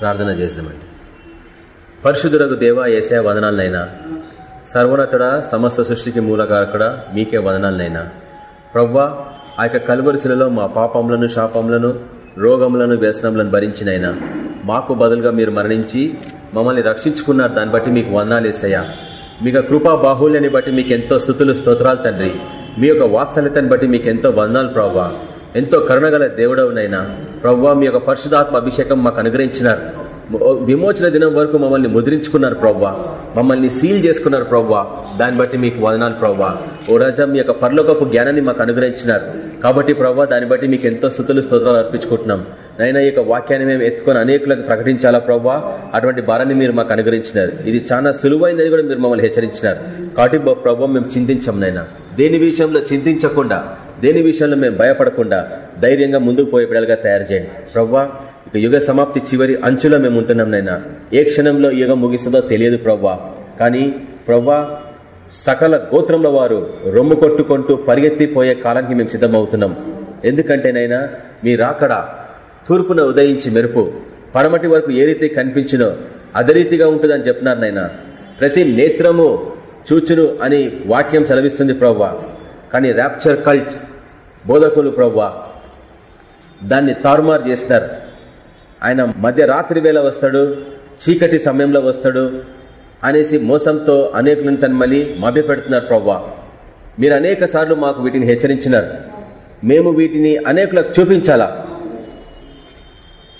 ప్రార్థన చేద్దామండి పరిశుద్ధులకు దేవ ఏసే వదనాలనైనా సర్వోన్నతుడ సమస్త సృష్టికి మూలకారకుడ మీకే వదనాలనైనా. ప్రవ్వా ఆ యొక్క కలువరిశిలలో మా పాపములను శాపములను రోగములను వ్యసనములను భరించినైనా మాకు బదులుగా మీరు మరణించి మమ్మల్ని రక్షించుకున్నారు. దాన్ని బట్టి మీకు వదనాలేసయ్యా మీకు కృపా బాహుల్యాన్ని బట్టి మీకు ఎంతో స్థుతులు స్తోత్రాలు తండ్రి. మీ యొక్క వాత్సల్యతను బట్టి మీకు ఎంతో వందనాలు ప్రవ్వా. ఎంతో కరుణగల దేవుడవునైనా ప్రవ్వా మీ యొక్క పరిశుధాత్మ అభిషేకం మాకు అనుగ్రహించినారు. విమోచన దినం వరకు మమ్మల్ని ముద్రించుకున్నారు ప్రవ్వా. మమ్మల్ని సీల్ చేసుకున్నారు ప్రవ్వా. దాన్ని బట్టి మీకు వదనాలు ప్రవ్వా. ఓ రాజా మీ యొక్క పర్లోకపు జ్ఞానాన్ని మాకు అనుగ్రహించినారు. కాబట్టి ప్రవ్వా దాన్ని బట్టి మీకు ఎంతో స్థుతులు స్తోత్రాలు అర్పించుకుంటున్నాం. నైనా ఈ యొక్క వాక్యాన్ని మేము ఎత్తుకొని అనేకులకు ప్రకటించాలా ప్రవ్వా? అటువంటి భారాన్ని మీరు మాకు అనుగ్రహించినారు. ఇది చాలా సులువైందని కూడా మీరు మమ్మల్ని హెచ్చరించినారు. కాబట్టి ప్రభావ మేము చింతించాం నైనా. దేని విషయంలో చింతించకుండా దేని విషయంలో మేము భయపడకుండా ధైర్యంగా ముందుకు పోయే బిడ్డలుగా తయారు చేయండి. ప్రవ్వా ఇక యుగ సమాప్తి చివరి అంచులో మేము ఉంటున్నాం నైనా ఏ క్షణంలో యుగం ముగిస్తుందో తెలియదు ప్రవ్వా. కానీ ప్రవ్వా సకల గోత్రంలో వారు రొమ్ము కొట్టుకుంటూ పరిగెత్తిపోయే కాలానికి మేము సిద్ధమవుతున్నాం. ఎందుకంటేనైనా మీ రాకడ తూర్పున ఉదయించి మెరుపు పడమటి వరకు ఏ రీతి కనిపించినో అదే రీతిగా ఉంటుందని చెప్పినారు నైనా ప్రతి నేత్రము చూచును అని వాక్యం సెలవిస్తుంది ప్రవ్వా. కానీ ర్యాప్చర్ కల్ట్ బోధకులు ప్రవ్వా దాన్ని తారుమారు చేస్తారు. ఆయన మధ్య రాత్రి వేళ వస్తాడు చీకటి సమయంలో వస్తాడు అనేసి మోసంతో అనేకులను తన మళ్ళీ మభ్యపెడుతున్నారు ప్రవ్వా. మీరు అనేక మాకు వీటిని హెచ్చరించినారు. మేము వీటిని అనేకులకు చూపించాలా?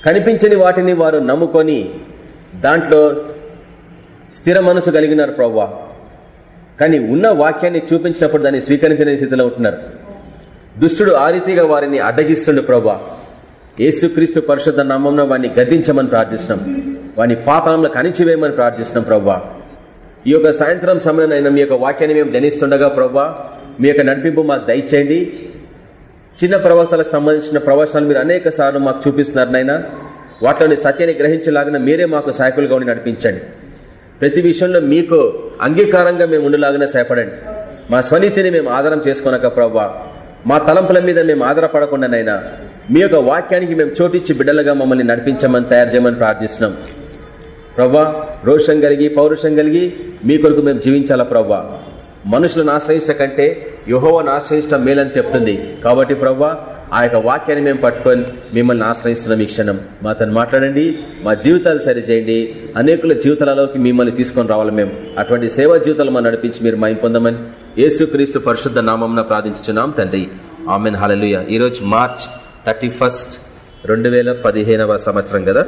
కనిపించని వాటిని వారు నమ్ముకొని దాంట్లో స్థిర మనసు కలిగినారు ప్రవ్వా. కానీ ఉన్న వాక్యాన్ని చూపించినప్పుడు దాన్ని స్వీకరించని స్థితిలో ఉంటున్నారు. దుష్టుడు ఆ రీతిగా వారిని అడ్డగిస్తుండు ప్రభా. యేసుక్రీస్తు పరిశుద్ధ నామంలో వాడిని గద్దించమని ప్రార్థిస్తున్నాం. వాడిని పాతాళంలో కణిచివేయమని ప్రార్థిస్తున్నాం ప్రభా. ఈ యొక్క సాయంత్రం సమయంలో మీ యొక్క వాక్యాన్ని మేము ధనిస్తుండగా ప్రభా మీ యొక్క నడిపింపు మాకు దయచేయండి. చిన్న ప్రవక్తలకు సంబంధించిన ప్రవచనాలు మీరు అనేక సార్లు మాకు చూపిస్తున్నారు నాయన. వాటిలోని సత్యాన్ని గ్రహించలాగిన మీరే మాకు సహాయకులుగా ఉండి నడిపించండి. ప్రతి విషయంలో మీకు అంగీకారంగా మేము ఉండలాగానే సేపడండి మా స్వనీతిని మేము ఆధారం చేసుకోనక ప్రవ్వా. మా తలంపుల మీద మేము ఆధారపడకుండానైనా మీ యొక్క వాక్యానికి మేము చోటిచ్చి బిడ్డలుగా మమ్మల్ని నడిపించమని తయారు చేయమని ప్రార్థిస్తున్నాం. ప్రవ్వా రోషం కలిగి పౌరుషం కలిగి మీ కొరకు మేము జీవించాలా ప్రవ్వా? మనుషులను ఆశ్రయించట కంటే యుహోవను ఆశ్రయించడం మేలని చెప్తుంది. కాబట్టి ప్రవ్వా ఆ యొక్క వాక్యాన్ని మేము పట్టుకొని మిమ్మల్ని ఆశ్రయిస్తున్నాం ఈ క్షణం. మాతో మాట్లాడండి మా జీవితాలు సరిచేయండి. అనేకుల జీవితాలలోకి మిమ్మల్ని తీసుకొని రావాలి మేము. అటువంటి సేవా జీవితాలు మనం నడిపించి మీరు మా పొందమని యేసు క్రీస్తు పరిశుద్ధ నామం ప్రార్థించున్నాం తండ్రి. ఆమెన్ హలలుయ ఈరోజు మార్చ్ థర్టీ ఫస్ట్ రెండు వేల పదిహేనవ సంవత్సరం కదా?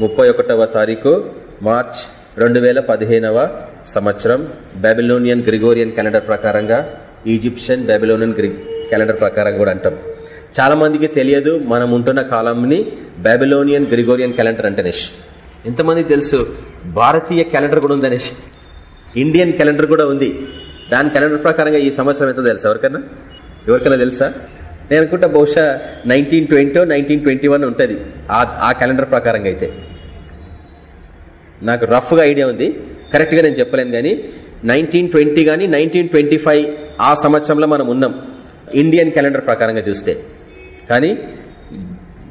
ముప్పై ఒకటవ తారీఖు మార్చ్ రెండు వేల పదిహేనవ సంవత్సరం. బెబిలోనియన్ గ్రిగోరియన్ క్యాలెండర్ ప్రకారంగా ఈజిప్షియన్ గ్రి క్యాలెండర్ ప్రకారం కూడా అంటాం. చాలా మందికి తెలియదు మనం ఉంటున్న కాలంని బైబిలోనియన్ గ్రిగోరియన్ క్యాలెండర్ అంటేనేష్ ఎంతమంది తెలుసు? భారతీయ క్యాలెండర్ కూడా ఉందనేష్ ఇండియన్ క్యాలెండర్ కూడా ఉంది. దాని క్యాలెండర్ ప్రకారంగా ఈ సంవత్సరం ఎంత తెలుసా? ఎవరికన్నా? ఎవరికైనా తెలుసా? నేను అనుకుంటా బహుశా nineteen twenty nineteen twenty one ఉంటుంది. ఆ క్యాలెండర్ ప్రకారంగా అయితే. నాకు రఫ్గా ఐడియా ఉంది. కరెక్ట్గా నేను చెప్పలేను కానీ నైన్టీన్ ట్వంటీ కానీ నైన్టీన్ ట్వంటీ ఫైవ్ ఆ సంవత్సరంలో మనం ఉన్నాం. ఇండియన్ క్యాలెండర్ ప్రకారంగా చూస్తే. కానీ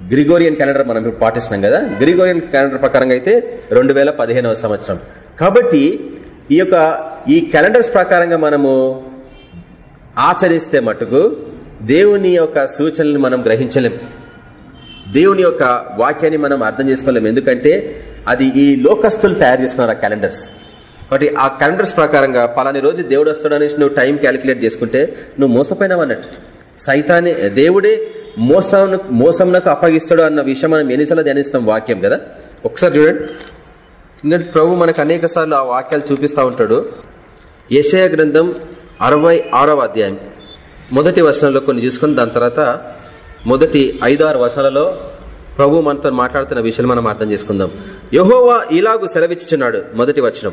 గ్రిగోరియన్ క్యాలెండర్ మనం ఇప్పుడు పాటిస్తున్నాం కదా. గ్రిగోరియన్ క్యాలెండర్ ప్రకారంగా అయితే రెండు వేల పదిహేనవ సంవత్సరం. కాబట్టి ఈ యొక్క ఈ క్యాలెండర్స్ ప్రకారంగా మనము ఆచరిస్తే మటుకు దేవుని యొక్క సూచనలు మనం గ్రహించలేం. దేవుని యొక్క వాక్యాన్ని మనం అర్థం చేసుకోలేం. ఎందుకంటే అది ఈ లోకస్తులు తయారు చేసుకున్నారు ఆ క్యాలెండర్స్. కాబట్టి ఆ క్యాలెండర్స్ ప్రకారంగా పలాని రోజు దేవుడు వస్తాడు అనేసి నువ్వు టైం క్యాలిక్యులేట్ చేసుకుంటే నువ్వు మోసపోయినావు అన్నట్టు. సైతాన్ని దేవుడే మోసం మోసంనకు అప్పగిస్తాడు అన్న విషయం మనం ఎన్నిసార్లు ధ్యానిస్తాం వాక్యం కదా? ఒకసారి చూడండి. ఎందుకంటే ప్రభు మనకు అనేక సార్లు ఆ వాక్యాలు చూపిస్తా ఉంటాడు. యశయ గ్రంథం అరవై అధ్యాయం. మొదటి వర్షంలో కొన్ని చూసుకుని దాని తర్వాత మొదటి ఐదు ఆరు వర్షాలలో ప్రభు మనతో మాట్లాడుతున్న విషయాలు మనం అర్థం చేసుకుందాం. యహోవా ఇలాగు సెలవిచ్చుచున్నాడు. మొదటి వచనం.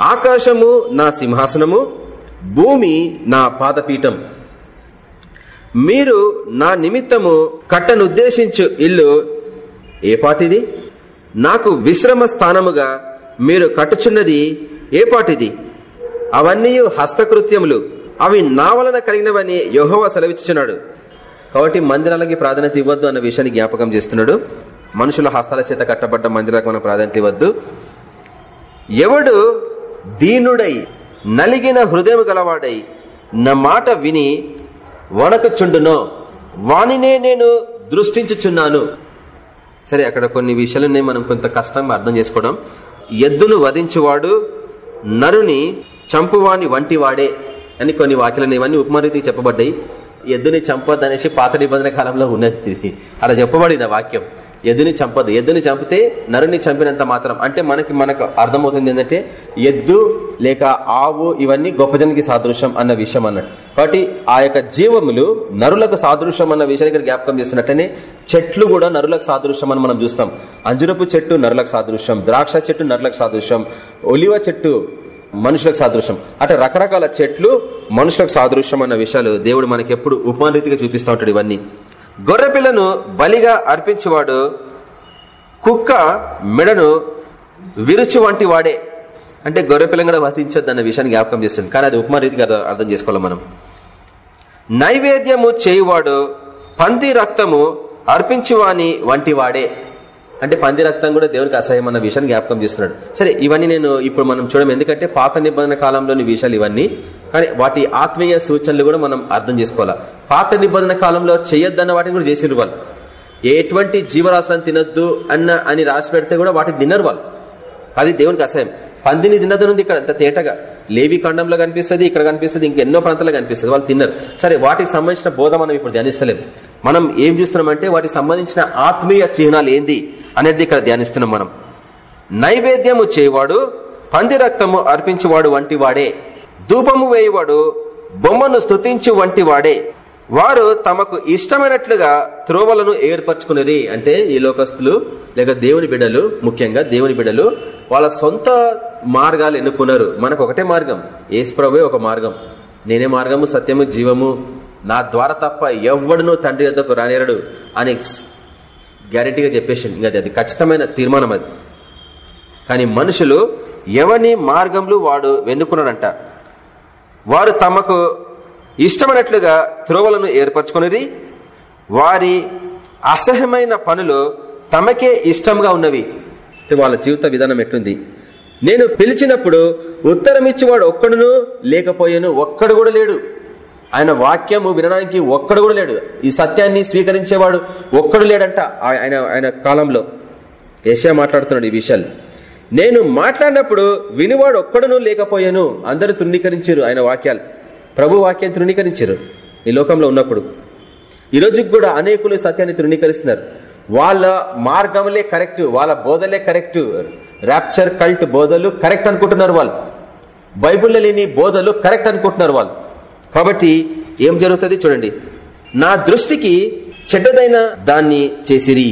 ఆకాశము నా సింహాసనము భూమి నా పాదపీఠం. మీరు నా నిమిత్తము కట్టనుద్దేశించు ఇల్లు ఏ పాటిది? నాకు విశ్రమ స్థానముగా మీరు కట్టుచున్నది ఏ పాటిది? అవన్నీ హస్తకృత్యములు. అవి నా వలన కలిగినవని యహోవా సెలవిచ్చుచున్నాడు. కాబట్టి మందిరాలకి ప్రాధాన్యత ఇవ్వద్దు అన్న విషయాన్ని జ్ఞాపకం చేస్తున్నాడు. మనుషుల హస్తాల చేత కట్టబడ్డ మందిరాలకు మనం ప్రాధాన్యత ఇవ్వద్దు. ఎవడు దీనుడై నలిగిన హృదయం గలవాడై నా మాట విని వణకచుండునో. వానినే నేను దృష్టించుచున్నాను. సరే అక్కడ కొన్ని విషయాలున్నాయి మనం కొంత కష్టంగా అర్థం చేసుకోవడం. ఎద్దును వధించువాడు నరుని చంపువాని వంటి వాడే అని కొన్ని వాక్యాలు ఇవన్నీ ఉపమారీతికి చెప్పబడ్డాయి. ఎద్దుని చంపొద్దు అనేసి పాత నిబంధన కాలంలో ఉన్నది. ఇది అలా చెప్పబడింది ఆ వాక్యం. ఎద్దుని చంపదు ఎద్దుని చంపితే నరుని చంపినంత మాత్రం. అంటే మనకి మనకు అర్థమవుతుంది ఏంటంటే ఎద్దు లేక ఆవు ఇవన్నీ గొప్ప సాదృశ్యం అన్న విషయం అన్నట్టు. కాబట్టి ఆ యొక్క జీవములు నరులకు సాదృశ్యం అన్న విషయాన్ని ఇక్కడ జ్ఞాపకం చేస్తున్నట్టనే చెట్లు కూడా నరులకు సాదృశ్యం అని మనం చూస్తాం. అంజురపు చెట్టు నరులకు సాదృశ్యం. ద్రాక్ష చెట్టు నరులకు సాదృశ్యం. ఒలివ చెట్టు మనుషులకు సాదృశ్యం. అట్లా రకరకాల చెట్లు మనుషులకు సాదృశ్యం అన్న విషయాలు దేవుడు మనకి ఎప్పుడు ఉపమానరీతిగా చూపిస్తూ ఉంటాడు ఇవన్నీ. గొర్రె పిల్లను బలిగా అర్పించేవాడు కుక్క మెడను విరుచు వంటి వాడే. అంటే గొర్రెపిల్లం కూడా వధించొద్దు అన్న విషయాన్ని జ్ఞాపకం చేస్తుంది. కానీ అది ఉపమానరీతిగా అర్థం చేసుకోవాలి మనం. నైవేద్యము చేయువాడు పంది రక్తము అర్పించువాని వంటి వాడే. అంటే పంది రక్తం కూడా దేవునికి అసహ్యం అన్న విషయాన్ని జ్ఞాపకం చేస్తున్నాడు. సరే ఇవన్నీ నేను ఇప్పుడు మనం చూడడం ఎందుకంటే పాత నిబంధన కాలంలోని విషయాలు ఇవన్నీ. కానీ వాటి ఆత్మీయ సూచనలు కూడా మనం అర్థం చేసుకోవాలా? పాత నిబంధన కాలంలో చేయొద్దన్న వాటిని కూడా చేసిండ్రు వాళ్ళు. ఎటువంటి జీవరాశులను తినొద్దు అన్న అని రాసి పెడితే కూడా వాటిని తినరు వాళ్ళు. అది దేవునికి అసహ్యం. పందిని తినదనుంది ఇక్కడ అంత తేటగా. లేవి ఖండంలో కనిపిస్తుంది ఇక్కడ కనిపిస్తుంది ఇంకెన్నో ప్రాంతాల్లో కనిపిస్తుంది. వాళ్ళు తిన్నారు. సరే వాటికి సంబంధించిన బోధ మనం ఇప్పుడు ధ్యానిస్తలేము. మనం ఏం చూస్తున్నామంటే వాటికి సంబంధించిన ఆత్మీయ చిహ్నాలు ఏంది అనేది ఇక్కడ ధ్యానిస్తున్నాం మనం. నైవేద్యము చేయవాడు పంది రక్తము అర్పించేవాడు వంటి వాడే ధూపము వేయవాడు బొమ్మను స్తుతించు వంటి వాడే వారు తమకు ఇష్టమైనట్లుగా త్రోవలను ఏర్పరచుకునేది అంటే ఈ లోకస్తులు లేక దేవుని బిడ్డలు ముఖ్యంగా దేవుని బిడ్డలు వాళ్ళ సొంత మార్గాలు ఎన్నుకున్నారు. మనకు ఒకటే మార్గం. ఏసుప్రభే ఒక మార్గం. నేనే మార్గము సత్యము జీవము. నా ద్వారా తప్ప ఎవడునూ తండ్రి వద్దకు రానేరడు అని గ్యారంటీగా చెప్పేసి ఇంకా అది ఖచ్చితమైన తీర్మానం అది. కానీ మనుషులు ఎవని మార్గంలో వాడు వెన్నుకున్నాడంట? వారు తమకు ఇష్టమైనట్లుగా త్రోవలను ఏర్పరచుకునేది వారి అసహ్యమైన పనులు తమకే ఇష్టంగా ఉన్నవి. వాళ్ళ జీవిత విధానం ఎట్లుంది? నేను పిలిచినప్పుడు ఉత్తరం ఇచ్చేవాడు ఒక్కడును లేకపోయాను ఒక్కడు కూడా లేడు. ఆయన వాక్యము వినడానికి ఒక్కడు కూడా లేడు. ఈ సత్యాన్ని స్వీకరించేవాడు ఒక్కడు లేడంట ఆయన ఆయన కాలంలో. ఏషియా మాట్లాడుతున్నాడు ఈ విషయాలు. నేను మాట్లాడినప్పుడు వినివాడు ఒక్కడును లేకపోయాను అందరూ తృణీకరించారు ఆయన వాక్యాలు. ప్రభు వాక్యాన్ని తృణీకరించారు ఈ లోకంలో ఉన్నప్పుడు. ఈ రోజుకి కూడా అనేకులు సత్యాన్ని తృణీకరిస్తున్నారు. వాళ్ళ మార్గంలే కరెక్ట్ వాళ్ళ బోధలే కరెక్ట్. ర్యాప్చర్ కల్ట్ బోధలు కరెక్ట్ అనుకుంటున్నారు వాళ్ళు. బైబుల్లో లేని బోధలు కరెక్ట్ అనుకుంటున్నారు వాళ్ళు. కాబట్టి ఏం జరుగుతుంది చూడండి. నా దృష్టికి చెడ్డదైన దాన్ని చేసిరి.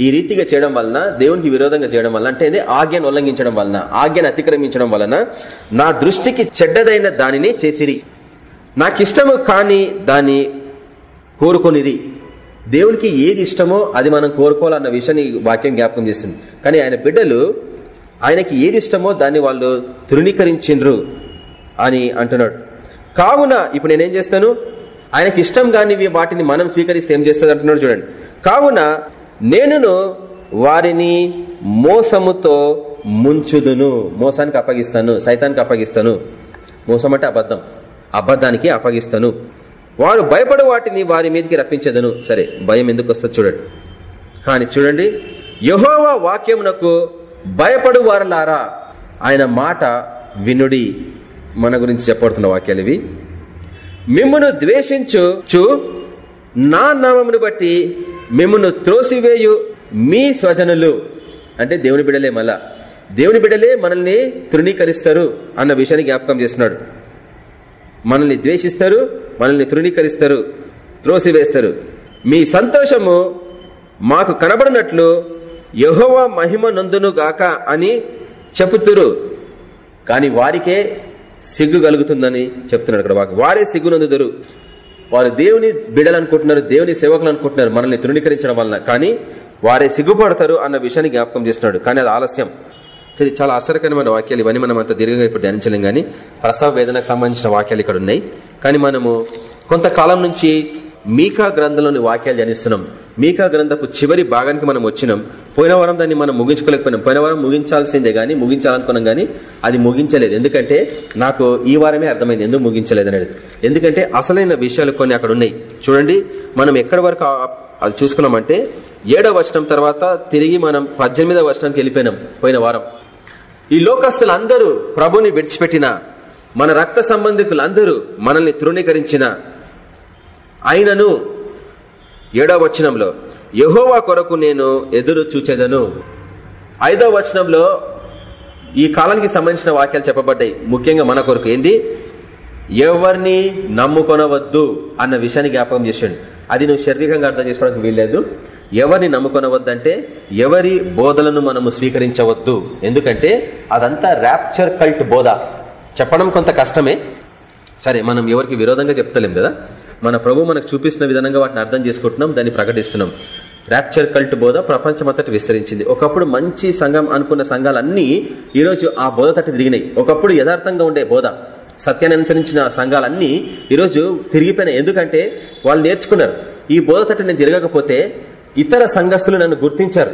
ఈ రీతిగా చేయడం వలన దేవునికి విరోధంగా చేయడం వలన అంటే ఆజ్ఞను ఉల్లంఘించడం వలన ఆజ్ఞను అతిక్రమించడం వలన నా దృష్టికి చెడ్డదైన దానిని చేసిరి. నాకిష్టము కాని దాన్ని కోరుకునిది. దేవునికి ఏది ఇష్టమో అది మనం కోరుకోవాలన్న విషయాన్ని వాక్యం జ్ఞాపకం చేసింది. కానీ ఆయన బిడ్డలు ఆయనకి ఏది ఇష్టమో దాన్ని వాళ్ళు తృణీకరించిండ్రు అని అంటున్నాడు. కావున ఇప్పుడు నేనేం చేస్తాను? ఆయనకి ఇష్టం కానివి వాటిని మనం స్వీకరిస్తే ఏం చేస్తుంది అంటున్నాడు చూడండి. కావున నేనును వారిని మోసముతో ముంచుదును. మోసానికి అప్పగిస్తాను. సైతానికి అప్పగిస్తాను. మోసం అంటే అబద్ధం. అబద్ధానికి అప్పగిస్తాను. వారు భయపడు వాటిని వారి మీదకి రప్పించదను. సరే భయం ఎందుకు వస్తుంది చూడండి. కానీ చూడండి యహోవా వాక్యమునకు భయపడు వారలారా. ఆయన మాట వినుడి. మన గురించి చెప్పబడుతున్న వాక్యాలు ఇవి. మిమ్మును ద్వేషించు నా నామమును బట్టి మిమ్మును త్రోసివేయు మీ స్వజనులు. అంటే దేవుని బిడలే మళ్ళా. దేవుని బిడలే మనల్ని తృణీకరిస్తారు అన్న విషయాన్ని జ్ఞాపకం చేస్తున్నాడు. మనల్ని ద్వేషిస్తారు మనల్ని తృణీకరిస్తారు త్రోసివేస్తారు. మీ సంతోషము మాకు కనబడినట్లు యహోవా మహిమ నందును గాక అని చెబుతురు కాని వారికే సిగ్గు కలుగుతుందని చెప్తున్నాడు ఇక్కడ వారే సిగ్గు నందుదురు. వారు దేవుని బిడలనుకుంటున్నారు దేవుని సేవకులు అనుకుంటున్నారు మనల్ని తృణీకరించడం వలన. కానీ వారే సిగ్గుపడతారు అన్న విషయాన్ని జ్ఞాపకం చేస్తున్నాడు. కానీ అది ఆలస్యం. సరే చాలా ఆశ్చర్యకరమైన వాక్యాలు ఇవన్నీ మనం అంత దీర్ఘంగా ఇప్పుడు ధ్యానించలేం కానీ ప్రసవ వేదనకు సంబంధించిన వాక్యాలు ఇక్కడ ఉన్నాయి. కానీ మనము కొంతకాలం నుంచి మీకా గ్రంథంలోని వాక్యాలు ధ్యానిస్తున్నాం. మీకా గ్రంథపు చివరి భాగానికి మనం వచ్చినాం. పోయిన వారం దాన్ని మనం ముగించుకోలేకపోయినాం. పోయిన వారం ముగించాల్సిందే గానీ ముగించాలనుకున్నాం గానీ అది ముగించలేదు. ఎందుకంటే నాకు ఈ వారమే అర్థమైంది ఎందుకు ముగించలేదు అనేది. ఎందుకంటే అసలైన విషయాలు కొన్ని అక్కడ ఉన్నాయి. చూడండి మనం ఎక్కడి వరకు అది చూసుకున్నామంటే ఏడవ వచనం తర్వాత తిరిగి మనం పద్దెనిమిదవ వచనానికి వెళ్ళిపోయినాం పోయిన వారం. ఈ లోకస్తులందరూ ప్రభుని విడిచిపెట్టిన మన రక్త సంబంధికులందరూ మనల్ని తృణీకరించిన ఆయనను ఏడవ వచనంలో యహోవా కొరకు నేను ఎదురు చూచేదను. ఐదవ వచనంలో ఈ కాలానికి సంబంధించిన వాక్యాలు చెప్పబడ్డాయి. ముఖ్యంగా మన కొరకు. ఏంది? ఎవరిని నమ్ముకొనవద్దు అన్న విషయాన్ని జ్ఞాపకం చేశాడు. అది నువ్వు శారీరకంగా అర్థం చేసుకోవడానికి వీల్లేదు. ఎవరిని నమ్ముకొనవద్దంటే ఎవరి బోధలను మనము స్వీకరించవద్దు. ఎందుకంటే అదంతా ర్యాప్చర్ కల్ట్ బోధ. చెప్పడం కొంత కష్టమే. సరే మనం ఎవరికి విరోధంగా చెప్తలేం కదా? మన ప్రభు మనకు చూపిస్తున్న విధానంగా వాటిని అర్థం చేసుకుంటున్నాం దాన్ని ప్రకటిస్తున్నాం. ర్యాప్చర్ కల్ట్ బోధ ప్రపంచమంతటి విస్తరించింది. ఒకప్పుడు మంచి సంఘం అనుకున్న సంఘాలన్నీ ఈరోజు ఆ బోధ తట్టు తిరిగినాయి. ఒకప్పుడు యథార్థంగా ఉండే బోధ. సత్యాన్ని అనుసరించిన సంఘాలన్నీ ఈరోజు తిరిగిపోయినాయి. ఎందుకంటే వాళ్ళు నేర్చుకున్నారు ఈ బోధ నేను తిరగకపోతే ఇతర సంఘస్థులు నన్ను గుర్తించారు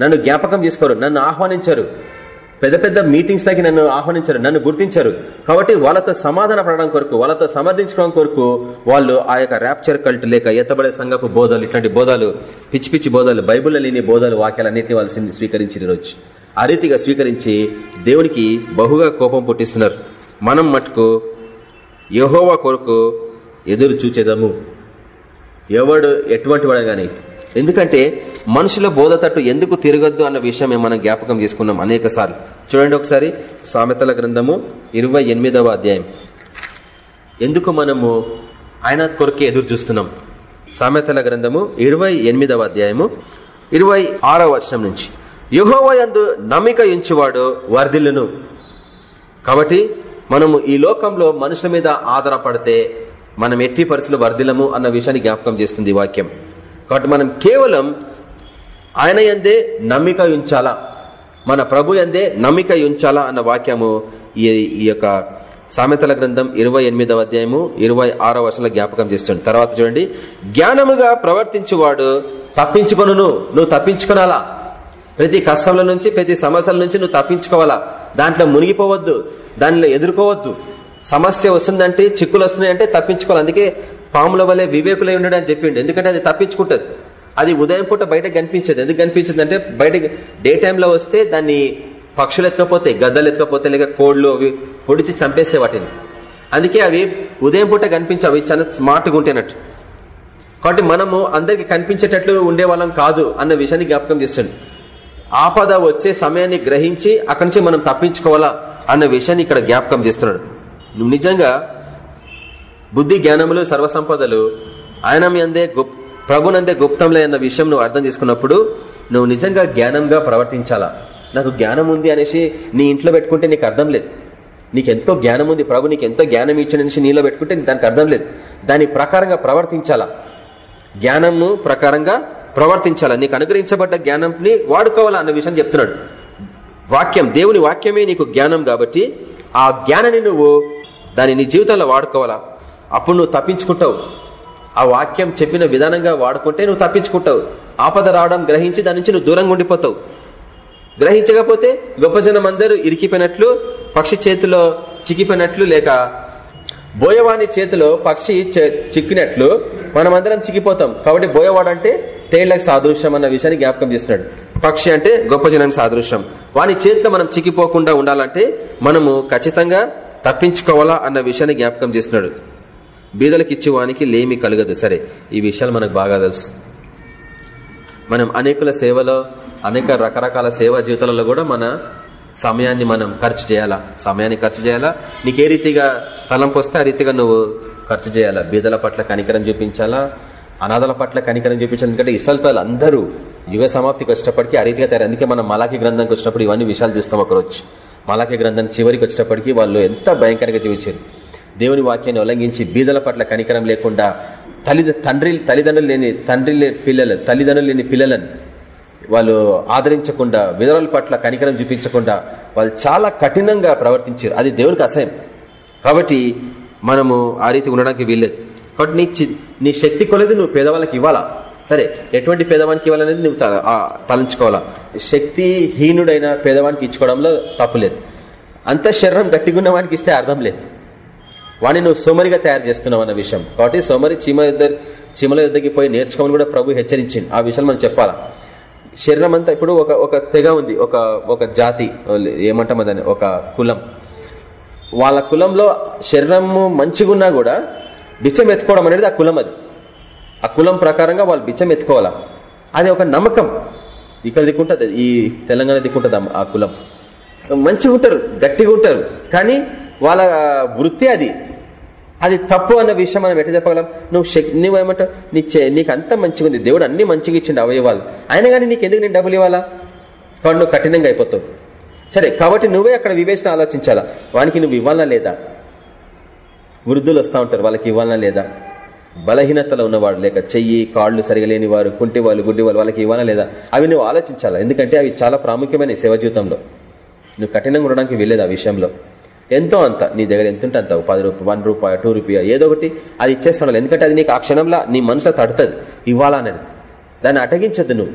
నన్ను జ్ఞాపకం చేసుకోరు నన్ను ఆహ్వానించారు. పెద్ద పెద్ద మీటింగ్స్ లకి నన్ను ఆహ్వానించారు నన్ను గుర్తించారు. కాబట్టి వాళ్ళతో సమాధాన పడడం కొరకు వాళ్ళతో సమర్థించడం కొరకు వాళ్ళు ఆ యొక్క ర్యాప్చర్ కల్ట్ లేక ఎత్తబడే సంఘపు బోధలు ఇట్లాంటి బోధాలు పిచ్చి పిచ్చి బోధాలు బైబుల్లో లేని బోధాలు వాక్యాలన్నింటినీ వాళ్ళు స్వీకరించిన రోజు ఆ రీతిగా స్వీకరించి దేవునికి బహుగా కోపం పుట్టిస్తున్నారు. మనం మటుకు యహోవా కొరకు ఎదురు చూచేదము. ఎవడు ఎటువంటి వాడు గాని. ఎందుకంటే మనుషుల బోధ తట్టు ఎందుకు తిరగద్దు అన్న విషయం మనం జ్ఞాపకం చేసుకున్నాం అనేక చూడండి ఒకసారి సామెతల గ్రంథము ఇరవై అధ్యాయం. ఎందుకు మనము ఆయన కొరకే ఎదురు చూస్తున్నాం? సామెతల గ్రంథము ఇరవై అధ్యాయము ఇరవై ఆరవ వర్షం నుంచి. యుహోవయందు నమ్మిక ఎంచువాడు వర్ధిల్లును. కాబట్టి మనము ఈ లోకంలో మనుషుల మీద ఆధారపడితే మనం ఎట్టి పరిస్థితులు వర్ధిలము అన్న విషయాన్ని జ్ఞాపకం చేస్తుంది ఈ వాక్యం. కాబట్టి మనం కేవలం ఆయన ఎందే నమ్మిక ఉంచాలా? మన ప్రభు ఎందే నమ్మిక ఉంచాలా అన్న వాక్యము ఈ యొక్క సామెతల గ్రంథం ఇరవై ఎనిమిదవ అధ్యాయము ఇరవై ఆరో వర్షంలో జ్ఞాపకం చేస్తుంది. తర్వాత చూడండి. జ్ఞానముగా ప్రవర్తించువాడు తప్పించుకొను నువ్వు తప్పించుకునాలా? ప్రతి కష్టంల నుంచి ప్రతి సమస్యల నుంచి నువ్వు తప్పించుకోవాలా? దాంట్లో మునిగిపోవద్దు దానిలో ఎదుర్కోవద్దు. సమస్య వస్తుందంటే చిక్కులు వస్తున్నాయంటే తప్పించుకోవాలి. అందుకే పాముల వల్లే వివేకులై ఉండడం అని చెప్పిండు. ఎందుకంటే అది తప్పించుకుంటది. అది ఉదయం పూట బయట కనిపించదు. ఎందుకు కనిపించదు అంటే బయట డే టైంలో వస్తే దాన్ని పక్షులు ఎత్తుకపోతే గద్దలు ఎత్తుకపోతే లేక కోళ్ళు అవి పొడిచి చంపేస్తే వాటిని. అందుకే అవి ఉదయం పూట కనిపించవు. అవి చాలా స్మార్ట్గా ఉంటేనట్టు. కాబట్టి మనము అందరికి కనిపించేటట్లు ఉండే వాళ్ళం కాదు అన్న విషయాన్ని జ్ఞాపకం చేస్తుంది ఆపద వచ్చే సమయాన్ని గ్రహించి అక్కడి నుంచి మనం తప్పించుకోవాలా అన్న విషయాన్ని ఇక్కడ జ్ఞాపకం చేస్తున్నాడు. నిజంగా బుద్ధి జ్ఞానములు సర్వసంపదలు ఆయన అందే ప్రభునందే గుప్తంలే అన్న విషయం నువ్వు అర్థం చేసుకున్నప్పుడు నువ్వు నిజంగా జ్ఞానంగా ప్రవర్తించాలా? నాకు జ్ఞానం ఉంది అనేసి నీ ఇంట్లో పెట్టుకుంటే నీకు అర్థం లేదు. నీకు ఎంతో జ్ఞానం ఉంది ప్రభు నీకు ఎంతో జ్ఞానం ఇచ్చిన నీలో పెట్టుకుంటే దానికి అర్థం లేదు. దాని ప్రకారంగా ప్రవర్తించాలా? జ్ఞానము ప్రకారంగా ప్రవర్తించాలా? నీకు అనుగ్రహించబడ్డ జ్ఞానంని వాడుకోవాలా అన్న విషయం చెప్తున్నాడు. వాక్యం దేవుని వాక్యమే నీకు జ్ఞానం కాబట్టి ఆ జ్ఞానాన్ని నువ్వు దాన్ని నీ జీవితంలో వాడుకోవాలా? అప్పుడు నువ్వు తప్పించుకుంటావు. ఆ వాక్యం చెప్పిన విధానంగా వాడుకుంటే నువ్వు తప్పించుకుంటావు. ఆపద రావడం గ్రహించి దాని నుంచి నువ్వు దూరంగా ఉండిపోతావు. గ్రహించకపోతే గొప్ప జనం అందరూ ఇరికిపోయినట్లు పక్షి చేతిలో చిక్కిపోయినట్లు లేక బోయవాని చేతిలో పక్షి చిక్కినట్లు మనమందరం చిక్కిపోతాం. కాబట్టి బోయవాడంటే తేళ్ళకు సాదృశ్యం అన్న విషయాన్ని జ్ఞాపకం చేస్తున్నాడు. పక్షి అంటే గొప్ప జనానికి సాదృశ్యం. వాని చేతిలో మనం చిక్కిపోకుండా ఉండాలంటే మనము ఖచ్చితంగా తప్పించుకోవాలా అన్న విషయాన్ని జ్ఞాపకం చేస్తున్నాడు. బీదలకు వానికి లేమి కలగదు. సరే ఈ విషయాలు మనకు బాగా తెలుసు. మనం అనేకుల సేవలో అనేక రకరకాల సేవా జీవితాలలో కూడా మన సమయాన్ని మనం ఖర్చు చేయాలా? సమయాన్ని ఖర్చు చేయాలా? నీకు ఏ రీతిగా తలంపు వస్తే ఆ రీతిగా నువ్వు ఖర్చు చేయాలా? బీదల పట్ల కనికరం చూపించాలా? అనాథల పట్ల కనికరం చూపించాలి? ఎందుకంటే ఇసల్పాలు అందరూ యుగ సమాప్తికి వచ్చేటప్పటికీ ఆ రీతిగా తయారు అందుకే మనం మలాఖీ గ్రంథానికి వచ్చినప్పుడు ఇవన్నీ విషయాలు చూస్తాం ఒకరోజు. మలాఖీ గ్రంథం చివరికి వచ్చేటప్పటికి వాళ్ళు ఎంత భయంకరంగా జీవించారు. దేవుని వాక్యాన్ని ఉల్లంఘించి బీదల పట్ల కనికరం లేకుండా తల్లి తండ్రి తల్లిదండ్రులు లేని తండ్రి పిల్లలు తల్లిదండ్రులు లేని పిల్లలను వాళ్ళు ఆదరించకుండా విధవల పట్ల కనికరం చూపించకుండా వాళ్ళు చాలా కఠినంగా ప్రవర్తించారు. అది దేవునికి అసహ్యం. కాబట్టి మనము ఆ రీతి ఉండడానికి వీల్లేదు. కాబట్టి నీ నీ శక్తి కొలది నువ్వు పేదవాళ్ళకి ఇవ్వాలా? సరే ఎటువంటి పేదవానికి ఇవ్వాలనేది నువ్వు తలంచుకోవాలా? శక్తిహీనుడైన పేదవానికి ఇచ్చుకోవడంలో తప్పు లేదు. అంత శరీరం గట్టిగా ఉన్న వానికి ఇస్తే అర్థం లేదు. వాడిని నువ్వు సోమరిగా తయారు చేస్తున్నావు అన్న విషయం. కాబట్టి సోమరి చీమ యుద్ధ చీమల యుద్ధకి పోయి నేర్చుకోమని కూడా ప్రభు హెచ్చరించింది ఆ విషయం మనం చెప్పాలా? శరీరం అంతా ఇప్పుడు ఒక ఒక తెగ ఉంది. ఒక ఒక జాతి ఏమంటాం దాన్ని? ఒక కులం. వాళ్ళ కులంలో శరీరము మంచిగున్నా కూడా బిచ్చం ఎత్తుకోవడం అనేది ఆ కులం అది. ఆ కులం ప్రకారంగా వాళ్ళు బిచ్చం ఎత్తుకోవాలా? అది ఒక నమ్మకం. ఇక్కడ దిక్కుంటుంది ఈ తెలంగాణ దిక్కుంటుంది ఆ- ఆ కులం. మంచిగా ఉంటారు గట్టిగా ఉంటారు కానీ వాళ్ళ వృత్తి అది. అది తప్పు అన్న విషయం మనం ఎట్లా చెప్పగలం? నువ్వు నువ్వు ఏమంటావు? నీ నీకు అంత మంచిగా ఉంది. దేవుడు అన్ని మంచిగా ఇచ్చిండు అవయవాలు అయినా కానీ నీకు ఎందుకు నేను డబ్బులు ఇవ్వాలా? కాబట్టి నువ్వు కఠినంగా అయిపోతావు. సరే కాబట్టి నువ్వే అక్కడ వివేచన ఆలోచించాలా? వానికి నువ్వు ఇవ్వాలా లేదా? వృద్ధులు వస్తూ ఉంటారు వాళ్ళకి ఇవ్వాలా లేదా? బలహీనతలో ఉన్నవాడు లేక చెయ్యి కాళ్ళు సరిగా లేని వారు కుంటి వాళ్ళు గుడ్డి వాళ్ళు వాళ్ళకి ఇవ్వాలా లేదా? అవి నువ్వు ఆలోచించాలా? ఎందుకంటే అవి చాలా ప్రాముఖ్యమైన సేవ జీవితంలో. నువ్వు కఠినంగా ఉండడానికి వెళ్ళేది ఆ విషయంలో. ఎంతో అంత నీ దగ్గర ఎంత ఉంటే అంత పది రూపాయ వన్ రూపాయ టూ రూపాయ ఏదో ఒకటి అది ఇచ్చేస్తాను ఎందుకంటే అది నీకు ఆ క్షణంలో నీ మనసులో తడుతుంది. ఇవ్వాలా అనేది. దాన్ని అటగించద్దు నువ్వు.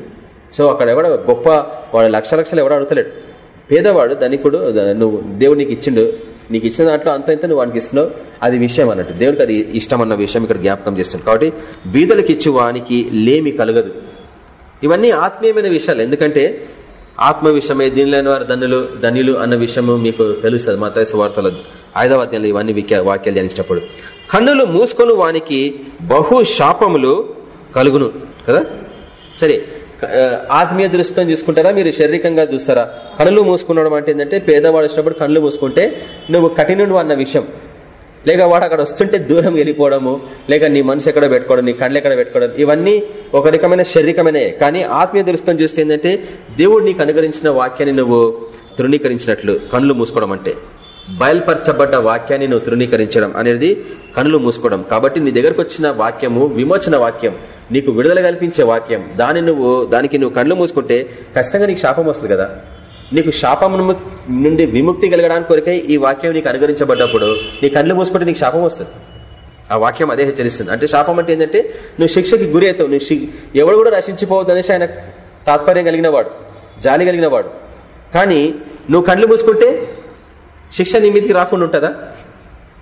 సో అక్కడ ఎవడ గొప్ప వాడు లక్ష లక్షలు ఎవడో అడుగుతలేడు. పేదవాడు ధనికుడు నువ్వు దేవుడు నీకు ఇచ్చిండు. నీకు ఇచ్చిన దాంట్లో అంత ఇంత నువ్వు వానికి ఇస్తున్నావు? అది విషయం అన్నట్టు. దేవుడికి అది ఇష్టం అన్న విషయం ఇక్కడ జ్ఞాపకం చేస్తుంది కాబట్టి బీదలకు ఇచ్చి వానికి లేమి కలగదు. ఇవన్నీ ఆత్మీయమైన విషయాలు. ఎందుకంటే ఆత్మ విషయమే దీనిలోని వారు ధనులు ధనులు అన్న విషయము మీకు తెలుస్తుంది. మా తైస వార్తలు ఐదవ ఇవన్నీ వాక్యాలు ధ్యానించినప్పుడు. కన్నులు మూసుకొని వానికి బహు శాపములు కలుగును. కదా? సరే ఆత్మీయ దృష్టితో చూసుకుంటారా? మీరు శారీరకంగా చూస్తారా? కళ్ళు మూసుకున్నాడు అంటే ఏంటంటే పేదవాడు వచ్చినప్పుడు కళ్ళు మూసుకుంటే నువ్వు కఠినుడు అన్న విషయం. లేక వాడు అక్కడ వస్తుంటే దూరం వెళ్ళిపోవడము లేక నీ మనసు ఎక్కడ పెట్టుకోవడం నీ కళ్ళు ఎక్కడ పెట్టుకోవడం ఇవన్నీ ఒక రకమైన శారీరకమైన కానీ ఆత్మీయ దృష్టం చూస్తే ఏంటంటే దేవుడు నీకు అనుగరించిన వాక్యాన్ని నువ్వు తృణీకరించినట్లు కళ్ళు మూసుకోవడం అంటే. బయల్పరచబడ్డ వాక్యాన్ని నువ్వు తృణీకరించడం అనేది కనులు మూసుకోవడం. కాబట్టి నీ దగ్గరకు వచ్చిన వాక్యము విమోచన వాక్యం నీకు విడుదల కల్పించే వాక్యం దాన్ని నువ్వు దానికి నువ్వు కళ్ళు మూసుకుంటే ఖచ్చితంగా నీకు శాపం వస్తుంది కదా. నీకు శాపం నుండి విముక్తి కలగడానికి కొరకై ఈ వాక్యం నీకు అనుగరించబడ్డప్పుడు నీ కళ్ళు మూసుకుంటే నీకు శాపం వస్తుంది. ఆ వాక్యం అదే హెచ్చరిస్తుంది. అంటే శాపం అంటే ఏంటంటే నువ్వు శిక్షకి గురి అవుతావు. నువ్వు ఎవడు కూడా రక్షించిపోవద్దు అనేసి ఆయన తాత్పర్యం కలిగిన వాడు జాలి కలిగిన వాడు. కానీ నువ్వు కళ్ళు మూసుకుంటే శిక్ష నీ మీదకి రాకుండా ఉంటుందా?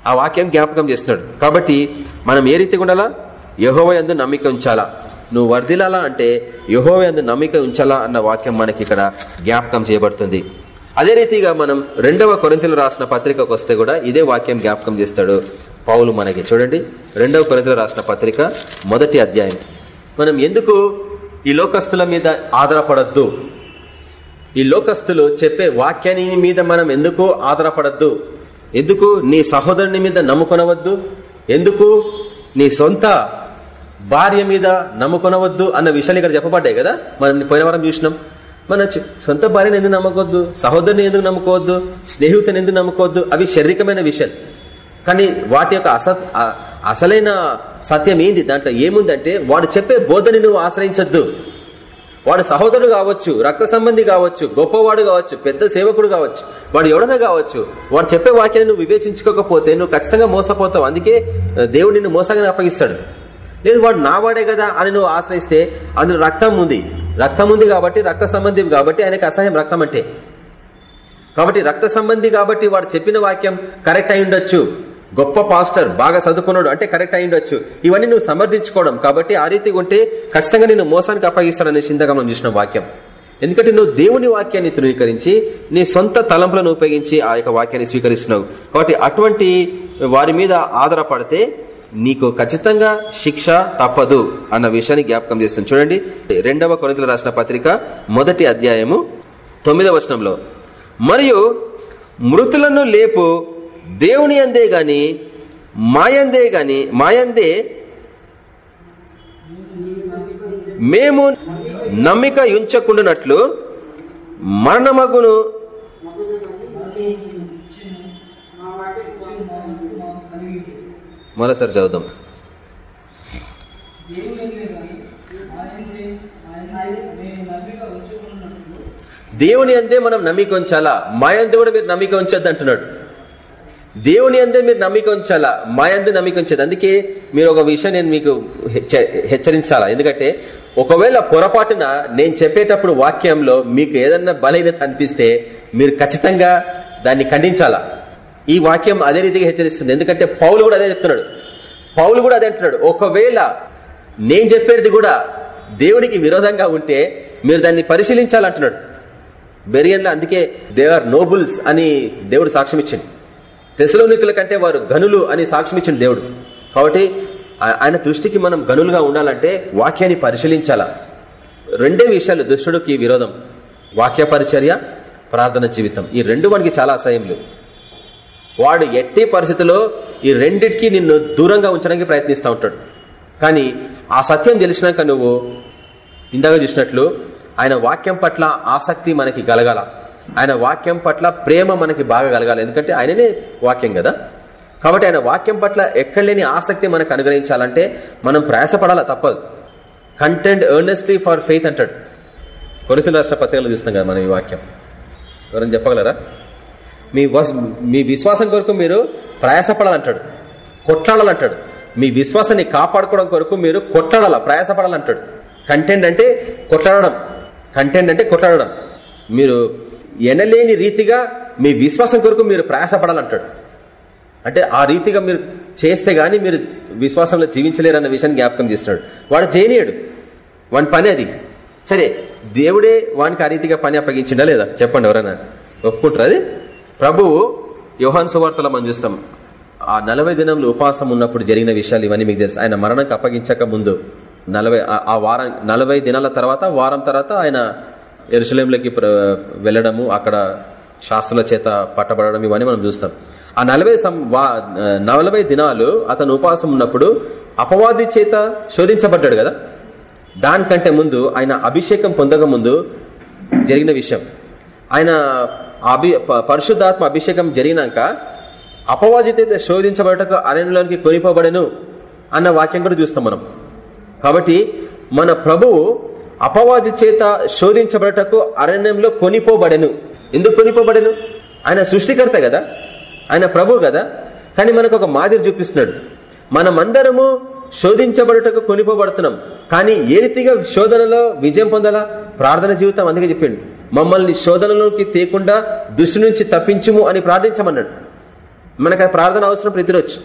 ఆ వాక్యం జ్ఞాపకం చేస్తున్నాడు. కాబట్టి మనం ఏ రీతిగా ఉండాలా? యహోవ యందు నమ్మిక ఉంచాలా? నువ్వు వర్ధిల్లాలా అంటే యహోవ యందు నమ్మిక ఉంచాలా అన్న వాక్యం మనకి ఇక్కడ జ్ఞాపకం చేయబడుతుంది. అదే రీతిగా మనం రెండవ కొరింతలు రాసిన పత్రికకు వస్తే కూడా ఇదే వాక్యం జ్ఞాపకం చేస్తాడు పౌలు మనకి. చూడండి రెండవ కొరింతలు రాసిన పత్రిక మొదటి అధ్యాయం. మనం ఎందుకు ఈ లోకస్తుల మీద ఆధారపడద్దు? ఈ లోకస్తులు చెప్పే వాక్యాన్ని మీద మనం ఎందుకు ఆధారపడద్దు? ఎందుకు నీ సహోదరుని మీద నమ్ముకొనవద్దు? ఎందుకు నీ సొంత భార్య మీద నమ్ముకొనవద్దు అన్న విషయాలు ఇక్కడ చెప్పబడ్డాయి కదా? మనం పోయిన వారం చూసినాం. మన సొంత భార్యను ఎందుకు నమ్మకొద్దు సహోదరుని ఎందుకు నమ్ముకోవద్దు స్నేహితుని ఎందుకు నమ్ముకోవద్దు అవి శారీరకమైన విషయాలు. కానీ వాటి యొక్క అస అసలైన సత్యం ఏంది? దాంట్లో ఏముందంటే వాడు చెప్పే బోధని నువ్వు ఆశ్రయించద్దు. వాడు సహోదరుడు కావచ్చు రక్త సంబంధి కావచ్చు గొప్పవాడు కావచ్చు పెద్ద సేవకుడు కావచ్చు వాడు ఎవడన్నా కావచ్చు వాడు చెప్పే వాక్యాన్ని నువ్వు వివేచించుకోకపోతే నువ్వు ఖచ్చితంగా మోసపోతావు. అందుకే దేవుడు నిన్ను మోసంగానే అప్పగిస్తాడు. లేదు వాడు నా వాడే కదా అని నువ్వు ఆశ్రయిస్తే అందులో రక్తం ఉంది. రక్తం ఉంది కాబట్టి రక్త సంబంధి కాబట్టి ఆయనకు అసహ్యం రక్తం అంటే. కాబట్టి రక్త సంబంధి కాబట్టి వాడు చెప్పిన వాక్యం కరెక్ట్ అయి ఉండొచ్చు. గొప్ప పాస్టర్ బాగా చదువుకున్నాడు అంటే కరెక్ట్ అయి ఉండొచ్చు. ఇవన్నీ నువ్వు సమర్థించుకోవడం కాబట్టి ఆ రీతిగా ఉంటే ఖచ్చితంగా నేను మోసానికి అప్పగిస్తాడనే చింతగా మనం చూసిన వాక్యం. ఎందుకంటే నువ్వు దేవుని వాక్యాన్ని తృణీకరించి నీ సొంత తలంపులను ఉపయోగించి ఆ యొక్క వాక్యాన్ని స్వీకరిస్తున్నావు. కాబట్టి అటువంటి వారి మీద ఆధారపడితే నీకు ఖచ్చితంగా శిక్ష తప్పదు అన్న విషయాన్ని జ్ఞాపకం చేస్తుంది. చూడండి రెండవ కొరింతలు రాసిన పత్రిక మొదటి అధ్యాయము తొమ్మిదవ వచనంలో. మరియు మృతులను లేపు దేవుని అందే గాని మాయందే గాని మాయందే మేము నమ్మిక ఉంచకుండానట్లు మరణమగును మరోసారి చదువుదాం. దేవుని అందే మనం నమ్మిక ఉంచాలా? మాయందే కూడా మీరు నమ్మిక ఉంచద్దు అంటున్నాడు. దేవుని అందే మీరు నమ్మిక ఉంచాలా? మా అందు నమ్మిక ఉంచదు అందుకే మీరు ఒక విషయం నేను మీకు హెచ్చ- హెచ్చరించాలా? ఎందుకంటే ఒకవేళ పొరపాటున నేను చెప్పేటప్పుడు వాక్యంలో మీకు ఏదన్నా బలహీనత అనిపిస్తే మీరు ఖచ్చితంగా దాన్ని ఖండించాలా? ఈ వాక్యం అదే రీతిగా హెచ్చరిస్తుంది. ఎందుకంటే పౌలు కూడా అదే చెప్తున్నాడు. పౌలు కూడా అదే అంటున్నాడు. ఒకవేళ నేను చెప్పేది కూడా దేవునికి విరోధంగా ఉంటే మీరు దాన్ని పరిశీలించాలంటున్నాడు. బెరియన్లో అందుకే దే ఆర్ నోబుల్స్ అని దేవుడు సాక్ష్యం ఇచ్చింది కంటే వారు గనులు అని సాక్ష్యం దేవుడు. కాబట్టి ఆయన దృష్టికి మనం గనులుగా ఉండాలంటే వాక్యాన్ని పరిశీలించాలా? రెండే విషయాలు దుష్టుడికి విరోధం. వాక్య పరిచర్య ప్రార్థన జీవితం. ఈ రెండు మనకి చాలా అసహ్యములు. వాడు ఎట్టి పరిస్థితిలో ఈ రెండిటికి నిన్ను దూరంగా ఉంచడానికి ప్రయత్నిస్తూ ఉంటాడు. కానీ ఆ సత్యం తెలిసినాక నువ్వు ఇందాక చూసినట్లు ఆయన వాక్యం పట్ల ఆసక్తి మనకి కలగాల. ఆయన వాక్యం పట్ల ప్రేమ మనకి బాగా కలగాలి. ఎందుకంటే ఆయననే వాక్యం కదా. కాబట్టి ఆయన వాక్యం పట్ల ఎక్కడ లేని ఆసక్తి మనకు అనుగ్రహించాలంటే మనం ప్రయాసపడాలా తప్పదు. కంటెంట్ ఎర్నెస్ట్లీ ఫర్ ఫెయిత్ అంటాడు. కొరితలు రాష్ట్ర పత్రికలు చూస్తాం కదా మనం ఈ వాక్యం. ఎవరైనా చెప్పగలరా? మీ వస్- మీ విశ్వాసం కొరకు మీరు ప్రయాసపడాలంటాడు. కొట్లాడాలంటాడు. మీ విశ్వాసాన్ని కాపాడుకోవడం కొరకు మీరు కొట్లాడాల ప్రయాసపడాలంటాడు. కంటెంట్ అంటే కొట్లాడడం. కంటెంట్ అంటే కొట్లాడడం. మీరు ఎనలేని రీతిగా మీ విశ్వాసం కొరకు మీరు ప్రయాసపడాలంటాడు. అంటే ఆ రీతిగా మీరు చేస్తే గానీ మీరు విశ్వాసంలో జీవించలేరన్న విషయాన్ని జ్ఞాపకం చేస్తున్నాడు. వాడు చేయనీయడు వాని పని అది. సరే దేవుడే వానికి ఆ రీతిగా పని అప్పగించిండా లేదా? చెప్పండి ఎవరన్నా ఒప్పుకుంటారు అది? ప్రభువు యోహాన్ సువార్తలో మనం చూస్తాం ఆ నలభై దినంలో ఉపాసం ఉన్నప్పుడు జరిగిన విషయాలు ఇవన్నీ మీకు తెలుసు. ఆయన మరణంకి అప్పగించక ముందు నలభై ఆ- వారం నలభై దినాల తర్వాత వారం తర్వాత ఆయన ఎరుసలేంలోకి వెళ్ళడము అక్కడ శాస్త్రుల చేత పట్టబడడం ఇవన్నీ మనం చూస్తాం. ఆ నలభై సం- నలభై దినాలు అతను ఉపాసం ఉన్నప్పుడు అపవాది చేత శోధించబడ్డాడు కదా? దానికంటే ముందు ఆయన అభిషేకం పొందక ముందు జరిగిన విషయం. ఆయన అభి ప- పరిశుద్ధాత్మ అభిషేకం జరిగినాక అపవాదిత శోధించబడటకు అరణ్యంలోనికి కొనిపోబడెను అన్న వాక్యం కూడా చూస్తాం మనం. కాబట్టి మన ప్రభువు అపవాది చేత శోధించబడటకు అరణ్యంలో కొనిపోబడెను. ఎందుకు కొనిపోబడెను? ఆయన సృష్టికర్త కదా. ఆయన ప్రభువు కదా. కానీ మనకు ఒక మాదిరి చూపిస్తున్నాడు. మనమందరము శోధించబడుటకు కొనిపోబడుతున్నాం. కానీ ఏ రీతిగా శోధనలో విజయం పొందాలా? ప్రార్థన జీవితం అందుకే చెప్పిండు. మమ్మల్ని శోధనలోకి తేకుండా దుష్టి నుంచి తప్పించుము అని ప్రార్థించమన్నాడు. మనకు ప్రార్థన అవసరం ప్రతిరోజు.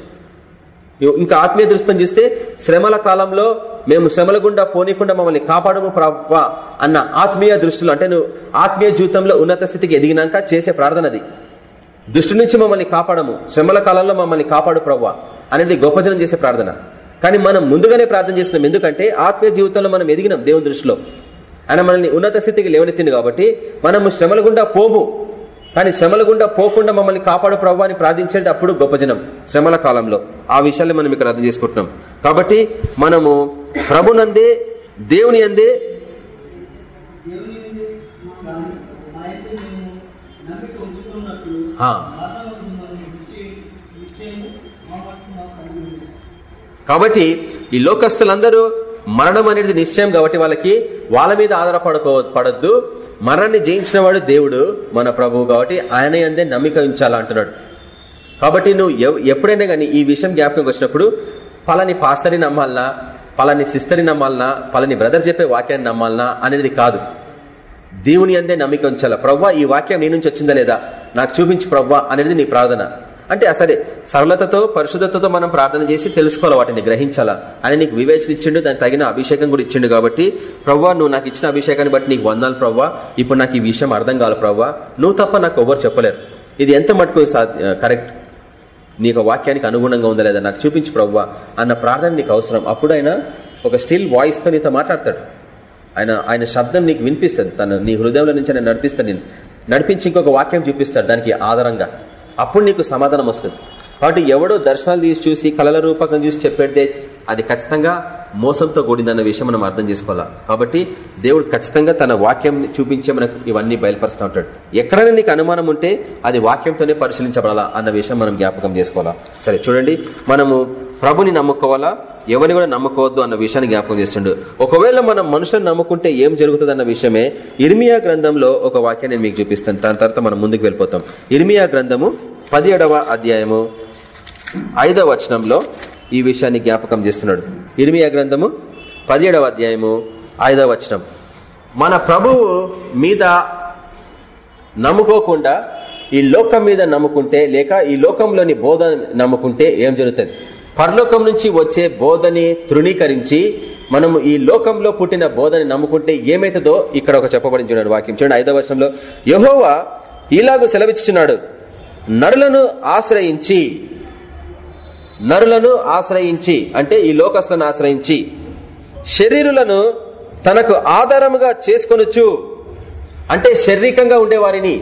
ఇంకా ఆత్మీయ దృష్టం చూస్తే శ్రమల కాలంలో మేము శ్రమల గుండా పోనీకుండా మమ్మల్ని కాపాడము ప్రభా అన్న ఆత్మీయ దృష్టిలో అంటే నువ్వు ఆత్మీయ జీవితంలో ఉన్నత స్థితికి ఎదిగినాక చేసే ప్రార్థన అది. దుష్టి నుంచి మమ్మల్ని కాపాడము. శ్రమల కాలంలో మమ్మల్ని కాపాడు ప్రవ్వా అనేది గొప్పజనం చేసే ప్రార్థన. కానీ మనం ముందుగానే ప్రార్థన చేసినాం ఎందుకంటే ఆత్మీయ జీవితంలో మనం ఎదిగినాం దేవుని దృష్టిలో ఆయన మనల్ని ఉన్నత స్థితికి లేవనెత్తింది కాబట్టి మనము శ్రమల గుండా పోము కానీ శ్రమల గుండా పోకుండా మమ్మల్ని కాపాడు ప్రభు అని ప్రార్థించేది అప్పుడు గొప్ప జనం శ్రమల కాలంలో ఆ విషయాన్ని మనం ఇక్కడ అర్థం చేసుకుంటున్నాం కాబట్టి మనము ప్రభునందే దేవుని అందే దేవుని నుండి మా మా యొక్క మేము నమ్మిక ఉంచుకున్నట్లు ఆ, మరణం మిమ్మల్ని విడిచి నిశ్చయము మా వరకు మాకు కలిగి కాబట్టి ఈ లోకస్తులందరూ మరణం అనేది నిశ్చయం కాబట్టి వాళ్ళకి వాళ్ళ మీద ఆధారపడుకో పడద్దు. మరణాన్ని జయించిన వాడు దేవుడు మన ప్రభువు కాబట్టి ఆయన అందే నమ్మిక ఉంచాలా అంటున్నాడు. కాబట్టి నువ్వు ఎవ్- ఎప్పుడైనా కానీ ఈ విషయం జ్ఞాపకం వచ్చినప్పుడు పలాని పాస్టర్ని నమ్మాలనా పలాని సిస్టర్ని నమ్మాలనా పలాని బ్రదర్ చెప్పే వాక్యాన్ని నమ్మాలనా అనేది కాదు. దేవుని అందే నమ్మిక ఉంచాలా. ప్రవ్వా ఈ వాక్యం నీ నుంచి వచ్చిందా లేదా? నాకు చూపించి ప్రవ్వా అనేది నీ ప్రార్థన. అంటే సరే సరళతతో పరిశుద్ధతతో మనం ప్రార్థన చేసి తెలుసుకోవాలి వాటిని గ్రహించాలా? అని నీకు వివేచన ఇచ్చిండు దానికి తగిన అభిషేకం కూడా ఇచ్చిండు కాబట్టి ప్రవ్వా నువ్వు నాకు ఇచ్చిన అభిషేకాన్ని బట్టి నీకు వందాలు ప్రవ్వా. ఇప్పుడు నాకు ఈ విషయం అర్థం కావాలి ప్రవ్వా. నువ్వు తప్ప నాకు ఎవరు చెప్పలేరు. ఇది ఎంత మటుకు కరెక్ట్? నీకు వాక్యానికి అనుగుణంగా ఉందా లేదా? నాకు చూపించు ప్రవ్వా. అన్న ప్రార్థన నీకు అవసరం. అప్పుడు ఆయన ఒక స్టిల్ వాయిస్తో నీతో మాట్లాడతాడు. ఆయన ఆయన శబ్దం నీకు వినిపిస్తుంది. తను నీ హృదయంలో నుంచి ఆయన నడిపిస్తాడు. నేను నడిపించి ఇంకొక వాక్యం చూపిస్తాడు. దానికి ఆధారంగా. అప్పుడు నీకు సమాధానం వస్తుంది. కాబట్టి ఎవడో దర్శనాలు తీసి చూసి కళల రూపకం చూసి చెప్పేదే అది ఖచ్చితంగా మోసంతో కూడిందన్న విషయం మనం అర్థం చేసుకోవాలా? కాబట్టి దేవుడు ఖచ్చితంగా తన వాక్యం చూపించే మనకు ఇవన్నీ బయలుపరుస్తూ ఉంటాడు. ఎక్కడైనా నీకు అనుమానం ఉంటే అది వాక్యంతోనే పరిశీలించబడాలా అన్న విషయం మనం జ్ఞాపకం చేసుకోవాలా? సరే చూడండి. మనము ప్రభుని నమ్ముకోవాలా? ఎవరిని కూడా నమ్ముకోవద్దు అన్న విషయాన్ని జ్ఞాపకం చేస్తుండు. ఒకవేళ మనం మనుషులను నమ్ముకుంటే ఏం జరుగుతుంది అన్న విషయమే ఇర్మియా గ్రంథంలో ఒక వాక్యాన్ని నేను మీకు చూపిస్తాను. దాని తర్వాత మనం ముందుకు వెళ్ళిపోతాం. ఇర్మియా గ్రంథము పదిహేడవ అధ్యాయము ఐదవ వచనంలో ఈ విషయాన్ని జ్ఞాపకం చేస్తున్నాడు. ఇర్మియా గ్రంథము పదిహేడవ అధ్యాయము ఐదవ వచనం. మన ప్రభువు మీద నమ్ముకోకుండా ఈ లోకం మీద నమ్ముకుంటే లేక ఈ లోకంలోని బోధ నమ్ముకుంటే ఏం జరుగుతుంది? పరలోకం నుంచి వచ్చే బోధని తృణీకరించి మనము ఈ లోకంలో పుట్టిన బోధని నమ్ముకుంటే ఏమైతుందో ఇక్కడ ఒక చెప్పబడి చూడండి వాక్యం. చూడండి ఐదవ వర్షంలో యహోవా ఇలాగూ సెలవిచ్చుచున్నాడు. నరులను ఆశ్రయించి నరులను ఆశ్రయించి అంటే ఈ లోకస్లను ఆశ్రయించి శరీరులను తనకు ఆధారముగా చేసుకొనుచు అంటే శారీరకంగా ఉండేవారిని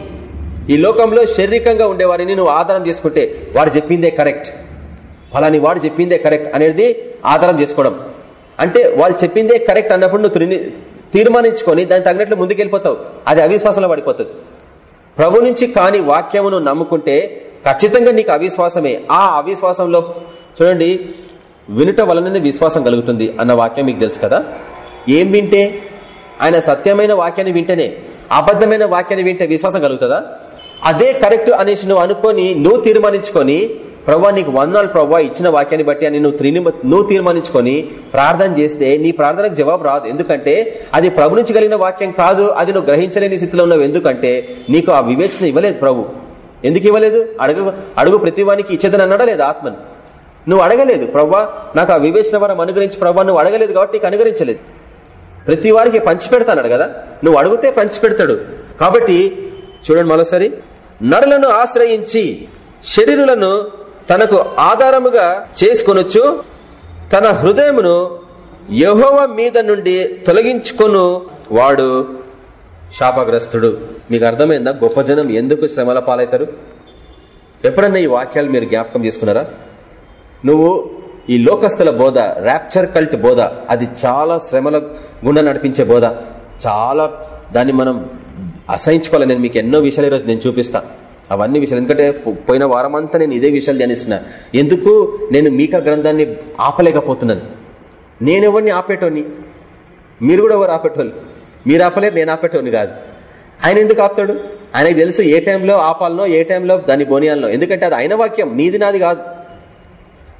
ఈ లోకంలో శారీరకంగా ఉండేవారిని నువ్వు ఆధారం చేసుకుంటే వారు చెప్పిందే కరెక్ట్. ఫలాని వాడు చెప్పిందే కరెక్ట్ అనేది ఆధారం చేసుకోవడం. అంటే వాళ్ళు చెప్పిందే కరెక్ట్ అన్నప్పుడు నువ్వు తీర్మానించుకొని దాన్ని తగినట్లు ముందుకెళ్ళిపోతావు. అది అవిశ్వాసంలో పడిపోతుంది. ప్రభు నుంచి కాని వాక్యమును నమ్ముకుంటే ఖచ్చితంగా నీకు అవిశ్వాసమే. ఆ అవిశ్వాసంలో చూడండి వినుట వలననే విశ్వాసం కలుగుతుంది అన్న వాక్యం మీకు తెలుసు కదా? ఏం వింటే? ఆయన సత్యమైన వాక్యాన్ని వింటేనే అబద్ధమైన వాక్యాన్ని వింటే విశ్వాసం కలుగుతుందా? అదే కరెక్ట్ అనేసి నువ్వు అనుకొని నువ్వు తీర్మానించుకొని ప్రభా నీకు వందనాలు ప్రభావ ఇచ్చిన వాక్యాన్ని బట్టి అని నువ్వు త్రిని నువ్వు తీర్మానించుకొని ప్రార్థన చేస్తే నీ ప్రార్థనకు జవాబు రాదు. ఎందుకంటే అది ప్రభు నుంచి కలిగిన వాక్యం కాదు అది నువ్వు గ్రహించలేని స్థితిలో ఉన్నావు. ఎందుకంటే నీకు ఆ వివేచన ఇవ్వలేదు ప్రభు. ఎందుకు ఇవ్వలేదు? అడుగు అడుగు ప్రతివానికి ఇచ్చేదని అన్నాడా లేదు ఆత్మను? నువ్వు అడగలేదు. ప్రభా నాకు ఆ వివేచన వరం అనుగ్రహించి ప్రభా నువ్వు అడగలేదు కాబట్టి నీకు అనుగ్రహించలేదు. ప్రతి వారికి పంచి పెడతాడు కదా? నువ్వు అడిగితే పంచి పెడతాడు కాబట్టి చూడండి మరోసారి. నరులను ఆశ్రయించి శరీరులను తనకు ఆధారముగా చేసుకొనొచ్చు తన హృదయమును యహోవ మీద నుండి తొలగించుకొను వాడు శాపగ్రస్తుడు. మీకు అర్థమైందా? గొప్ప జనం ఎందుకు శ్రమల పాలవుతారు ఎప్పుడన్నా ఈ వాక్యాలు మీరు జ్ఞాపకం చేసుకున్నారా? నువ్వు ఈ లోకస్తుల బోధ ర్యాప్చర్ కల్ట్ బోధ అది చాలా శ్రమల గుండా నడిపించే బోధ. చాలా దాన్ని మనం అసహించుకోవాలి. నేను మీకు ఎన్నో విషయాలు ఈరోజు నేను చూపిస్తాను అవన్నీ విషయాలు. ఎందుకంటే పో- పోయిన వారం అంతా నేను ఇదే విషయాలు ధ్యానిస్తున్నా. ఎందుకు? నేను మీక గ్రంథాన్ని ఆపలేకపోతున్నాను నేనెవరిని ఆపేటోని మీరు కూడా ఎవరు ఆపేటోళ్ళు? మీరు ఆపలేరు నేను ఆపేటోని కాదు. ఆయన ఎందుకు ఆపుతాడు? ఆయనకు తెలుసు ఏ టైంలో ఆపాలనో ఏ టైంలో దాన్ని బోనియాలనో. ఎందుకంటే అది ఆయన వాక్యం నీది నాది కాదు.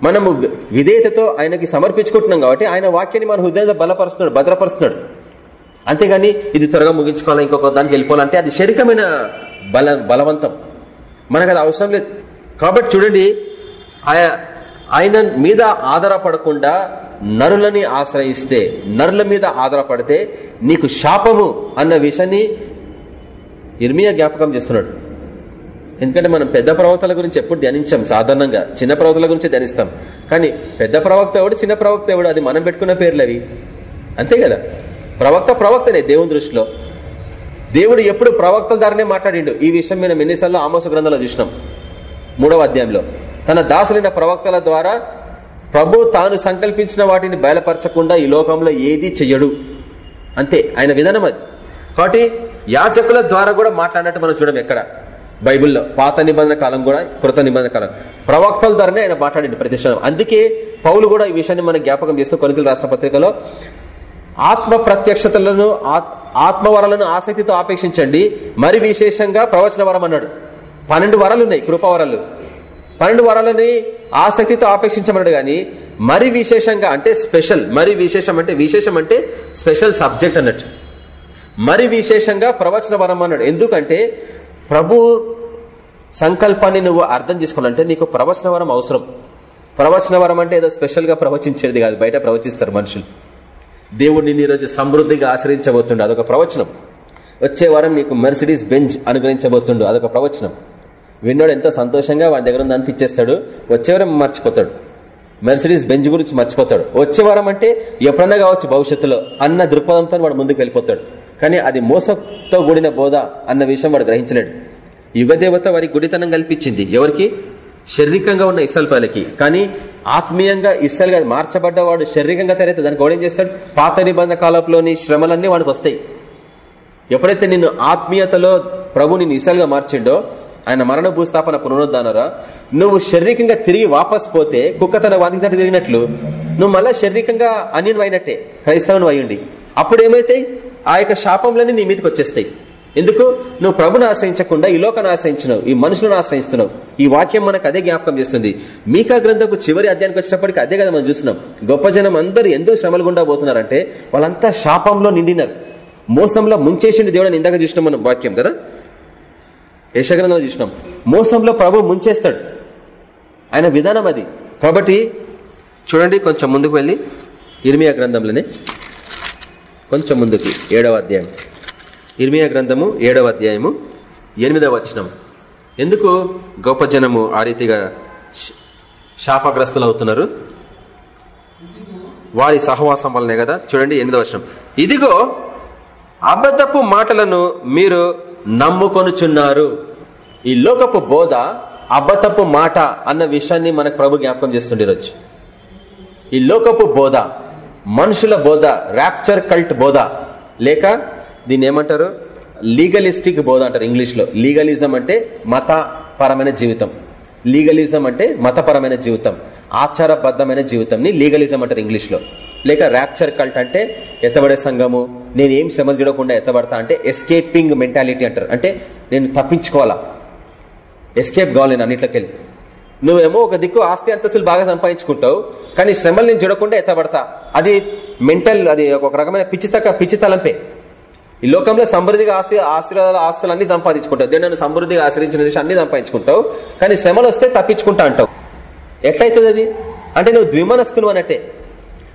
మనము వి- విధేయతతో ఆయనకి సమర్పించుకుంటున్నాం కాబట్టి ఆయన వాక్యాన్ని మన హృదయంలో బలపరుస్తున్నాడు భద్రపరుస్తున్నాడు. అంతేగాని ఇది త్వరగా ముగించుకోవాలి ఇంకొక దానికి వెళ్ళిపోవాలంటే అది శరీరమైన బల బలవంతం. మనకు అది అవసరం లేదు. కాబట్టి చూడండి ఆయ- ఆయన మీద ఆధారపడకుండా నరులని ఆశ్రయిస్తే నరుల మీద ఆధారపడితే నీకు శాపము అన్న విషయాన్ని ఇర్మియా జ్ఞాపకం చేస్తున్నాడు. ఎందుకంటే మనం పెద్ద ప్రవక్తల గురించి ఎప్పుడు ధ్యానించాం సాధారణంగా. చిన్న ప్రవక్తల గురించి ధ్యానిస్తాం. కానీ పెద్ద ప్రవక్త ఎవడు చిన్న ప్రవక్త ఎవడు అది మనం పెట్టుకున్న పేర్లు అవి అంతే కదా? ప్రవక్త ప్రవక్తనే దేవుని దృష్టిలో. దేవుడు ఎప్పుడు ప్రవక్తల ద్వారానే మాట్లాడిండు. ఈ విషయం మేము ఎన్నిసార్లు ఆమోస గ్రంథంలో చూసినాం. మూడవ అధ్యాయంలో. తన దాసులైన ప్రవక్తల ద్వారా ప్రభు తాను సంకల్పించిన వాటిని బయలుపరచకుండా ఈ లోకంలో ఏది చెయ్యడు. అంతే. ఆయన విధానం అది. కాబట్టి యాచకుల ద్వారా కూడా మాట్లాడినట్టు మనం చూడం ఎక్కడ. బైబిల్లో పాత నిబంధన కాలం కూడా కృత నిబంధన కాలం. ప్రవక్తల ద్వారానే ఆయన మాట్లాడిండు ప్రతిష్టం అందుకే పౌలు కూడా ఈ విషయాన్ని మనం జ్ఞాపకం చేస్తూ కొనుగోలు రాష్ట్ర పత్రికలో ఆత్మ ప్రత్యక్షతలను ఆత్- ఆత్మవరాలను ఆసక్తితో ఆపేక్షించండి. మరి విశేషంగా ప్రవచన వరం అన్నాడు. పన్నెండు వరాలు ఉన్నాయి కృపావరాలు పన్నెండు వరాలని ఆసక్తితో ఆపేక్షించమన్నాడు గాని మరి విశేషంగా అంటే స్పెషల్ మరి విశేషం అంటే విశేషం అంటే స్పెషల్ సబ్జెక్ట్ అన్నట్టు. మరి విశేషంగా ప్రవచన వరం అన్నాడు. ఎందుకంటే ప్రభు సంకల్పాన్ని నువ్వు అర్థం చేసుకోవాలంటే నీకు ప్రవచన వరం అవసరం. ప్రవచన వరం అంటే ఏదో స్పెషల్గా ప్రవచించేది కాదు బయట ప్రవచిస్తారు మనుషులు. దేవుడు నిన్ను ఈరోజు సమృద్ధిగా ఆశ్రయించబోతుండు. అదొక ప్రవచనం. వచ్చే వారం నీకు మెర్సిడీస్ బెంజ్ అనుగ్రహించబోతుండు. అదొక ప్రవచనం. విన్నోడు ఎంతో సంతోషంగా వాడి దగ్గర ఉంది అంత ఇచ్చేస్తాడు. వచ్చే వారం మర్చిపోతాడు. మెర్సిడీస్ బెంజ్ గురించి మర్చిపోతాడు. వచ్చే వారం అంటే ఎప్పుడన్నా కావచ్చు భవిష్యత్తులో అన్న దృక్పథంతో వాడు ముందుకు వెళ్ళిపోతాడు. కానీ అది మోసంతో కూడిన బోధ అన్న విషయం వాడు గ్రహించలేడు. యుగదేవత వారికి గుడితనం కల్పించింది. ఎవరికి? శారీరకంగా ఉన్న ఇసల్పాలకి కానీ ఆత్మీయంగా ఇసల్గా మార్చబడ్డవాడు శారీరకంగా తయారైతే దానికి వాడు ఏం చేస్తాడు? పాత నిబంధన కాలంలోని శ్రమలన్నీ వాడికి వస్తాయి. ఎప్పుడైతే నిన్ను ఆత్మీయతలో ప్రభు నిన్ను ఇసల్గా మార్చిండో ఆయన మరణ భూస్థాపన పునరుద్ధానరా నువ్వు శారీరకంగా తిరిగి వాపస్ పోతే కుక్క తన వాదికినట్టు తిరిగినట్లు నువ్వు మళ్ళా శారీరకంగా అన్యం అయినట్టే క్రైస్తవుని అయ్యండి అప్పుడు ఏమైతాయి? ఆ యొక్క శాపంలన్నీ నీ మీదకి వచ్చేస్తాయి. ఎందుకు? నువ్వు ప్రభుని ఆశ్రయించకుండా ఈ లోకాన్ని ఆశ్రయించినావు ఈ మనుషులను ఆశ్రయిస్తున్నావు. ఈ వాక్యం మనకు అదే జ్ఞాపకం చేస్తుంది. మీకా గ్రంథపు చివరి అధ్యాయానికి వచ్చినప్పటికీ అదే కదా మనం చూస్తున్నాం. గొప్ప జనం అందరూ ఎందుకు శ్రమలు గుండా పోతున్నారంటే వాళ్ళంతా శాపంలో నిండినారు. మోసంలో ముంచేసిండు దేవుడు ఇందాక చూసినాం మనం వాక్యం కదా? యశగ్రంథంలో చూసినాం. మోసంలో ప్రభు ముంచేస్తాడు. ఆయన విధానం అది. కాబట్టి చూడండి కొంచెం ముందుకు వెళ్ళి ఇర్మియా గ్రంథంలోనే కొంచెం ముందుకి ఏడవ అధ్యాయం. ఇర్మియా గ్రంథము ఏడవ అధ్యాయము ఎనిమిదవ వచనం. ఎందుకు గొప్ప జనము ఆ రీతిగా శాపగ్రస్తులు అవుతున్నారు వారి సహవాసం వల్లనే కదా? చూడండి ఎనిమిదవ వచనం. ఇదిగో అబద్ధపు మాటలను మీరు నమ్ముకొనుచున్నారు. ఈ లోకపు బోధ అబద్ధపు మాట అన్న విషయాన్ని మనకు ప్రభు జ్ఞాపకం చేస్తుండేరొచ్చు ఈ లోకపు బోధ మనుషుల బోధ ర్యాప్చర్ కల్ట్ బోధ లేక దీన్ని ఏమంటారు లీగలిస్టిక్ బోధ అంటారు ఇంగ్లీష్లో లీగలిజం అంటే మతపరమైన జీవితం. లీగలిజం అంటే మతపరమైన జీవితం. ఆచారబద్ధమైన జీవితం లీగలిజం అంటారు ఇంగ్లీష్లో లేక ర్యాప్చర్ కల్ట్ అంటే ఎత్తబడే సంఘము నేను ఏం శ్రమలు చూడకుండా ఎత్తబడతా అంటే ఎస్కేపింగ్ మెంటాలిటీ అంటారు. అంటే నేను తప్పించుకోవాలా? ఎస్కేప్ కావాలి నేను అన్నిట్లకెళ్ళి. నువ్వేమో ఒక దిక్కు ఆస్తి అంతస్తులు బాగా సంపాదించుకుంటావు కానీ శ్రమలు నేను చూడకుండా ఎత్తబడతా. అది మెంటల్ అది ఒక రకమైన పిచ్చితక పిచ్చి తలంపే ఈ లోకంలో సమృద్ధిగా ఆస్తి ఆశీర్వాదాల ఆస్తులు అన్ని సంపాదించుకుంటావు. దేని సమృద్ధిగా ఆశ్రయించిన విషయం అన్ని సంపాదించుకుంటావు. కానీ శ్రమలు వస్తే తప్పించుకుంటా అంటావు. ఎట్లయితుంది అది? అంటే నువ్వు ద్విమనస్కును అన్నట్టే.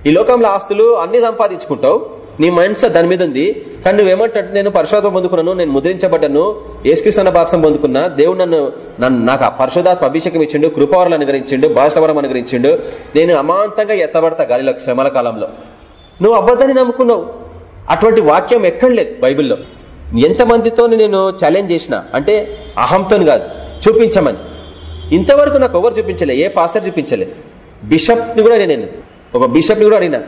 ఈ లోకంలో ఆస్తులు అన్ని సంపాదించుకుంటావు. నీ మైండ్ సెట్ దాని మీద ఉంది. కానీ నువ్వేమంటే నేను పరిశోధన పొందుకున్నాను నేను ముద్రించబడ్డాను ఏసుకృష్ణ బాప్సం పొందుకున్నా దేవుడు నన్ను నన్ను నాకు ఆ పరిశోధాత్మ అభిషేకం ఇచ్చిండు కృపావరలు అనుగ్రహించిండు భాషవరం అనుగ్రహించిండు. నేను అమాంతంగా ఎత్తబడతా గాలిలో శ్రమల కాలంలో. నువ్వు అబద్ధాన్ని నమ్ముకున్నావు. అటువంటి వాక్యం ఎక్కడ లేదు బైబిల్లో. ఎంతమందితో నేను ఛాలెంజ్ చేసిన? అంటే అహంతో కాదు చూపించమని. ఇంతవరకు నాకు ఎవరు చూపించలే ఏ పాస్టర్ చూపించలే. బిషప్ని కూడా నేను ఒక బిషప్ని కూడా అడిగినా.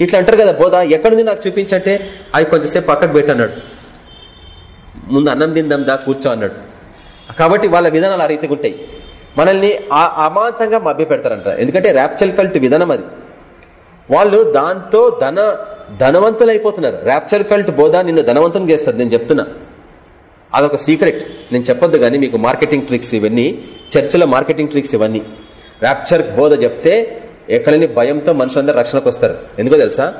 ఇట్లా అంటారు కదా బోధ ఎక్కడుంది నాకు చూపించంటే అది కొంచెంసేపు పక్కకు పెట్టన్నాడు ముందు అన్నం తిందాం దా కూర్చో అన్నాడు. కాబట్టి వాళ్ళ విధానాలు ఆ రీతిగా ఉంటాయి. మనల్ని అమాంతంగా మభ్య పెడతారంట ఎందుకంటే ర్యాప్చల్ కల్ట్ విధానం అది. వాళ్ళు దాంతో ధన ధనవంతులు అయిపోతున్నారు ర్యాప్చర్ కల్ట్ బోధ నిన్ను ధనవంతం చేస్తారు. నేను చెప్తున్నా. అదొక సీక్రెట్ నేను చెప్పొద్దు కానీ మీకు మార్కెటింగ్ ట్రిక్స్ ఇవన్నీ చర్చిలో మార్కెటింగ్ ట్రిక్స్ ఇవన్నీ. ర్యాప్చర్ బోధ చెప్తే ఎక్కడని భయంతో మనుషులందరూ రక్షణకు వస్తారు. ఎందుకో తెలుసా?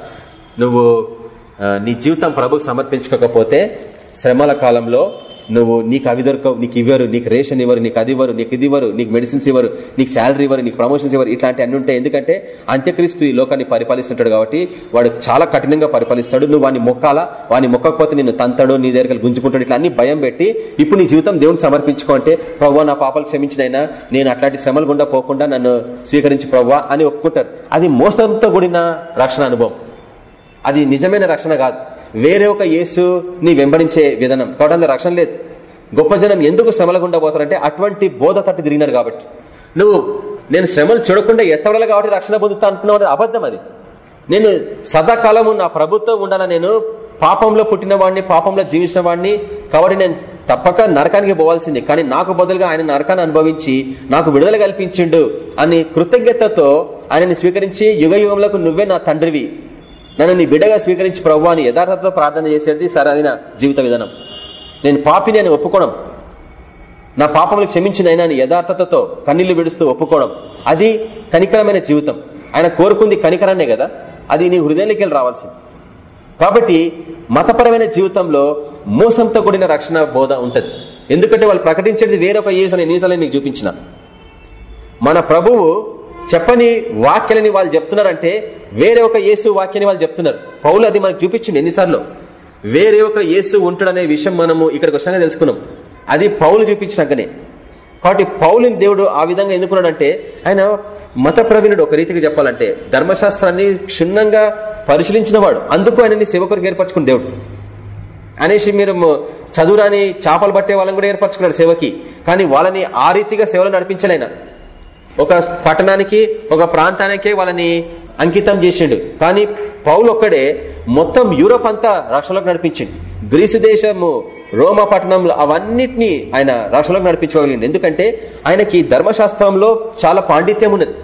నువ్వు నీ జీవితం ప్రభుకు సమర్పించకపోతే శ్రమల కాలంలో నువ్వు నీకు అవి దొరకవు నీకు ఇవ్వరు నీకు రేషన్ ఇవ్వరు నీకు అది ఇవ్వరు నీకు ఇది ఇవ్వరు నీకు మెడిసిన్స్ ఇవ్వరు నీకు శాలరీ ఇవ్వరు నీకు ప్రమోషన్స్ ఇవ్వరు ఇట్లాంటి అన్ని ఉంటాయి. ఎందుకంటే అంత్యక్రీస్తు ఈ లోకాన్ని పరిపాలిస్తుంటాడు కాబట్టి వాడు చాలా కఠినంగా పరిపాలిస్తాడు. నువ్వు వాని మొక్కాలా? వాని మొక్కకపోతే నిన్ను తంతాడు నీ దగ్గర గుంజుకుంటాడు ఇట్లా అన్ని భయం పెట్టి ఇప్పుడు నీ జీవితం దేవుని సమర్పించుకో అంటే ప్రవ్వా నా పాపాలు క్షమించినైనా నేను అట్లాంటి శ్రమలు గుండా పోకుండా నన్ను స్వీకరించి ప్రవ్వా అని ఒప్పుకుంటారు. అది మోసంతో కూడిన రక్షణ అనుభవం. అది నిజమైన రక్షణ కాదు. వేరే ఒక యేసుని వెంబడించే విధానం. కాబట్టి అందులో రక్షణ లేదు. గొప్ప జనం ఎందుకు శ్రమలు గుండా పోతారంటే అటువంటి బోధ తట్టు తిరిగినారు కాబట్టి. నువ్వు నేను శ్రమలు చూడకుండా ఎత్తవడాలి కాబట్టి రక్షణ పొందుతా అనుకున్నావు అబద్ధం అది. నేను సదాకాలము నా ప్రభుత్వం ఉండాల? నేను పాపంలో పుట్టిన వాడిని పాపంలో జీవించిన వాడిని కాబట్టి నేను తప్పక నరకానికి పోవాల్సింది. కానీ నాకు బదులుగా ఆయన నరకాన్ని అనుభవించి నాకు విడుదల కల్పించిండు అని కృతజ్ఞతతో ఆయనని స్వీకరించి యుగ యుగంలో నువ్వే నా తండ్రివి. నన్ను నీ బిడ్డగా స్వీకరించి ప్రభు అని యథార్థతో ప్రార్థన చేసేది సరైన జీవిత విధానం. నేను పాపిని అని ఒప్పుకోవడం. నా పాపములు క్షమించినైనా యథార్థతతో కన్నీళ్ళు విడుస్తూ ఒప్పుకోవడం. అది కనికరమైన జీవితం. ఆయన కోరుకుంది కనికరాన్నే కదా. అది నీ హృదయానికి వెళ్ళి రావాల్సింది. కాబట్టి మతపరమైన జీవితంలో మోసంతో కూడిన రక్షణ బోధ ఉంటుంది. ఎందుకంటే వాళ్ళు ప్రకటించేది వేరొక ఏసు అనే నీసాలని మీకు చూపించిన. మన ప్రభువు చెప్పని వాక్యాలని వాళ్ళు చెప్తున్నారంటే వేరే ఒక యేసు వాక్యాన్ని వాళ్ళు చెప్తున్నారు. పౌలు అది మనకు చూపించింది ఎన్నిసార్లు? వేరే ఒక యేసు ఉంటాడనే విషయం మనము ఇక్కడికి వచ్చినాక తెలుసుకున్నాం. అది పౌలు చూపించినాకనే. కాబట్టి పౌలిని దేవుడు ఆ విధంగా ఎందుకున్నాడంటే ఆయన మత ప్రవీణుడు ఒక రీతిగా చెప్పాలంటే ధర్మశాస్త్రాన్ని క్షుణ్ణంగా పరిశీలించిన వాడు. అందుకు ఆయనని సేవకుడికి ఏర్పరచుకుని దేవుడు. అనేసి మీరు చదువురాని చేపలు పట్టే వాళ్ళని కూడా ఏర్పరచుకున్నాడు సేవకి. కానీ వాళ్ళని ఆ రీతిగా సేవలు నడిపించలేనా? ఒక పట్టణానికి ఒక ప్రాంతానికే వాళ్ళని అంకితం చేసిండు. కానీ పౌలు ఒక్కడే మొత్తం యూరోప్ అంతా రక్షణలోకి నడిపించిండు. గ్రీసు దేశము రోమా పట్టణంలో అవన్నిటినీ ఆయన రక్షణలోకి నడిపించగలిగింది ఎందుకంటే ఆయనకి ధర్మశాస్త్రంలో చాలా పాండిత్యం ఉన్నది.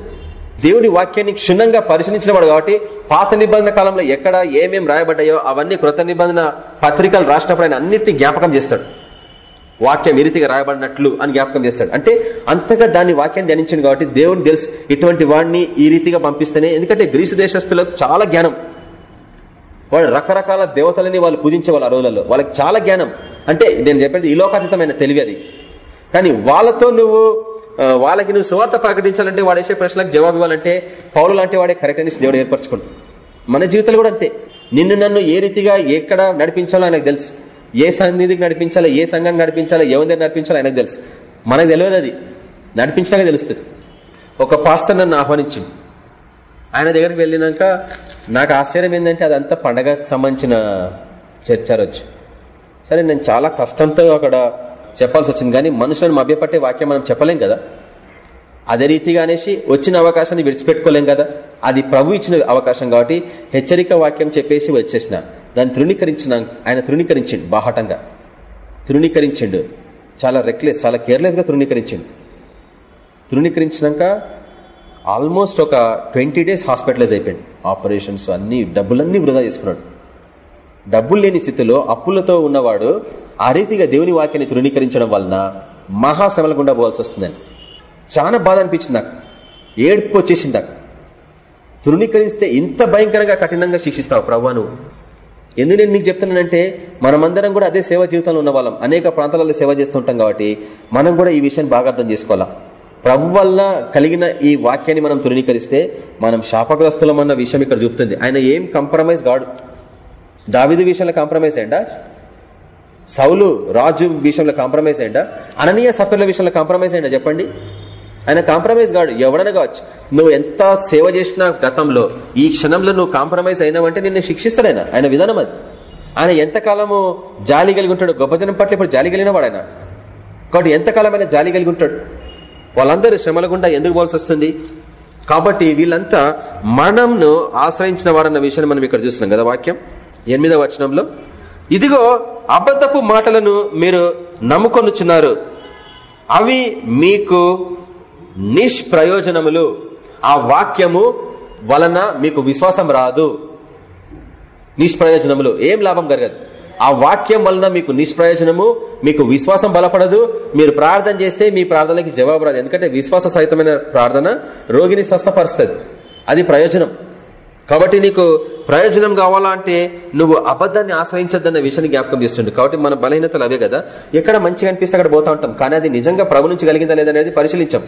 దేవుని వాక్యాన్ని క్షుణ్ణంగా పరిశీలించినవాడు కాబట్టి పాత నిబంధన కాలంలో ఎక్కడ ఏమేం రాయబడ్డాయో అవన్నీ కృత నిబంధన పత్రికలు రాసినప్పుడు ఆయన అన్నింటినీ జ్ఞాపకం చేస్తాడు. వాక్యం ఈ రీతిగా రాయబడినట్లు అని జ్ఞాపకం చేస్తాడు. అంటే అంతగా దాన్ని వాక్యాన్ని ధ్యానించింది కాబట్టి దేవుని తెలుసు ఇటువంటి వాడిని ఈ రీతిగా పంపిస్తేనే. ఎందుకంటే గ్రీసు దేశస్తులకు చాలా జ్ఞానం. వాళ్ళు రకరకాల దేవతలని వాళ్ళు పూజించే వాళ్ళ ఆ రోజులలో. వాళ్ళకి చాలా జ్ఞానం. అంటే నేను చెప్పేది ఈ లోకాతీతమైన తెలివి అది. కానీ వాళ్ళతో నువ్వు వాళ్ళకి నువ్వు సువార్త ప్రకటించాలంటే వాడు వేసే ప్రశ్నలకు జవాబు ఇవ్వాలంటే పౌలు లాంటి వాడే కరెక్ట్ అనేసి దేవుడు ఏర్పరచుకోండి మన జీవితాలు కూడా అంతే. నిన్ను నన్ను ఏ రీతిగా ఎక్కడ నడిపించాలో ఆయనకు తెలుసు. ఏ సన్నిధికి నడిపించాలో ఏ సంఘం నడిపించాలో ఎవరి దగ్గర నడిపించాలో ఆయనకు తెలుసు. మనకు తెలియదు అది. నడిపించడానికి తెలుస్తుంది. ఒక పాస్టర్ నన్ను ఆహ్వానించింది. ఆయన దగ్గరికి వెళ్ళినాక నాకు ఆశ్చర్యం ఏంటంటే అదంతా పండగకు సంబంధించిన చర్చరొచ్చు సరే నేను చాలా కష్టంతో అక్కడ చెప్పాల్సి వచ్చింది. కానీ మనుషులను మభ్యపట్టే వాక్యం మనం చెప్పలేం కదా? అదే రీతిగా అనేసి వచ్చిన అవకాశాన్ని విడిచిపెట్టుకోలేం కదా? అది ప్రభు ఇచ్చిన అవకాశం కాబట్టి హెచ్చరిక వాక్యం చెప్పేసి వచ్చేసిన. దాన్ని తృణీకరించిన ఆయన తృణీకరించిండు బాహటంగా. తృణీకరించిండు. చాలా రెక్లెస్ చాలా కేర్లెస్గా తృణీకరించిండు. తృణీకరించినాక ఆల్మోస్ట్ ఒక ట్వంటీ డేస్ హాస్పిటలైజ్ అయిపోయింది ఆపరేషన్స్ అన్ని డబ్బులన్నీ వృధా చేసుకున్నాడు. డబ్బులు లేని స్థితిలో అప్పులతో ఉన్నవాడు ఆ రీతిగా దేవుని వాక్యాన్ని తృణీకరించడం వలన మహాశ్రమల గుండా పోవాల్సి వస్తుందని చాలా బాధ అనిపించింది నాకు. ఏడుపు వచ్చేసింది నాకు. తృణీకరిస్తే ఇంత భయంకరంగా కఠినంగా శిక్షిస్తావు ప్రవ్వా నువ్వు. ఎందుకు నేను మీకు చెప్తున్నానంటే మనమందరం కూడా అదే సేవ జీవితంలో ఉన్న వాళ్ళం అనేక ప్రాంతాలలో సేవ చేస్తుంటాం కాబట్టి మనం కూడా ఈ విషయాన్ని బాగా అర్థం చేసుకోవాలా? ప్రభు వల్ల కలిగిన ఈ వాక్యాన్ని మనం తృణీకరిస్తే మనం శాపగ్రస్తులమన్న విషయం ఇక్కడ చూపుతుంది. ఆయన ఏం కాంప్రమైజ్ గాడు? దావిది విషయంలో కాంప్రమైజ్ అయ్యండా సౌలు రాజు విషయంలో కాంప్రమైజ్ అయ్యండా అననీయ సఫర్ల విషయంలో కాంప్రమైజ్ అయ్యండా చెప్పండి. ఆయన కాంప్రమైజ్ కాడు ఎవడన కావచ్చు. నువ్వు ఎంత సేవ చేసినా గతంలో ఈ క్షణంలో నువ్వు కాంప్రమైజ్ అయినావంటే నిన్ను శిక్షిస్తాడు ఆయన. ఆయన విధానం అది. ఆయన ఎంతకాలము జాలి కలిగి ఉంటాడు. గొప్ప జనం పట్ల ఇప్పుడు జాలి కలిగిన వాడు ఆయన కాబట్టి ఎంతకాలం ఆయన జాలి కలిగి ఉంటాడు. వాళ్ళందరూ శ్రమల గుండా ఎందుకు పోవాల్సి వస్తుంది? కాబట్టి వీళ్ళంతా మనంను ఆశ్రయించిన వారన్న విషయాన్ని మనం ఇక్కడ చూస్తున్నాం కదా వాక్యం. ఎనిమిదవ వచనంలో. ఇదిగో అబద్ధపు మాటలను మీరు నమ్ముకొనుచున్నారు. అవి మీకు నిష్ప్రయోజనములు. ఆ వాక్యము వలన మీకు విశ్వాసం రాదు. నిష్ప్రయోజనములు. ఏం లాభం కలగదు. ఆ వాక్యం వలన మీకు నిష్ప్రయోజనము మీకు విశ్వాసం బలపడదు. మీరు ప్రార్థన చేస్తే మీ ప్రార్థనకి జవాబు రాదు. ఎందుకంటే విశ్వాస సహితమైన ప్రార్థన రోగిని స్వస్థపరుస్తుంది. అది ప్రయోజనం. కాబట్టి నీకు ప్రయోజనం కావాలా అంటే నువ్వు అబద్ధాన్ని ఆశ్రయించద్దన్న విషయాన్ని జ్ఞాపకం చేస్తుండే. కాబట్టి మన బలహీనతలు అవే కదా. ఎక్కడ మంచిగా అనిపిస్తే అక్కడ పోతా ఉంటాం. కానీ అది నిజంగా ప్రభు నుంచి కలిగిందా లేదనేది పరిశీలించాం.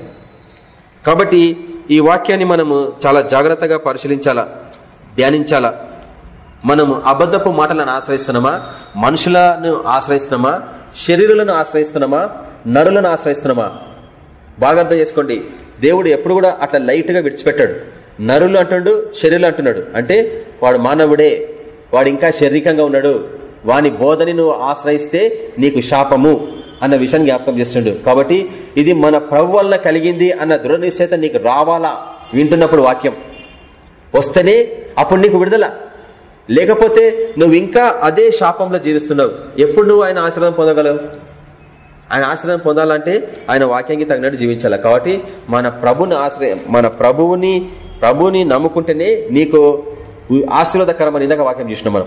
కాబట్టి ఈ వాక్యాన్ని మనము చాలా జాగ్రత్తగా పరిశీలించాలా? ధ్యానించాలా? మనము అబద్ధపు మాటలను ఆశ్రయిస్తున్నామా? మనుషులను ఆశ్రయిస్తున్నామా? శరీరులను ఆశ్రయిస్తున్నామా? నరులను ఆశ్రయిస్తున్నామా? బాగా అర్థం చేసుకోండి. దేవుడు ఎప్పుడు కూడా అట్లా లైట్గా విడిచిపెట్టాడు. నరులు అంటున్నాడు శరీరులు అంటున్నాడు. అంటే వాడు మానవుడే వాడు ఇంకా శారీరకంగా ఉన్నాడు. వాని బోధని నువ్వు ఆశ్రయిస్తే నీకు శాపము. అన్న విషయాన్ని జ్ఞాపకం చేస్తుండు. కాబట్టి ఇది మన ప్రభు వల్ల కలిగింది అన్న దృఢ నిశ్చయిత నీకు రావాలా? వింటున్నప్పుడు వాక్యం. వస్తేనే అప్పుడు నీకు విడుదల. లేకపోతే నువ్వు ఇంకా అదే శాపంలో జీవిస్తున్నావు. ఎప్పుడు నువ్వు ఆయన ఆశ్రయం పొందగలవు? ఆయన ఆశ్రయం పొందాలంటే ఆయన వాక్యానికి తగినట్టు జీవించాలి. కాబట్టి మన ప్రభుని ఆశ్రయం మన ప్రభువుని ప్రభుని నమ్ముకుంటేనే నీకు ఆశీర్వాదకరమైన ఇందాక వాక్యం చూసినాం మనం.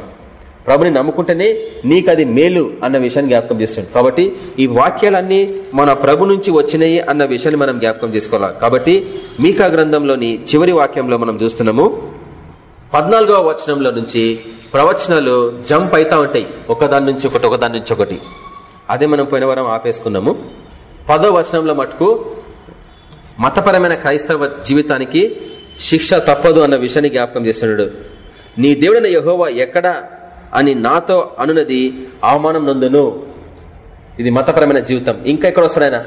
ప్రభుని నమ్ముకుంటేనే నీకు అది మేలు అన్న విషయాన్ని జ్ఞాపకం చేస్తుంది కాబట్టి ఈ వాక్యాలన్నీ మన ప్రభు నుంచి వచ్చినాయి అన్న విషయాన్ని మనం జ్ఞాపకం చేసుకోవాలి? కాబట్టి మీకా గ్రంథంలోని చివరి వాక్యంలో మనం చూస్తున్నాము. పద్నాలుగవ వచనంలో నుంచి ప్రవచనాలు జంప్ అయితా ఉంటాయి. ఒకదాని నుంచి ఒకటి ఒకదాని నుంచి ఒకటి. అదే మనం పోయిన వారం ఆపేసుకున్నాము. పదో వచనంలో మటుకు మతపరమైన క్రైస్తవ జీవితానికి శిక్ష తప్పదు అన్న విషయాన్ని జ్ఞాపకం చేస్తున్నాడు. నీ దేవుడైన యహోవా ఎక్కడ అని నాతో అనునది అవమానం నందును. ఇది మతపరమైన జీవితం. ఇంకా ఎక్కడ వస్తాడు ఆయన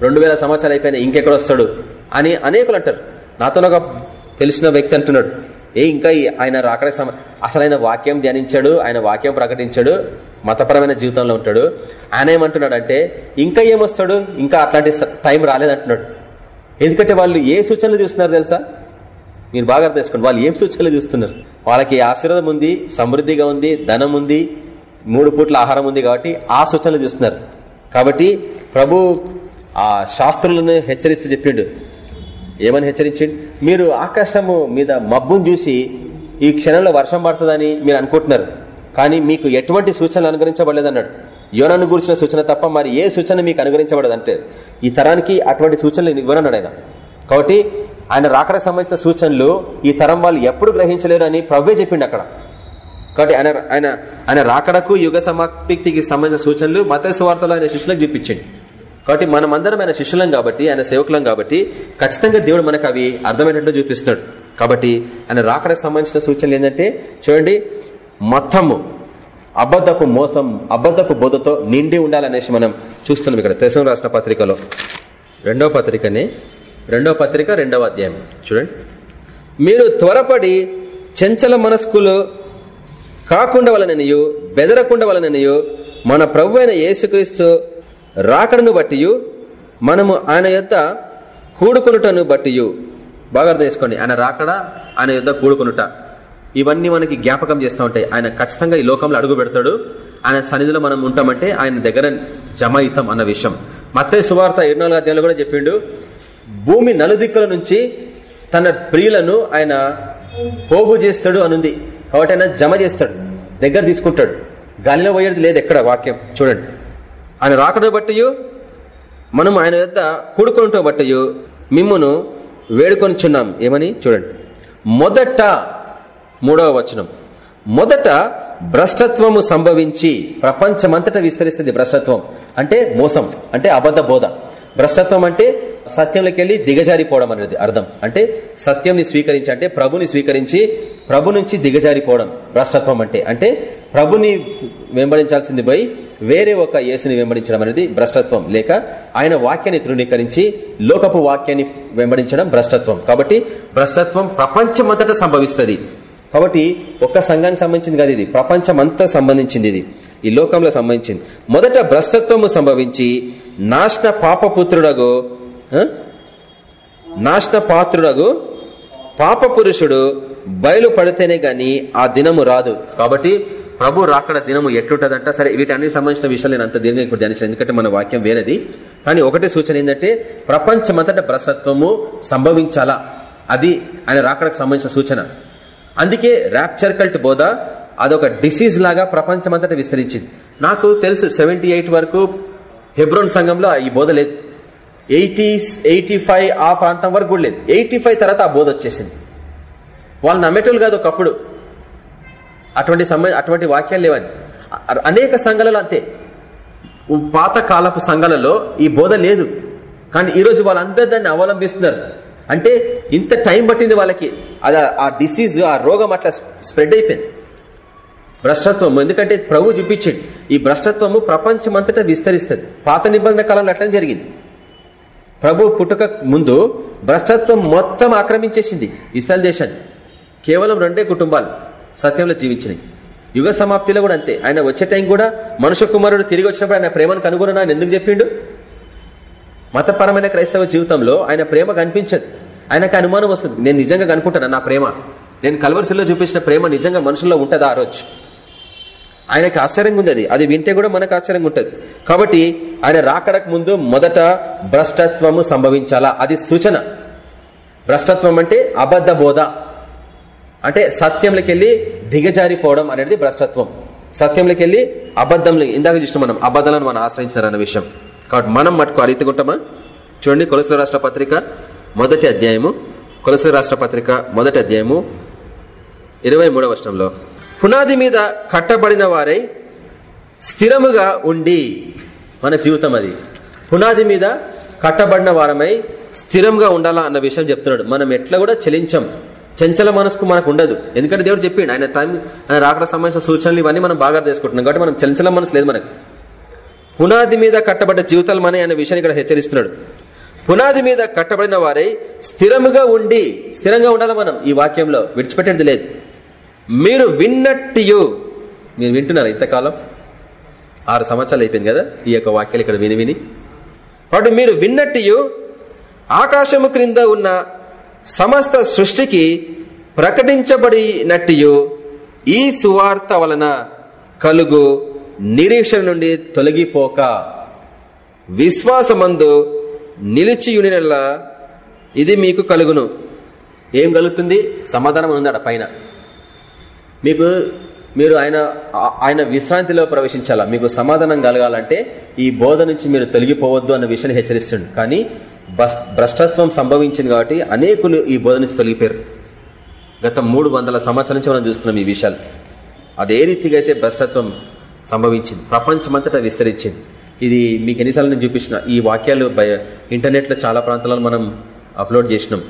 రెండు వేల సంవత్సరాలు అయిపోయినా ఇంకెక్కడ వస్తాడు అని అనేకులు అంటారు నాతో తెలిసిన వ్యక్తి అంటున్నాడు. ఏ ఇంకా ఆయన రాకడ అసలు ఆయన వాక్యం ధ్యానించాడు ఆయన వాక్యం ప్రకటించాడు మతపరమైన జీవితంలో ఉంటాడు. ఆయన ఏమంటున్నాడు అంటే ఇంకా ఏమొస్తాడు? ఇంకా అట్లాంటి టైం రాలేదంటున్నాడు. ఎందుకంటే వాళ్ళు ఏ సూచనలు చూస్తున్నారు తెలుసా? మీరు బాగా అర్థం చేసుకోండి. వాళ్ళు ఏం సూచనలు చూస్తున్నారు? వాళ్ళకి ఆశీర్వాదం ఉంది సమృద్ధిగా ఉంది ధనం ఉంది మూడు పూట్ల ఆహారం ఉంది కాబట్టి ఆ సూచనలు చూస్తున్నారు. కాబట్టి ప్రభు ఆ శాస్త్రులను హెచ్చరిస్తూ చెప్పిండు. ఏమని హెచ్చరించిండు? మీరు ఆకాశము మీద మబ్బును చూసి ఈ క్షణంలో వర్షం పడుతుందని మీరు అనుకుంటున్నారు. కానీ మీకు ఎటువంటి సూచనలు అనుగ్రహించబడలేదన్నాడు. యోనను గురించిన సూచన తప్ప మరి ఏ సూచన మీకు అనుగ్రహించబడదు అంటే ఈ తరానికి అటువంటి సూచనలు ఇవ్వనన్నాడు ఆయన. కాబట్టి ఆయన రాకడానికి సంబంధించిన సూచనలు ఈ తరం వాళ్ళు ఎప్పుడు గ్రహించలేరు అని ప్రవ్వే చెప్పిండు అక్కడ. కాబట్టి ఆయన ఆయన ఆయన రాకడకు యుగ సమాప్తికి సంబంధించిన సూచనలు మత వార్తలు ఆయన శిష్యులకు చూపించండి. కాబట్టి మనమందరం ఆయన శిష్యులం కాబట్టి ఆయన సేవకులం కాబట్టి ఖచ్చితంగా దేవుడు మనకు అవి అర్థమైనట్లు చూపిస్తున్నాడు. కాబట్టి ఆయన రాకడకు సంబంధించిన సూచనలు ఏంటంటే చూడండి మొత్తము అబద్ధపు మోసం అబద్ధపు బోధతో నిండి ఉండాలనేసి మనం చూస్తున్నాం ఇక్కడ. తెసం రాష్ట్ర పత్రికలో రెండవ పత్రికనే రెండవ పత్రిక రెండవ అధ్యాయం. చూడండి. మీరు త్వరపడి చెంచల మనస్కులు కాకుండా వలననియు బెదరకుండా వలననియు మన ప్రభు అయిన యేసుక్రీస్తు రాకడను బట్టి మనము ఆయన యొక్క కూడుకొనుటను బట్టి బాగా అర్థం చేసుకోండి. ఆయన రాకడ ఆయన యుద్ధ కూడుకొనుట. ఇవన్నీ మనకి జ్ఞాపకం చేస్తూ ఉంటాయి. ఆయన ఖచ్చితంగా ఈ లోకంలో అడుగు పెడతాడు. ఆయన సన్నిధిలో మనం ఉంటామంటే ఆయన దగ్గర జమ అవుతాం అన్న విషయం. మత్తే సువార్త ఇరవై నాలుగు అధ్యాయంలో కూడా చెప్పిండు. భూమి నలుదిక్కుల నుంచి తన ప్రియులను ఆయన పోగు చేస్తాడు అనుంది. కాబట్టి ఆయన జమ చేస్తాడు. దగ్గర తీసుకుంటాడు. గాలిలో పోయేది లేదు ఎక్కడ వాక్యం. చూడండి. ఆయన రాకను బట్టి మనం ఆయన యొద్ద కూడుకుంటూ బట్టి మిమ్మును వేడుకొనిచున్నాం. ఏమని? చూడండి. మొదట మూడవ వచనం. మొదట భ్రష్టత్వము సంభవించి ప్రపంచమంతటా విస్తరిస్తుంది భ్రష్టత్వం. అంటే మోసం. అంటే అబద్ధ బోధ భ్రష్టత్వం అంటే సత్యంలోకి వెళ్ళి దిగజారిపోవడం అనేది అర్థం. అంటే సత్యంని స్వీకరించి అంటే ప్రభుని స్వీకరించి ప్రభు నుంచి దిగజారిపోవడం భ్రష్టత్వం అంటే. అంటే ప్రభుని వెంబడించాల్సింది పోయి వేరే ఒక యేసుని వెంబడించడం అనేది భ్రష్టత్వం. లేక ఆయన వాక్యాన్ని తృణీకరించి లోకపు వాక్యాన్ని వెంబడించడం భ్రష్టత్వం. కాబట్టి భ్రష్టత్వం ప్రపంచమంతటా సంభవిస్తుంది. కాబట్టి ఒక్క సంఘానికి సంబంధించింది కాదు ఇది. ప్రపంచమంతా సంబంధించింది ఇది. ఈ లోకంలో సంబంధించింది. మొదట భ్రష్టత్వము సంభవించి నాశన పాపపుత్రుడగు నాశన పాత్రుడగు పాప పురుషుడు బయలు పడితేనే గాని ఆ దినము రాదు. కాబట్టి ప్రభు రాకడ దినము ఎట్లుంటదంట? సరే వీటన్నిటికి సంబంధించిన విషయాలు నేను అంత దీర్ఘంగా ఇప్పుడు ధ్యానించాను ఎందుకంటే మన వాక్యం వేరేది. కానీ ఒకటే సూచన ఏంటంటే ప్రపంచమంతట భ్రసత్వము సంభవించాలా? అది ఆయన రాకడకు సంబంధించిన సూచన. అందుకే ర్యాప్చర్ కల్ట్ బోధ అదొక డిసీజ్ లాగా ప్రపంచమంతటా విస్తరించింది. నాకు తెలుసు సెవెంటీ వరకు హెబ్రోన్ సంఘంలో ఈ బోధ లేదు. ఎయిటీ ఎయిటీ ఆ ప్రాంతం వరకు కూడా లేదు. ఎయిటీ తర్వాత ఆ బోధ వచ్చేసింది. వాళ్ళు నమ్మేటోళ్ళు కాదు ఒకప్పుడు. అటువంటి సమయ అటువంటి వాక్యాలు లేవని. అనేక సంఘాలలో అంతే. పాత కాలపు సంఘాలలో ఈ బోధ లేదు. కానీ ఈరోజు వాళ్ళందరూ దాన్ని అవలంబిస్తున్నారు. అంటే ఇంత టైం పట్టింది వాళ్ళకి. అది ఆ డిసీజ్ ఆ రోగం అట్లా స్ప్రెడ్ అయిపోయింది. భ్రష్టత్వం ఎందుకంటే ప్రభు చూపించండి. ఈ భ్రష్టత్వము ప్రపంచమంతటా విస్తరిస్తుంది. పాత నిబంధన కాలంలో అట్లా జరిగింది. ప్రభు పుట్టుక ముందు భ్రష్టత్వం మొత్తం ఆక్రమించేసింది ఇస్రాయల్ దేశాన్ని. కేవలం రెండే కుటుంబాలు సత్యంలో జీవించినాయి. యుగ సమాప్తిలో కూడా అంతే. ఆయన వచ్చే టైం కూడా మనుష్య కుమారుడు తిరిగి వచ్చినప్పుడు ఆయన ప్రేమను కనుగొన ఎందుకు చెప్పిండు? మతపరమైన క్రైస్తవ జీవితంలో ఆయన ప్రేమ కనిపించదు. ఆయనకు అనుమానం వస్తుంది. నేను నిజంగా కనుకుంటాను నా ప్రేమ? నేను కలవరిశిలో చూపించిన ప్రేమ నిజంగా మనుషుల్లో ఉంటుందా ఆ రోజు? ఆయనకి ఆశ్చర్యంగా ఉంది అది. అది వింటే కూడా మనకు ఆశ్చర్యంగా ఉంటుంది. కాబట్టి ఆయన రాకడకు ముందు మొదట భ్రష్టత్వము సంభవించాలా? అది సూచన. భ్రష్టత్వం అంటే అబద్ధ బోధ అంటే సత్యంలోకి వెళ్ళి దిగజారిపోవడం అనేది భ్రష్టత్వం. సత్యంలోకి వెళ్ళి అబద్ధంలో ఇందాక చూసిన మనం అబద్ధాలను మనం ఆశ్రయించినారన్న విషయం. కాబట్టి మనం మటుకు ఉంటామా చూడండి కొలసల రాష్ట్ర పత్రిక మొదటి అధ్యాయము. కొలసల రాష్ట్ర పత్రిక మొదటి అధ్యాయము ఇరవై మూడవ వర్షంలో పునాది మీద కట్టబడిన వారై స్థిరముగా ఉండి మన జీవితం అది. పునాది మీద కట్టబడిన వారమై స్థిరంగా ఉండాలా అన్న విషయం చెప్తున్నాడు. మనం ఎట్లా కూడా చెలించం. చంచల మనసుకు మనకు ఉండదు ఎందుకంటే దేవుడు చెప్పిండు ఆయన టైం ఆయన రాకడ సంబంధించిన సూచనలు ఇవన్నీ మనం బాగా తీసుకుంటున్నాం కాబట్టి మనం చంచల మనసు లేదు మనకు. పునాది మీద కట్టబడ్డ జీవితాలు మన అనే విషయాన్ని ఇక్కడ హెచ్చరిస్తున్నాడు. పునాది మీద కట్టబడిన వారై స్థిరముగా ఉండి స్థిరంగా ఉండాలి మనం ఈ వాక్యంలో. విడిచిపెట్టేది లేదు. మీరు విన్నట్టు మీరు వింటున్నారు ఇంతకాలం? ఆరు సంవత్సరాలు అయిపోయింది కదా ఈ యొక్క వాక్యాలు ఇక్కడ విని విని. కాబట్టి మీరు విన్నట్టు ఆకాశము క్రింద ఉన్న సమస్త సృష్టికి ప్రకటించబడినట్టు ఈ సువార్త వలన కలుగు నిరీక్షణ నుండి తొలగిపోక విశ్వాసమందు నిలిచియునిలా ఇది మీకు కలుగును. ఏం కలుగుతుంది? సమాధానం ఉంది పైన. మీకు మీరు ఆయన ఆయన విశ్రాంతిలో ప్రవేశించాలా? మీకు సమాధానం కలగాలంటే ఈ బోధ నుంచి మీరు తొలగిపోవద్దు అన్న విషయాన్ని హెచ్చరిస్తుంది కానీ భ్రష్టత్వం సంభవించింది కాబట్టి అనేకులు ఈ బోధ నుంచి తొలగిపోయారు. గత మూడు వందల సంవత్సరాల నుంచి మనం చూస్తున్నాం ఈ విషయాలు. అదే రీతిగా అయితే భ్రష్టత్వం సంభవించింది. ప్రపంచమంతటా విస్తరించింది. ఇది మీకు ఎన్నిసార్లు నేను చూపించిన ఈ వాక్యాలు ఇంటర్నెట్లో చాలా ప్రాంతాలను మనం అప్లోడ్ చేసినాం.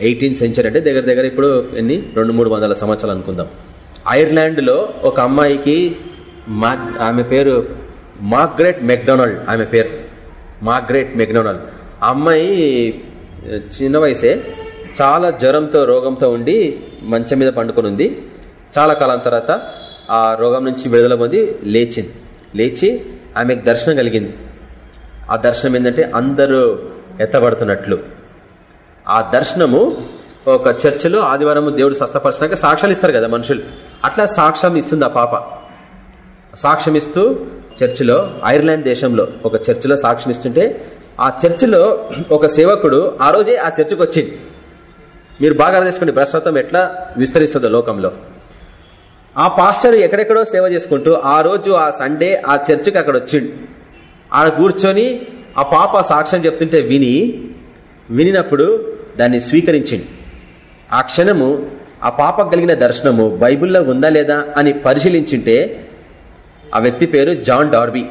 ఎయిటీన్త్ సెంచరీ అంటే దగ్గర దగ్గర ఇప్పుడు ఎన్ని? రెండు మూడు వందల సంవత్సరాలు అనుకుందాం. ఐర్లాండ్లో ఒక అమ్మాయికి మా- ఆమె పేరు మార్గ్రెట్ మెక్డొనాల్డ్ ఆమె పేరు. Margaret McDonald. ఆ అమ్మాయి చిన్న వయసే. చాలా జ్వరంతో రోగంతో ఉండి మంచం మీద పండుకొని ఉంది చాలా కాలం తర్వాత ఆ రోగం నుంచి విడుదల పొంది లేచింది. లేచి ఆమెకు దర్శనం కలిగింది. ఆ దర్శనం ఏంటంటే అందరూ ఎత్తబడుతున్నట్లు. ఆ దర్శనము ఒక చర్చిలో ఆదివారం దేవుడు స్వస్థపరచడానికి సాక్ష్యాలు ఇస్తారు కదా మనుషులు. అట్లా సాక్ష్యం ఇస్తుంది ఆ పాప. సాక్ష్యం ఇస్తూ చర్చిలో ఐర్లాండ్ దేశంలో ఒక చర్చిలో సాక్ష్యం ఇస్తుంటే ఆ చర్చిలో ఒక సేవకుడు ఆ రోజే ఆ చర్చికి వచ్చింది మీరు బాగా అర్థం చేసుకోండి భ్రష్టత్వం ఎట్లా విస్తరిస్తుందో లోకంలో. ఆ పాస్టర్ ఎక్కడెక్కడో సేవ చేసుకుంటూ ఆ రోజు ఆ సండే ఆ చర్చికి అక్కడ వచ్చిండు. ఆడ కూర్చొని ఆ పాప సాక్ష్యం చెప్తుంటే విని వినినప్పుడు దాన్ని స్వీకరించిండు. ఆ క్షణము ఆ పాప కలిగిన దర్శనము బైబిల్లో ఉందా లేదా అని పరిశీలించింటే ఆ వ్యక్తి పేరు జాన్ డార్బీ.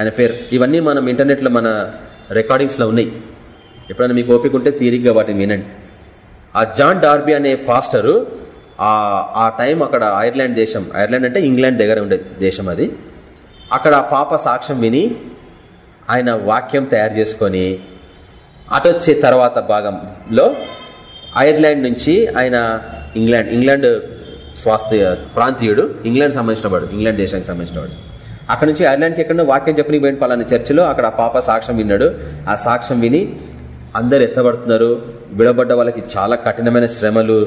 ఆయన పేరు. ఇవన్నీ మనం ఇంటర్నెట్లో మన రికార్డింగ్స్లో ఉన్నాయి. ఎప్పుడైనా మీకు ఓపిక ఉంటే తీరిగ్గా వాటిని వినండి. ఆ జాన్ డార్బీ అనే పాస్టరు ఆ ఆ టైం అక్కడ ఐర్లాండ్ దేశం ఐర్లాండ్ అంటే ఇంగ్లాండ్ దగ్గర ఉండే దేశం అది. అక్కడ ఆ పాప సాక్ష్యం విని ఆయన వాక్యం తయారు చేసుకొని అటొచ్చే తర్వాత భాగంలో ఐర్లాండ్ నుంచి ఆయన ఇంగ్లాండ్ ఇంగ్లాండ్ స్వాస్థ్య ప్రాంతీయుడు ఇంగ్లాండ్ సంబంధించిన వాడు ఇంగ్లాండ్ దేశానికి సంబంధించిన వాడు అక్కడ నుంచి ఐర్లాండ్కి ఎక్కడో వాక్యం చెప్పని పోయిన పలాని చర్చిలో అక్కడ ఆ పాప సాక్ష్యం విన్నాడు. ఆ సాక్ష్యం విని అందరు ఎత్తబడుతున్నారు. విడబడ్డ వాళ్ళకి చాలా కఠినమైన శ్రమలు.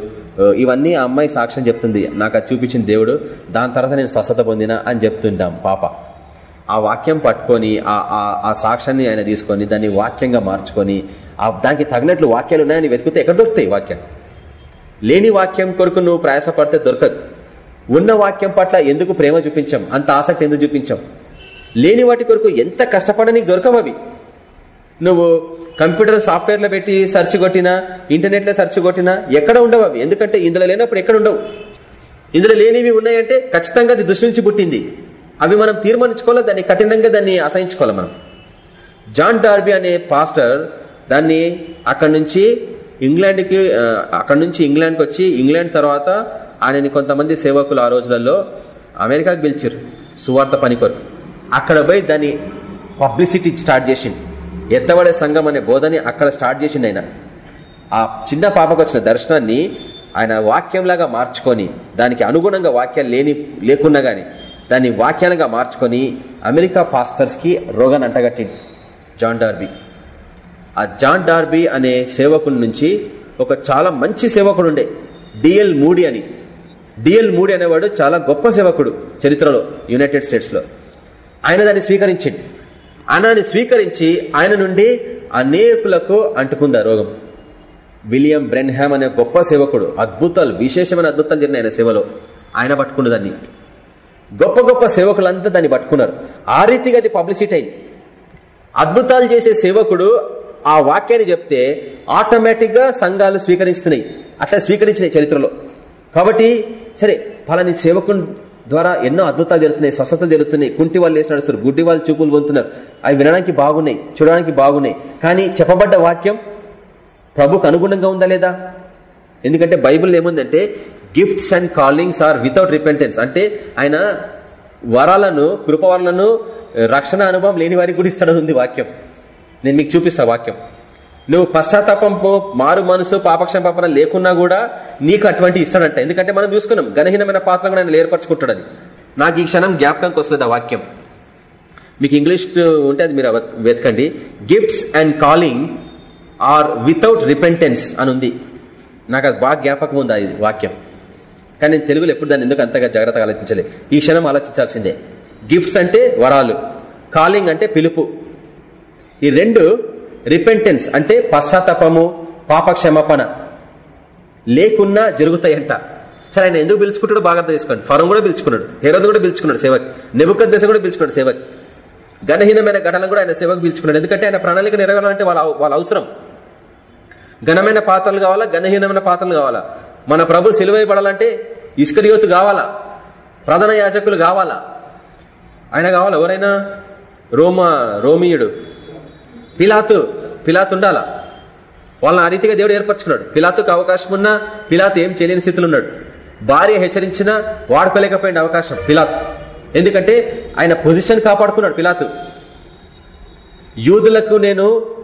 ఇవన్నీ ఆ అమ్మాయి సాక్ష్యం చెప్తుంది. నాకు అది చూపించిన దేవుడు. దాని తర్వాత నేను స్వస్థత పొందిన అని చెప్తుంటాం పాప. ఆ వాక్యం పట్టుకొని ఆ ఆ- ఆ సాక్ష్యాన్ని ఆయన తీసుకొని దాన్ని వాక్యంగా మార్చుకొని ఆ దానికి తగినట్లు వాక్యాలు ఉన్నాయని వెతికితే ఎక్కడ దొరుకుతాయి వాక్యం లేని వాక్యం కొరకు నువ్వు ప్రయాసపడితే దొరకదు. ఉన్న వాక్యం పట్ల ఎందుకు ప్రేమ చూపించాం? అంత ఆసక్తి ఎందుకు చూపించాం? లేని వాటి కొరకు ఎంత కష్టపడడానికి దొరకవు అవి. నువ్వు కంప్యూటర్ సాఫ్ట్వేర్లో పెట్టి సెర్చ్ కొట్టినా ఇంటర్నెట్లో సెర్చ్ కొట్టినా ఎక్కడ ఉండవు అవి. ఎందుకంటే ఇందులో లేనప్పుడు ఎక్కడ ఉండవు? ఇందులో లేనివి ఉన్నాయంటే ఖచ్చితంగా అది దృష్టి నుంచి పుట్టింది. అవి మనం తీర్మానించుకోవాలి? దాన్ని కఠినంగా దాన్ని అసహించుకోవాలి మనం? జాన్ డార్బీ అనే పాస్టర్ దాన్ని అక్కడి నుంచి ఇంగ్లాండ్కి అక్కడి నుంచి ఇంగ్లాండ్కి వచ్చి ఇంగ్లాండ్ తర్వాత ఆయనని కొంతమంది సేవకులు ఆ రోజులలో అమెరికాకి పిలిచారు. సువార్త పని కొరకు అక్కడ పోయి దాన్ని పబ్లిసిటీ స్టార్ట్ చేసింది ఎత్తబడే సంఘం అనే బోధని అక్కడ స్టార్ట్ చేసింది ఆయన. ఆ చిన్న పాపకు వచ్చిన దర్శనాన్ని ఆయన వాక్యంలాగా మార్చుకొని దానికి అనుగుణంగా వాక్యాలు లేని లేకున్నా గాని దాన్ని వాక్యాలంగా మార్చుకొని అమెరికా పాస్టర్స్కి రోగన్ అంటగట్టింది జాన్ డార్బీ. ఆ జాన్ డార్బీ అనే సేవకుడి నుంచి ఒక చాలా మంచి సేవకుడు ఉండే డిఎల్ మూడి అని. డిఎల్ మూడి అనేవాడు చాలా గొప్ప సేవకుడు చరిత్రలో యునైటెడ్ స్టేట్స్లో ఆయన దాన్ని స్వీకరించింది ఆయన దాన్ని స్వీకరించి ఆయన నుండి అనేకులకు అంటుకుంది ఆ రోగం. విలియం బ్రెన్హామ్ అనే గొప్ప సేవకుడు అద్భుతాలు విశేషమైన అద్భుతాలు జరిగిన ఆయన సేవలో. ఆయన పట్టుకున్న దాన్ని. గొప్ప గొప్ప సేవకులంతా దాన్ని పట్టుకున్నారు. ఆ రీతిగా అది పబ్లిసిటీ అయింది. అద్భుతాలు చేసే సేవకుడు ఆ వాక్యాన్ని చెప్తే ఆటోమేటిక్గా సంఘాలు స్వీకరిస్తున్నాయి. అట్లా స్వీకరించినాయి చరిత్రలో. కాబట్టి సరే ఫలాని సేవకుని ద్వారా ఎన్నో అద్భుతాలు జరుగుతున్నాయి స్వస్థతలు జరుగుతున్నాయి. కుంటి వాళ్ళు వేసి నడుస్తారు గుడ్డి వాళ్ళు చూపులు పొందుతున్నారు. అవి వినడానికి బాగున్నాయి చూడడానికి బాగున్నాయి. కానీ చెప్పబడ్డ వాక్యం ప్రభుకు అనుగుణంగా ఉందా లేదా? ఎందుకంటే బైబిల్ ఏముందంటే gifts and callings are without repentance అంటే ఆయన వరాలను కృపవరాలను eh, రక్షణ అనుభవం లేని వారికి కూడా ఇస్తాడని ఉంది వాక్యం. నేను మీకు చూపిస్తా వాక్యం. నువ్వు పశ్చాత్తాపంపు మారు మనసు పాపక్షమాపణ లేకున్నా కూడా నీకు అటువంటి ఇస్తాడంట. ఎందుకంటే మనం చూసుకున్నాం గణహీనమైన పాత్ర కూడా ఆయన ఏర్పరచుకుంటాడని. నాకు ఈ క్షణం జ్ఞాపకంకి వస్తుంది ఆ వాక్యం. మీకు ఇంగ్లీష్ ఉంటే అది మీరు వెతకండి. Gifts and calling are without repentance అని ఉంది. నాకు అది బాగా జ్ఞాపకం ఉంది అది వాక్యం? కానీ నేను తెలుగులో ఎప్పుడు దాన్ని ఎందుకు అంతగా జాగ్రత్తగా ఆలోచించలే? ఈ క్షణం ఆలోచించాల్సిందే. గిఫ్ట్స్ అంటే వరాలు. కాలింగ్ అంటే పిలుపు. ఈ రెండు రిపెంటెన్స్ అంటే పశ్చాత్తాపము పాపక్షమాపణ. లేకున్నా జరుగుతాయంట. సరే ఆయన ఎందుకు పిలుచుకుంటాడు బాగా అర్థం చేసుకోండి. ఫరం కూడా పిలుచుకున్నాడు. హెరోద్ కూడా పిలుచుకున్నాడు సేవక్. నెబుక దశ కూడా పిలుచుకున్నాడు సేవక్. ఘనహీనమైన ఘటనలు కూడా ఆయన సేవకు పిలుచుకున్నాడు. ఎందుకంటే ఆయన ప్రణాళిక నెరవేరాలంటే వాళ్ళ వాళ్ళ అవసరం. ఘనమైన పాత్రలు కావాలా? ఘనహీనమైన పాత్రలు కావాలా? మన ప్రభు సిలువైపడాలంటే ఇస్కరియోతు కావాలా? ప్రధాన యాజకులు కావాలా? ఆయన కావాలా? ఎవరైనా? రోమా రోమియుడు. పిలాతు పిలాతు ఉండాలా? వాళ్ళని ఆ రీతిగా దేవుడు ఏర్పరచుకున్నాడు. పిలాతుకు అవకాశం ఉన్నా పిలాతు ఏం చేయలేని స్థితిలో ఉన్నాడు. భార్య హెచ్చరించినా వాడుకోలేకపోయిన అవకాశం పిలాత్. ఎందుకంటే ఆయన పొజిషన్ కాపాడుకున్నాడు పిలాతు. యూదులకు నేను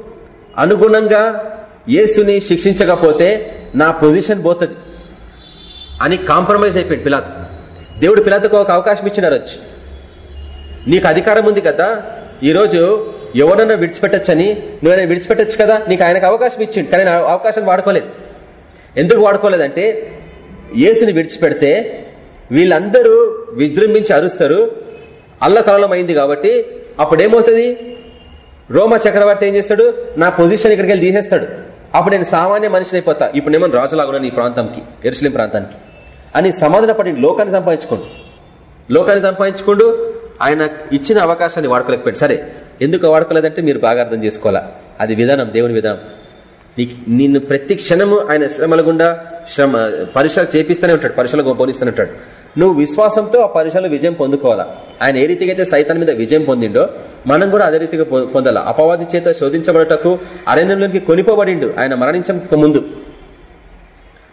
అనుగుణంగా యేసుని శిక్షించకపోతే నా పొజిషన్ పోతుంది. అని కాంప్రమైజ్ అయిపోయింది పిలాత్. దేవుడు పిలాత్కు ఒక అవకాశం ఇచ్చినారు వచ్చి నీకు అధికారం ఉంది కదా ఈరోజు ఎవరన్నా విడిచిపెట్టచ్చని నువ్వైనా విడిచిపెట్టచ్చు కదా నీకు ఆయనకు అవకాశం ఇచ్చిండు కానీ అవకాశం వాడుకోలేదు. ఎందుకు వాడుకోలేదంటే ఏసుని విడిచిపెడితే వీళ్ళందరూ విజృంభించి అరుస్తారు అల్లకలలం అయింది కాబట్టి అప్పుడేమవుతుంది? రోమ చక్రవర్తి ఏం చేస్తాడు? నా పొజిషన్ ఇక్కడికి వెళ్ళి తీసేస్తాడు. అప్పుడు నేను సామాన్య మనిషిని అయిపోతా ఇప్పుడు నేను రాజులాగున్నాను ఈ ప్రాంతంకి ఎరుసలేం ప్రాంతానికి. అని సమాధాన పడి లోకాన్ని సంపాదించుకోండు. లోకాన్ని సంపాదించుకోండు ఆయన ఇచ్చిన అవకాశాన్ని వాడుకోలేకపోయాడు. సరే ఎందుకు వాడుకోలేదంటే మీరు బాగా అర్థం చేసుకోవాలా? అది విధానం దేవుని విధానం. నిన్ను ప్రతి క్షణము ఆయన శ్రమల గుండా శ్రమ పరీక్షలు చేపిస్తూనే ఉంటాడు పరీక్షలు పోనిస్తూనే ఉంటాడు. నువ్వు విశ్వాసంతో ఆ పరీక్షలో విజయం పొందుకోవాలా? ఆయన ఏ రీతిగా అయితే సైతాన్ మీద విజయం పొందిండో మనం కూడా అదే రీతిగా పొందాలా? అపవాది చేత శోధించబడటకు అరణ్యంలోకి కొనిపోబడిండు. ఆయన మరణించక ముందు.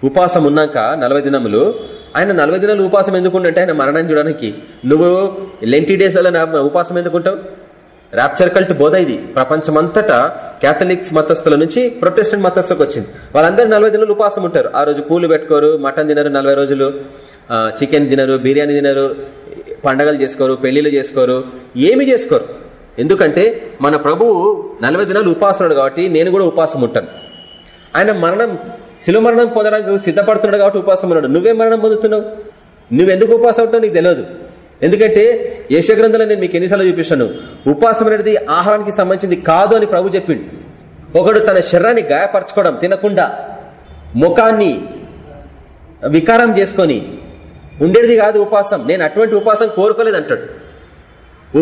ఉపాసం ఉన్నాక నలభై దినములు. ఆయన నలభై దినాలు ఉపాసం ఎందుకుంటే ఆయన మరణం చూడడానికి. నువ్వు లెంటీ డేస్ వల్ల ఉపాసం ఎందుకుంటావు? ర్యాప్చర్ కల్ట్ బోధ ఇది. ప్రపంచమంతటా కేథలిక్స్ మతస్థుల నుంచి ప్రొటెస్టెంట్ మతస్థులకు వచ్చింది. వాళ్ళందరూ నలభై దినాలు ఉపవాసం ఉంటారు. ఆ రోజు పూలు పెట్టుకోరు మటన్ తినరు నలభై రోజులు చికెన్ తినరు బిర్యానీ తినరు పండగలు చేసుకోరు పెళ్ళిళ్ళు చేసుకోరు ఏమి చేసుకోరు. ఎందుకంటే మన ప్రభువు నలభై దినాలు ఉపాసనాడు కాబట్టి నేను కూడా ఉపాసం ఉంటాను. ఆయన మరణం శిలు మరణం పొందడానికి సిద్ధపడుతున్నాడు కాబట్టి ఉపాసం ఉన్నాడు. నువ్వే మరణం పొందుతున్నావు? నువ్వెందుకు ఉపాసం ఉంటావు? నీకు తెలియదు. ఎందుకంటే యశగ్రంథంలో నేను మీకు ఎన్నిసార్లు చూపిస్తాను ఉపవాసం అనేది ఆహారానికి సంబంధించింది కాదు అని ప్రభు చెప్పిండు. ఒకడు తన శరీరాన్ని గాయపరచుకోవడం తినకుండా ముఖాన్ని వికారం చేసుకొని ఉండేది కాదు ఉపాసం నేను అటువంటి ఉపాసం కోరుకోలేదు అంటాడు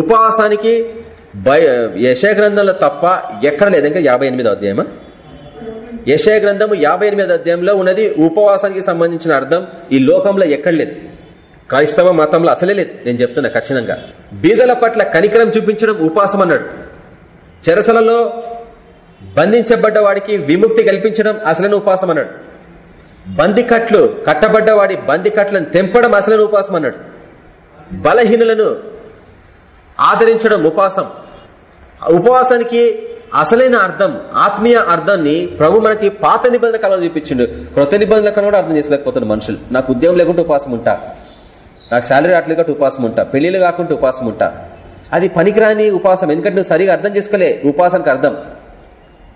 ఉపవాసానికి యశగ్రంథంలో తప్ప ఎక్కడ లేదు. ఇంకా యాభై ఎనిమిదో అధ్యాయమా? యశయ గ్రంథము యాభై ఎనిమిది అధ్యాయంలో ఉన్నది ఉపవాసానికి సంబంధించిన అర్థం ఈ లోకంలో ఎక్కడ లేదు. క్రైస్తవ మతంలో అసలే లేదు. నేను చెప్తున్నా ఖచ్చితంగా. బీదల పట్ల కనికరం చూపించడం ఉపవాసం అన్నాడు. చెరసలలో బంధించబడ్డ వాడికి విముక్తి కల్పించడం అసలైన ఉపవాసం అన్నాడు. బందికట్లు కట్టబడ్డ వాడి బందికట్లను తెంపడం అసలైన ఉపాసం అన్నాడు. బలహీనులను ఆదరించడం ఉపాసం. ఉపవాసానికి అసలైన అర్థం ఆత్మీయ అర్థాన్ని ప్రభు మనకి పాత నిబంధన కాలంలో చూపించిండు. క్రొత్త నిబంధన కాలంలో అర్థం చేసుకోలేకపోతున్నారు మనుషులు. నాకు ఉద్యోగం లేకుండా ఉపాసం ఉంటా. నాకు శాలరీ అట్లుగా ఉపాసం ఉపవాసం ఉంటా. పెళ్ళిలు కాకుండా ఉపాసం ఉంటా. అది పనికిరాని ఉపాసం. ఎందుకంటే నువ్వు సరిగా అర్థం చేసుకోలే. ఉపవాసానికి అర్థం.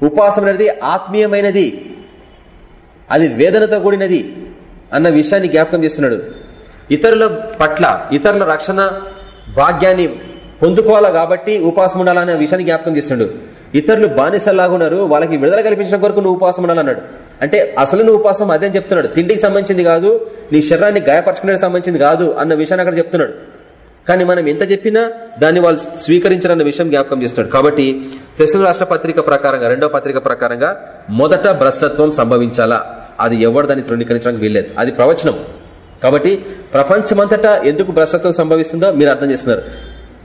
ఉపవాసం అనేది ఆత్మీయమైనది. అది వేదనతో కూడినది అన్న విషయాన్ని జ్ఞాపకం చేస్తున్నాడు. ఇతరుల పట్ల ఇతరుల రక్షణ భాగ్యాన్ని పొందుకోవాలా కాబట్టి ఉపవాసం ఉండాలనే విషయాన్ని జ్ఞాపకం చేస్తున్నాడు. ఇతరులు బానిసల్లాగున్నారు వాళ్ళకి విడుదల కల్పించడం కొరకు నువ్వు ఉపాసం ఉండాలన్నాడు. అంటే అసలు నువ్వు ఉపాసం అదే అని చెప్తున్నాడు. తిండికి సంబంధించింది కాదు నీ శరీరాన్ని గాయపరచుకునే సంబంధించింది కాదు అన్న విషయాన్ని అక్కడ చెప్తున్నాడు. కానీ మనం ఎంత చెప్పినా దాన్ని వాళ్ళు స్వీకరించారన్న విషయం జ్ఞాపకం చేస్తున్నాడు. కాబట్టి తెలుగు రాష్ట్ర పత్రిక ప్రకారంగా రెండో పత్రిక ప్రకారంగా మొదట భ్రష్టత్వం సంభవించాలా? అది ఎవరు దాన్ని తృణీకరించడానికి వీల్లేదు. అది ప్రవచనం. కాబట్టి ప్రపంచమంతటా ఎందుకు భ్రష్టత్వం సంభవిస్తుందో మీరు అర్థం చేస్తున్నారు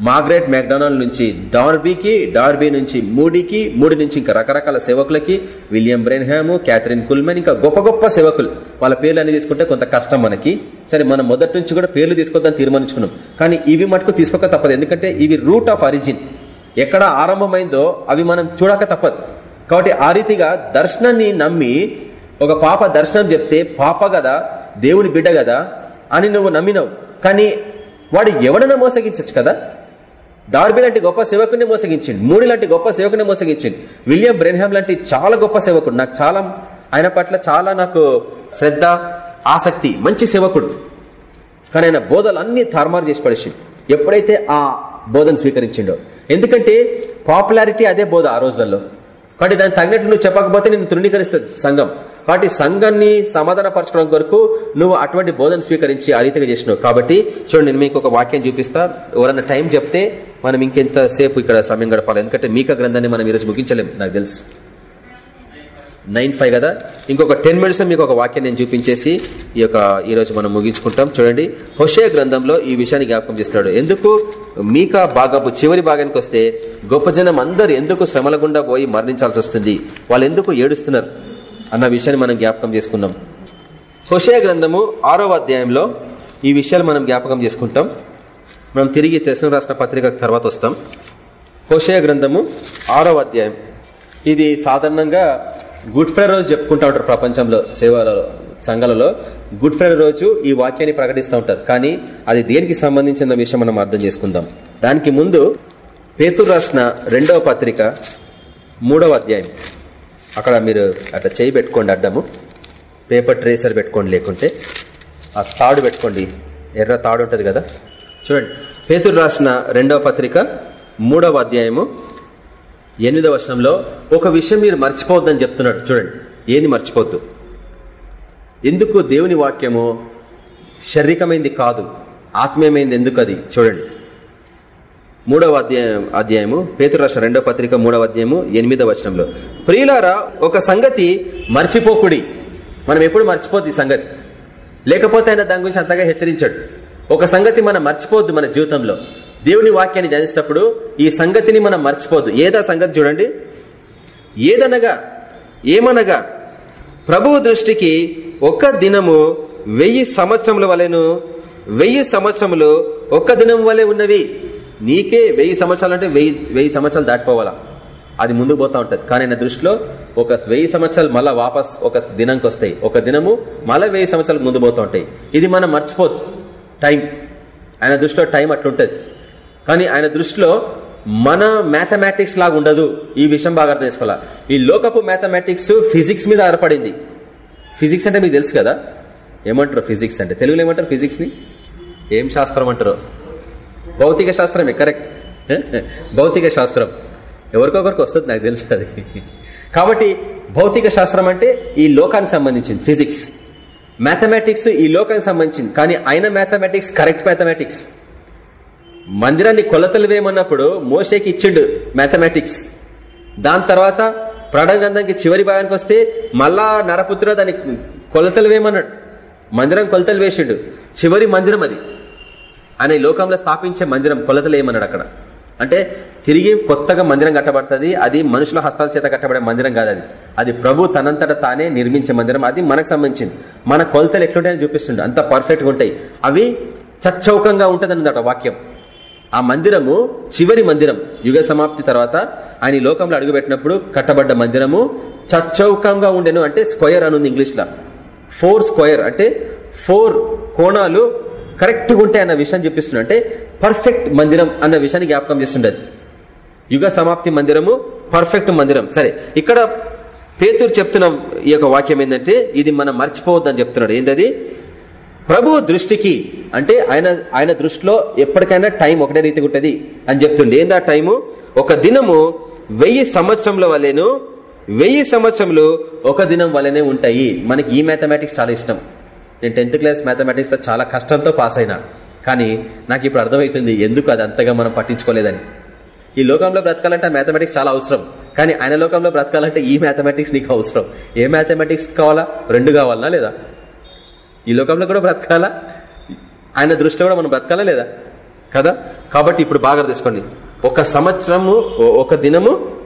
మాగ్రెట్ మెక్డొనాల్డ్ నుంచి డార్బీకి డార్బీ నుంచి మూడీకి మూడి నుంచి ఇంకా రకరకాల సేవకులకి విలియం బ్రెన్హామ్ క్యాథరిన్ కుల్మెన్ ఇంకా గొప్ప గొప్ప సేవకులు. వాళ్ళ పేర్లు అన్ని తీసుకుంటే కొంత కష్టం మనకి. సరే మనం మొదటి నుంచి కూడా పేర్లు తీసుకొద్దాం తీర్మానించుకున్నాం. కానీ ఇవి మటుకు తీసుకోక తప్పదు. ఎందుకంటే ఇవి రూట్ ఆఫ్ ఆరిజిన్. ఎక్కడ ఆరంభమైందో అవి మనం చూడక తప్పదు. కాబట్టి ఆ రీతిగా దర్శనాన్ని నమ్మి ఒక పాప దర్శనం చెప్తే పాప కదా దేవుని బిడ్డ కదా అని నువ్వు నమ్మినావు. కానీ వాడు ఎవడన్నా మోసగించచ్చు కదా? డార్బీ లాంటి గొప్ప సేవకుని మోసగించింది మూడి లాంటి గొప్ప సేవకుని మోసగించింది విలియం బ్రెన్హామ్ లాంటి చాలా గొప్ప సేవకుడు. నాకు చాలా ఆయన పట్ల చాలా నాకు శ్రద్ధ ఆసక్తి మంచి సేవకుడు. కానీ ఆయన బోధలు అన్ని తారుమారు చేసి పడేసింది ఎప్పుడైతే ఆ బోధను స్వీకరించిండో. ఎందుకంటే పాపులారిటీ అదే బోధ ఆ రోజులలో. కాబట్టి దానికి తగినట్లు నువ్వు చెప్పకపోతే నేను తృణీకరిస్తుంది సంఘం. కాబట్టి సంఘాన్ని సమాధానపరచడం కొరకు నువ్వు అటువంటి బోధన స్వీకరించి ఆ రీతిగా చేసినావు. కాబట్టి చూడండి నేను మీకు ఒక వాక్యం చూపిస్తా. ఎవరన్నా టైం చెప్తే మనం ఇంకెంత సేపు ఇక్కడ సమయం గడపాలి. ఎందుకంటే మీక గ్రంథాన్ని మనం ఈరోజు ముగించలేం నాకు తెలుసు. నైన్ ఫైవ్ కదా? ఇంకొక టెన్ మినిట్స్ మీకు ఒక వాక్యం నేను చూపించేసి ఈ యొక్క ఈ రోజు మనం ముగించుకుంటాం. చూడండి హుషే గ్రంథంలో ఈ విషయాన్ని జ్ఞాపకం చేస్తున్నాడు. ఎందుకు? మీకా బాగపు చివరి భాగానికి వస్తే గొప్ప జనం అందరు ఎందుకు శ్రమల గుండా పోయి మరణించాల్సి వస్తుంది? వాళ్ళు ఎందుకు ఏడుస్తున్నారు? అన్న విషయాన్ని మనం జ్ఞాపకం చేసుకున్నాం. హుషయ గ్రంథము ఆరో అధ్యాయంలో ఈ విషయాలు మనం జ్ఞాపకం చేసుకుంటాం. మనం తిరిగి తెసిన రాష్ట్ర పత్రిక తర్వాత వస్తాం. హుషయ గ్రంథము ఆరో అధ్యాయం. ఇది సాధారణంగా గుడ్ ఫ్రైడే రోజు చెప్పుకుంటా ఉంటారు ప్రపంచంలో సేవలలో సంఘాలలో. గుడ్ ఫ్రైడే రోజు ఈ వాక్యాన్ని ప్రకటిస్తూ ఉంటారు. కానీ అది దేనికి సంబంధించిన విషయం మనం అర్థం చేసుకుందాం. దానికి ముందు పేతురు రాసిన రెండవ పత్రిక మూడవ అధ్యాయం. అక్కడ మీరు అట్లా చేయి పెట్టుకోండి అడ్డము పేపర్ ట్రేసర్ పెట్టుకోండి లేకుంటే ఆ తాడు పెట్టుకోండి ఎర్ర తాడు ఉంటుంది కదా. చూడండి పేతురు రాసిన రెండవ పత్రిక మూడవ అధ్యాయము ఎనిమిదవ వర్షంలో ఒక విషయం మీరు మర్చిపోవద్దని చెప్తున్నాడు చూడండి ఏది మర్చిపోద్దు? ఎందుకు దేవుని వాక్యము శారీరకమైంది కాదు ఆత్మీయమైంది ఎందుకు అది? చూడండి మూడవ అధ్యాయం అధ్యాయము పేతురు రాష్ట్ర రెండవ పత్రిక మూడవ అధ్యాయము ఎనిమిదవ వచనంలో. ప్రియులారా ఒక సంగతి మర్చిపోకుడి. మనం ఎప్పుడు మర్చిపోద్ది ఈ సంగతి? లేకపోతే ఆయన దాని గురించి అంతగా హెచ్చరించాడు. ఒక సంగతి మనం మర్చిపోద్దు మన జీవితంలో. దేవుని వాక్యాన్ని ధ్యానించినప్పుడు ఈ సంగతిని మనం మర్చిపోద్దు. ఏదా సంగతి చూడండి? ఏదనగా ఏమనగా ప్రభువు దృష్టికి ఒక దినము వెయ్యి సంవత్సరముల వలెను వెయ్యి సంవత్సరములు ఒక్క దినం వలె ఉన్నవి. నీకే వెయ్యి సంవత్సరాలు అంటే వెయ్యి వెయ్యి సంవత్సరాలు దాటిపోవాలా? అది ముందుకు పోతా ఉంటది. కానీ ఆయన దృష్టిలో ఒక వెయ్యి సంవత్సరాలు మళ్ళా వాపస్ ఒక దినంకి వస్తాయి. ఒక దినము మళ్ళా వెయ్యి సంవత్సరాలు ముందు పోతా ఉంటాయి. ఇది మనం మర్చిపోదు. టైం ఆయన దృష్టిలో టైం అట్లుంటది. కానీ ఆయన దృష్టిలో మన మ్యాథమెటిక్స్ లాగా ఉండదు. ఈ విషయం బాగా అర్థం చేసుకోవాలా? ఈ లోకపు మ్యాథమెటిక్స్ ఫిజిక్స్ మీద ఆధారపడింది. ఫిజిక్స్ అంటే మీకు తెలుసు కదా? ఏమంటారు ఫిజిక్స్ అంటే? తెలుగులో ఏమంటారు ఫిజిక్స్ని? ఏం శాస్త్రం అంటారు? భౌతిక శాస్త్రమే కరెక్ట్ భౌతిక శాస్త్రం ఎవరికొకరికి వస్తుంది నాకు తెలుసు అది. కాబట్టి భౌతిక శాస్త్రం అంటే ఈ లోకానికి సంబంధించింది ఫిజిక్స్ మ్యాథమెటిక్స్ ఈ లోకానికి సంబంధించింది కానీ ఆయన మ్యాథమెటిక్స్ కరెక్ట్ మ్యాథమెటిక్స్ మందిరాన్ని కొలతలు వేయమన్నప్పుడు మోషేకి ఇచ్చిండు మ్యాథమెటిక్స్ దాని తర్వాత ప్రణగంధానికి చివరి భాగానికి వస్తే మళ్ళా నరపుత్ర దాని కొలతలు వేయమన్నాడు మందిరం కొలతలు వేసిండు. చివరి మందిరం అది. ఆయన లోకంలో స్థాపించే మందిరం కొలతలేమన్నాడు అక్కడ. అంటే తిరిగి కొత్తగా మందిరం కట్టబడుతుంది అది మనుషుల హస్తాల చేత కట్టబడే మందిరం కాదు అది. అది ప్రభు తనంతట తానే నిర్మించే మందిరం అది మనకు సంబంధించింది. మన కొలతలు ఎట్లుంటాయని చూపిస్తుండే అంత పర్ఫెక్ట్గా ఉంటాయి. అవి చచ్చౌకంగా ఉంటది వాక్యం. ఆ మందిరము చివరి మందిరం యుగ సమాప్తి తర్వాత ఆయన లోకంలో అడుగుపెట్టినప్పుడు కట్టబడ్డ మందిరము చచ్చౌకంగా ఉండెను అంటే స్క్వయర్ అని ఉంది ఇంగ్లీష్ ఫోర్ స్క్వయర్ అంటే ఫోర్ కోణాలు కరెక్ట్గా ఉంటాయి అన్న విషయం చూపిస్తున్నా అంటే పర్ఫెక్ట్ మందిరం అన్న విషయాన్ని జ్ఞాపకం చేస్తుండదు. యుగ సమాప్తి మందిరము పర్ఫెక్ట్ మందిరం. సరే ఇక్కడ పేతురు చెప్తున్న ఈ యొక్క వాక్యం ఏంటంటే ఇది మనం మర్చిపోవద్దని చెప్తున్నాడు. ఏంటది? ప్రభు దృష్టికి అంటే ఆయన ఆయన దృష్టిలో ఎప్పటికైనా టైం ఒకటే రీతిగా ఉంటుంది అని చెప్తుండే. ఏందా టైము? ఒక దినము వెయ్యి సంవత్సరంలో వలెను వెయ్యి సంవత్సరములు ఒక దినం వలనే ఉంటాయి. మనకి ఈ మ్యాథమెటిక్స్ చాలా ఇష్టం. నేను టెన్త్ క్లాస్ మ్యాథమెటిక్స్తో చాలా కష్టంతో పాస్ అయినా. కానీ నాకు ఇప్పుడు అర్థమవుతుంది ఎందుకు అది అంతగా మనం పట్టించుకోలేదని. ఈ లోకంలో బ్రతకాలంటే మ్యాథమెటిక్స్ చాలా అవసరం. కానీ ఆయన లోకంలో బ్రతకాలంటే ఈ మ్యాథమెటిక్స్ నీకు అవసరం. ఏ మ్యాథమెటిక్స్ కావాలా? రెండు కావాలా లేదా? ఈ లోకంలో కూడా బ్రతకాలా? ఆయన దృష్టిలో కూడా మనం బ్రతకాలా లేదా? కదా? కాబట్టి ఇప్పుడు బాగా తీసుకోండి ఒక సంవత్సరము ఒక దినము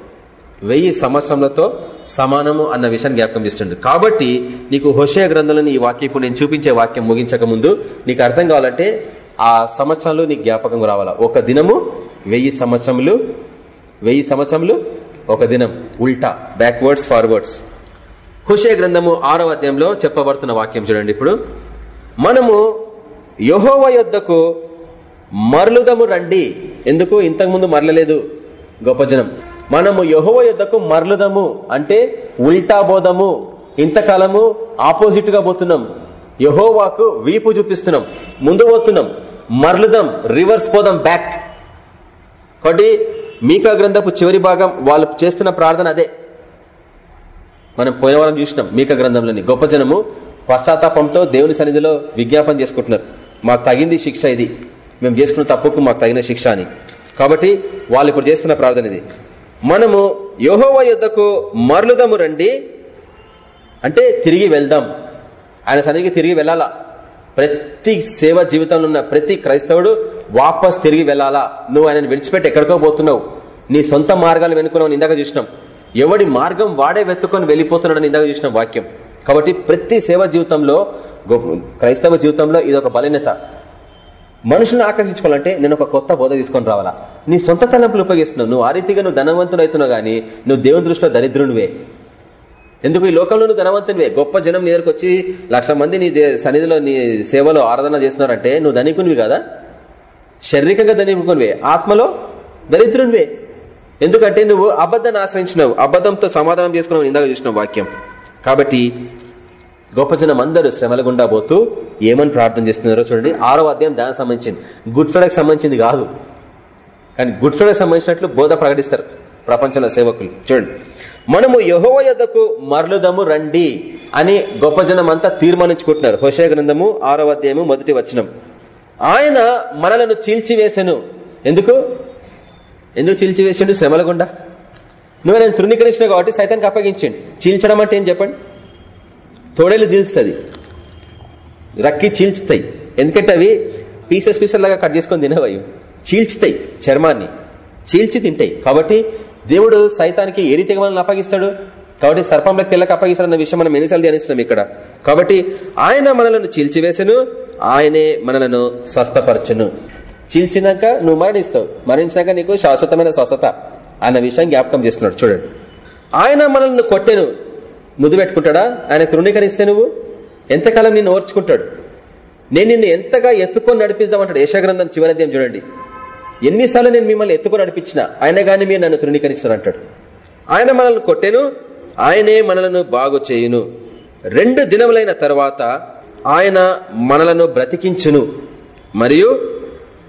వెయ్యి సంవత్సరములతో సమానము అన్న విషయాన్ని జ్ఞాపకం చేస్తుండే. కాబట్టి నీకు హోషయ గ్రంథంలోని ఈ వాక్యం ఇప్పుడు నేను చూపించే వాక్యం ముగించక ముందు నీకు అర్థం కావాలంటే ఆ సంవత్సరాలు నీకు జ్ఞాపకం రావాలా? ఒక దినము వెయ్యి సంవత్సరములు వెయ్యి సంవత్సరములు ఒక దినం. ఉల్టా బ్యాక్వర్డ్స్ ఫార్వర్డ్స్ హుషయ గ్రంథము ఆరవ అధ్యాయంలో చెప్పబడుతున్న వాక్యం చూడండి ఇప్పుడు. మనము యహోవ యొద్దకు మరలుదము రండి. ఎందుకు? ఇంతకుముందు మరలలేదు గొప్ప జనం. మనము యహోవ యుద్ధకు మరలుదము అంటే ఉల్టా బోధము. ఇంతకాలము ఆపోజిట్గా పోతున్నాం. యహోవాకు వీపు చూపిస్తున్నాం. ముందు పోతున్నాం. మరలుదాం. రివర్స్ పోదాం బ్యాక్. కాబట్టి మీకా గ్రంథపు చివరి భాగం వాళ్ళు చేస్తున్న ప్రార్థన అదే. మనం పోయిన వారం చూసినాం మీకా గ్రంథంలోని గొప్ప జనము పశ్చాత్తాపంతో దేవుని సన్నిధిలో విజ్ఞాపన చేసుకుంటున్నారు. మాకు తగింది శిక్ష ఇది. మేము చేసుకున్న తప్పుకు మాకు తగిన శిక్ష అని. కాబట్టి వాళ్ళు ఇప్పుడు చేస్తున్న ప్రార్థన ఇది. మనము యోహోవ యుద్ధకు మరలుదము రండి. అంటే తిరిగి వెళ్దాం. ఆయన సన్నిధికి తిరిగి వెళ్ళాలా? ప్రతి సేవ జీవితంలో ఉన్న ప్రతి క్రైస్తవుడు వాపస్ తిరిగి వెళ్ళాలా? నువ్వు ఆయనను విడిచిపెట్టి ఎక్కడికో పోతున్నావు. నీ సొంత మార్గాలు వెనుకున్నావు ఇందాక చూసినాం. ఎవడి మార్గం వాడే వెతుకొని వెళ్ళిపోతున్నాడని ఇందాక చూసిన వాక్యం. కాబట్టి ప్రతి సేవ జీవితంలో క్రైస్తవ జీవితంలో ఇది ఒక బలీనత మనుషులను ఆకర్షించుకోవాలంటే నేను ఒక కొత్త బోధ తీసుకొని రావాలా? నీ సొంత తలంపులు ఉపయోగిస్తున్నావు. నువ్వు ఆ రీతిగా నువ్వు ధనవంతుడు అవుతున్నావు కానీ నువ్వు దేవుని దృష్టిలో దరిద్రునివే. ఎందుకు ఈ లోకంలో నువ్వు ధనవంతునివే? గొప్ప జనం నీ దగ్గరకు వచ్చి లక్ష మంది నీ సన్నిధిలో నీ సేవలో ఆరాధన చేస్తున్నారంటే నువ్వు ధనికునివి కదా? శారీరకంగా ధనికునివే. ఆత్మలో దరిద్రునివే. ఎందుకంటే నువ్వు అబద్ధాన్ని ఆశ్రయించినావు. అబద్ధంతో సమాధానం చేసుకున్నావు ఇందాక చూసిన వాక్యం. కాబట్టి గొప్ప జనం అందరూ శ్రమల గుండా పోతూ ఏమని ప్రార్థన చేస్తున్నారో చూడండి. ఆరో అధ్యాయం దానికి సంబంధించింది. గుడ్ ఫ్రైడేకి సంబంధించింది కాదు. కానీ గుడ్ ఫ్రైడేకి సంబంధించినట్లు బోధ ప్రకటిస్తారు ప్రపంచంలో సేవకులు. చూడండి. మనము యహోవ యొద్దకు మరలుదము రండి అని గొప్ప జనం అంతా తీర్మానించుకుంటున్నారు. హోషయ గ్రంథము ఆరో అధ్యాయము మొదటి వచనం. ఆయన మనలను చీల్చివేసెను. ఎందుకు? ఎందుకు చీల్చివేసిండు? శ్రమల గుండా నువ్వు నేను తృణీకరించినావు కాబట్టి సైతానికి అప్పగించండి. చీల్చడం అంటే ఏం చెప్పండి? తోడేలు చీల్స్తుంది రక్కి చీల్చుతాయి. ఎందుకంటే అవి పీసెస్ పీసెస్ లాగా కట్ చేసుకొని తినవయ్యి చీల్చుతాయి చర్మాన్ని. చీల్చి తింటాయి. కాబట్టి దేవుడు సైతానికి ఏ రీతిగా మనల్ని అప్పగిస్తాడు? కాబట్టి సర్పంలో తెల్లకి అప్పగిస్తాడు అన్న విషయం మనం ఎన్నిసార్లు ధ్యానిస్తున్నాం ఇక్కడ. కాబట్టి ఆయన మనలను చీల్చివేసను ఆయనే మనలను స్వస్థపరచును. చీల్చినాక నువ్వు మరణిస్తావు. మరణించినాక నీకు శాశ్వతమైన స్వస్థత అన్న విషయం జ్ఞాపకం చేస్తున్నాడు. చూడండి. ఆయన మనల్ని కొట్టెను. ముద్దు పెట్టుకుంటాడా ఆయన తృణీకరిస్తే నువ్వు? ఎంతకాలం నిన్ను ఓర్చుకుంటాడు? నేను నిన్ను ఎంతగా ఎత్తుకొని నడిపిస్తామంటాడు యశాగ్రంథం చివరిద్యం చూడండి. ఎన్నిసార్లు నేను మిమ్మల్ని ఎత్తుకొని నడిపించిన ఆయన గాని మీరు నన్ను తృణీకరిస్తారంటాడు ఆయన మనల్ని కొట్టెను ఆయనే మనలను బాగు చేయును. రెండు దినములైన తర్వాత ఆయన మనలను బ్రతికించును. మరియు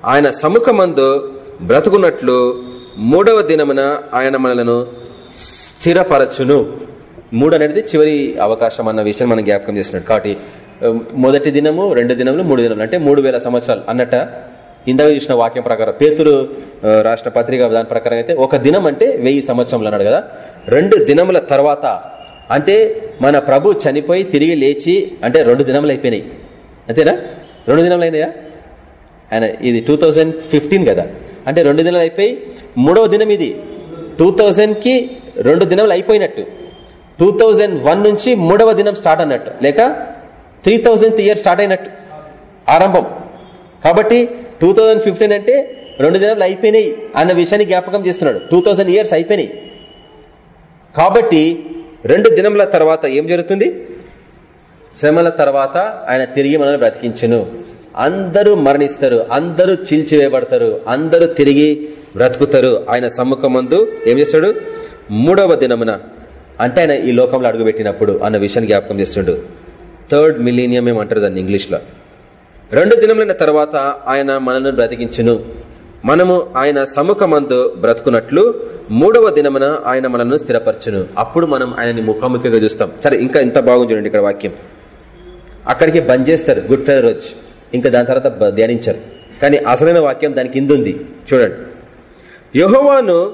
ఆయన సముఖమందు బ్రతుకున్నట్లు మూడవ దినమున ఆయన మనలను స్థిరపరచును. మూడు అనేది చివరి అవకాశం అన్న విషయం మనం జ్ఞాపకం చేసినట్టు. కాబట్టి మొదటి దినము రెండు దినములు మూడు దినములు. అంటే మూడు సంవత్సరాలు అన్నట్ట ఇందాక చూసిన వాక్యం ప్రకారం. పేతురు రాష్ట్ర పత్రిక దాని ప్రకారం అయితే ఒక దినం అంటే వెయ్యి సంవత్సరంలో అన్నాడు కదా. రెండు దినముల తర్వాత అంటే మన ప్రభు చనిపోయి తిరిగి లేచి అంటే రెండు దినములు అయిపోయినాయి. అంతేనా? రెండు దినములు అయినాయా? ఆయన ఇది టూ కదా. అంటే రెండు దినాలు అయిపోయి మూడవ దినం ఇది. టూ కి రెండు దినములు అయిపోయినట్టు. టూ నుంచి మూడవ దినం స్టార్ట్ అన్నట్టు. లేక త్రీ థౌజండ్ ఇయర్ స్టార్ట్ అయినట్టు. ఆరంభం. కాబట్టి టూ అంటే రెండు దినాలు అయిపోయినాయి అన్న విషయాన్ని జ్ఞాపకం చేస్తున్నాడు. టూ ఇయర్స్ అయిపోయినాయి. కాబట్టి రెండు దినముల తర్వాత ఏం జరుగుతుంది? శ్రమల తర్వాత ఆయన తిరిగి మనల్ని బ్రతికించను. అందరూ మరణిస్తారు. అందరూ చీల్చివేయబడతారు. అందరూ తిరిగి బ్రతుకుతారు. ఆయన సమ్ముఖం ఏం చేస్తాడు? మూడవ దినమున అంటే ఆయన ఈ లోకంలో అడుగుపెట్టినప్పుడు అన్న విషయాన్ని జ్ఞాపకం చేస్తుండు. థర్డ్ మిలీనియం ఏమంటారు దాన్ని ఇంగ్లీష్లో రెండు దినములైన తర్వాత ఆయన మనల్ని బ్రతికించును. మనము ఆయన సముఖమందు బ్రతుకున్నట్లు మూడవ దినమున ఆయన మనల్ని స్థిరపరచును. అప్పుడు మనం ఆయనని ముఖాముఖిగా చూస్తాం. సరే ఇంకా ఇంత బాగుంది చూడండి ఇక్కడ వాక్యం. అక్కడికి బంద్ చేస్తారు గుడ్ ఫ్రైడే రోజు. ఇంకా దాని తర్వాత ధ్యానించారు. కానీ అసలైన వాక్యం దాని కింద ఉంది చూడండి. యహోవాను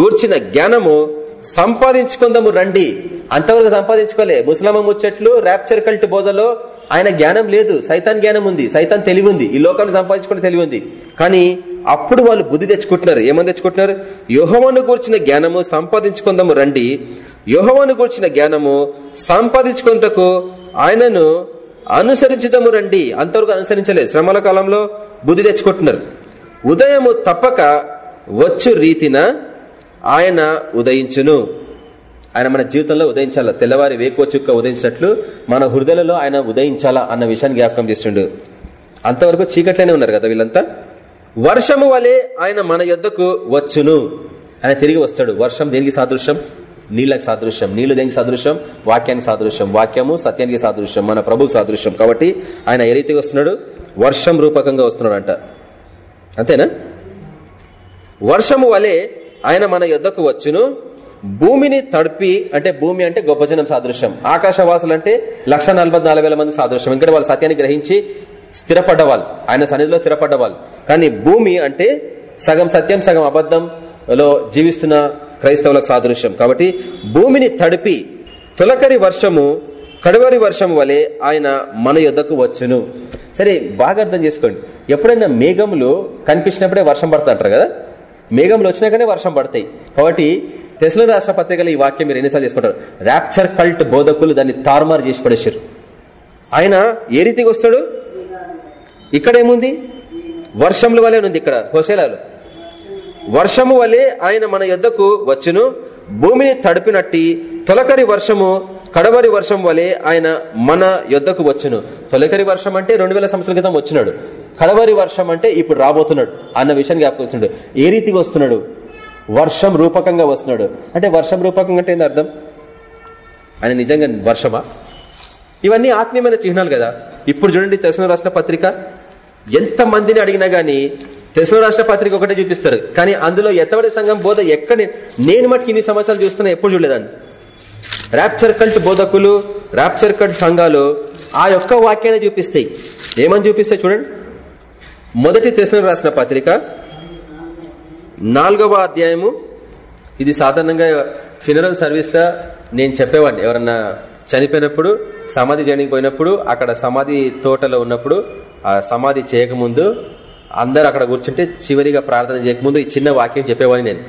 గూర్చిన జ్ఞానము సంపాదించుకుందాము రండి. అంతవరకు సంపాదించుకోలే. ముస్లామ ముచ్చట్లు ర్యాప్చర్ కల్ట్ బోధలో ఆయన జ్ఞానం లేదు. సైతాన్ జ్ఞానం ఉంది. సైతాన్ తెలివి ఉంది. ఈ లోకాన్ని సంపాదించుకునే తెలివి ఉంది. కానీ అప్పుడు వాళ్ళు బుద్ధి తెచ్చుకుంటున్నారు. ఏమని తెచ్చుకుంటున్నారు? యోహవాను కూర్చిన జ్ఞానము సంపాదించుకుందాము రండి. యోహవాను కూర్చిన జ్ఞానము సంపాదించుకుంటకు ఆయనను అనుసరించదము రండి. అంతవరకు అనుసరించలేదు శ్రమల కాలంలో బుద్ధి తెచ్చుకుంటున్నారు. ఉదయము తప్పక వచ్చు రీతిన ఆయన ఉదయించును. ఆయన మన జీవితంలో ఉదయించాలా. తెల్లవారి వేకువ చుక్క ఉదయించినట్లు మన హృదయలలో ఆయన ఉదయించాలా అన్న విషయాన్ని జ్ఞాపకం చేస్తుండు. అంతవరకు చీకట్లోనే ఉన్నారు కదా వీళ్ళంతా? వర్షము వలె ఆయన మన యొద్దకు వచ్చును. ఆయన తిరిగి వస్తాడు. వర్షం దేనికి సాదృశ్యం? నీళ్ళకి సాదృశ్యం. నీళ్ళు దేనికి సాదృశ్యం? వాక్యానికి సాదృశ్యం. వాక్యము సత్యానికి సాదృశ్యం. మన ప్రభుకు సాదృశ్యం. కాబట్టి ఆయన ఏ రీతిగా వస్తున్నాడు? వర్షం రూపకంగా వస్తున్నాడు అంట అంతేనా? వర్షము వలె ఆయన మన యొద్దకు వచ్చును. భూమిని తడిపి అంటే భూమి అంటే గొప్ప జనం సాదృశ్యం ఆకాశవాసులు అంటే లక్ష మంది సాదృశ్యం. ఎందుకంటే వాళ్ళు సత్యాన్ని గ్రహించి స్థిరపడ్డవాళ్ళు. ఆయన సన్నిధిలో స్థిరపడ్డవాళ్ళు. కానీ భూమి అంటే సగం సత్యం సగం అబద్ధంలో జీవిస్తున్న క్రైస్తవులకు సాదృశ్యం. కాబట్టి భూమిని తడిపి తొలకరి వర్షము కడవరి వర్షం వలె ఆయన మన యుద్ధకు వచ్చును. సరే బాగా అర్థం చేసుకోండి. ఎప్పుడైనా మేఘములు కనిపించినప్పుడే వర్షం పడుతుంటారు కదా? మేఘంలో వచ్చినాకనే వర్షం పడతాయి. కాబట్టి తెసలు రాష్ట్ర పత్రికలు ఈ వాక్యం మీరు ఎన్నిసార్లు చేసుకుంటారు. ర్యాప్చర్ కల్ట్ బోధకులు దాన్ని తారుమారు చేసి పడేశారు. ఆయన ఏ రీతికి వస్తాడు? ఇక్కడ ఏముంది వర్షముల వలె ఉంది ఇక్కడ హోసేలాలు. వర్షము వలె ఆయన మన యొద్దకు వచ్చును. భూమిని తడిపినట్టి తొలకరి వర్షము కడవరి వర్షం వలె ఆయన మన యొద్దకు వచ్చును. తొలకరి వర్షం అంటే రెండు వేల సంవత్సరాల క్రితం వచ్చినాడు. కడవరి వర్షం అంటే ఇప్పుడు రాబోతున్నాడు అన్న విషయాన్ని జ్ఞాపకొస్తున్నాడు ఏ రీతిగా వస్తున్నాడు? వర్షం రూపకంగా వస్తున్నాడు. అంటే వర్షం రూపకంగా అంటే ఏంది అర్థం? ఆయన నిజంగా వర్షమా? ఇవన్నీ ఆత్మీయమైన చిహ్నాలు కదా. ఇప్పుడు చూడండి తెలిసిన రాష్ట్ర పత్రిక. ఎంత మందిని అడిగినా గాని తెలిసిన రాష్ట్ర పత్రిక ఒకటే చూపిస్తారు. కానీ అందులో ఎత్తబడి సంఘం బోధ ఎక్కడ నేను మటుకు ఇన్ని సంవత్సరాలు చూస్తున్నా ఎప్పుడు చూడలేదాన్ని. ర్యాప్చర్ కల్ట్ బోధకులు ర్యాప్చర్ కల్ట్ సంఘాలు ఆ యొక్క వాక్యాన్ని చూపిస్తాయి. ఏమని చూపిస్తాయి చూడండి. మొదటి తెసిన రాసిన పత్రిక నాలుగవ అధ్యాయము. ఇది సాధారణంగా ఫినరల్ సర్వీస్ నేను చెప్పేవాడిని. ఎవరన్నా చనిపోయినప్పుడు సమాధి చేయడానికి పోయినప్పుడు అక్కడ సమాధి తోటలో ఉన్నప్పుడు ఆ సమాధి చేయకముందు అందరు అక్కడ కూర్చుంటే చివరిగా ప్రార్థన చేయకముందు ఈ చిన్న వాక్యం చెప్పేవాడిని నేను.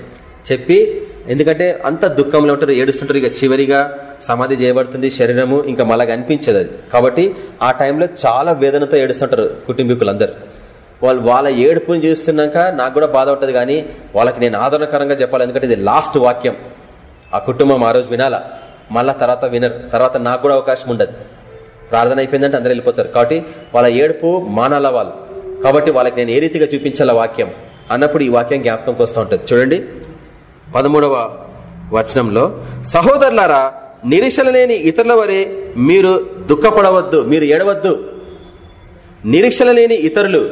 చెప్పి ఎందుకంటే అంత దుఃఖంలో ఉంటారు ఏడుస్తుంటారు ఇక చివరిగా సమాధి చేయబడుతుంది శరీరము ఇంకా మళ్ళా కనిపించదు అది. కాబట్టి ఆ టైంలో చాలా వేదనతో ఏడుస్తుంటారు కుటుంబీకులందరూ. వాళ్ళు వాళ్ళ ఏడుపుని చూస్తున్నాక నాకు కూడా బాధ ఉంటది కానీ వాళ్ళకి నేను ఆదరణకరంగా చెప్పాలి ఎందుకంటే ఇది లాస్ట్ వాక్యం. ఆ కుటుంబం ఆ రోజు వినాలా? మళ్ళా తర్వాత వినరు. తర్వాత నాకు కూడా అవకాశం ఉండదు. ప్రార్థన అయిపోయిందంటే అందరు వెళ్ళిపోతారు. కాబట్టి వాళ్ళ ఏడుపు మానాల వాళ్ళు కాబట్టి వాళ్ళకి నేను ఏ రీతిగా చూపించాల వాక్యం? అన్నప్పుడు ఈ వాక్యం జ్ఞాపకంకి వస్తూ ఉంటుంది. చూడండి. పదమూడవ వచనంలో సహోదరులారా నిరీక్షణ లేని ఇతరుల వరే మీరు దుఃఖపడవద్దు మీరు ఏడవద్దు. నిరీక్షణ లేని ఇతరులు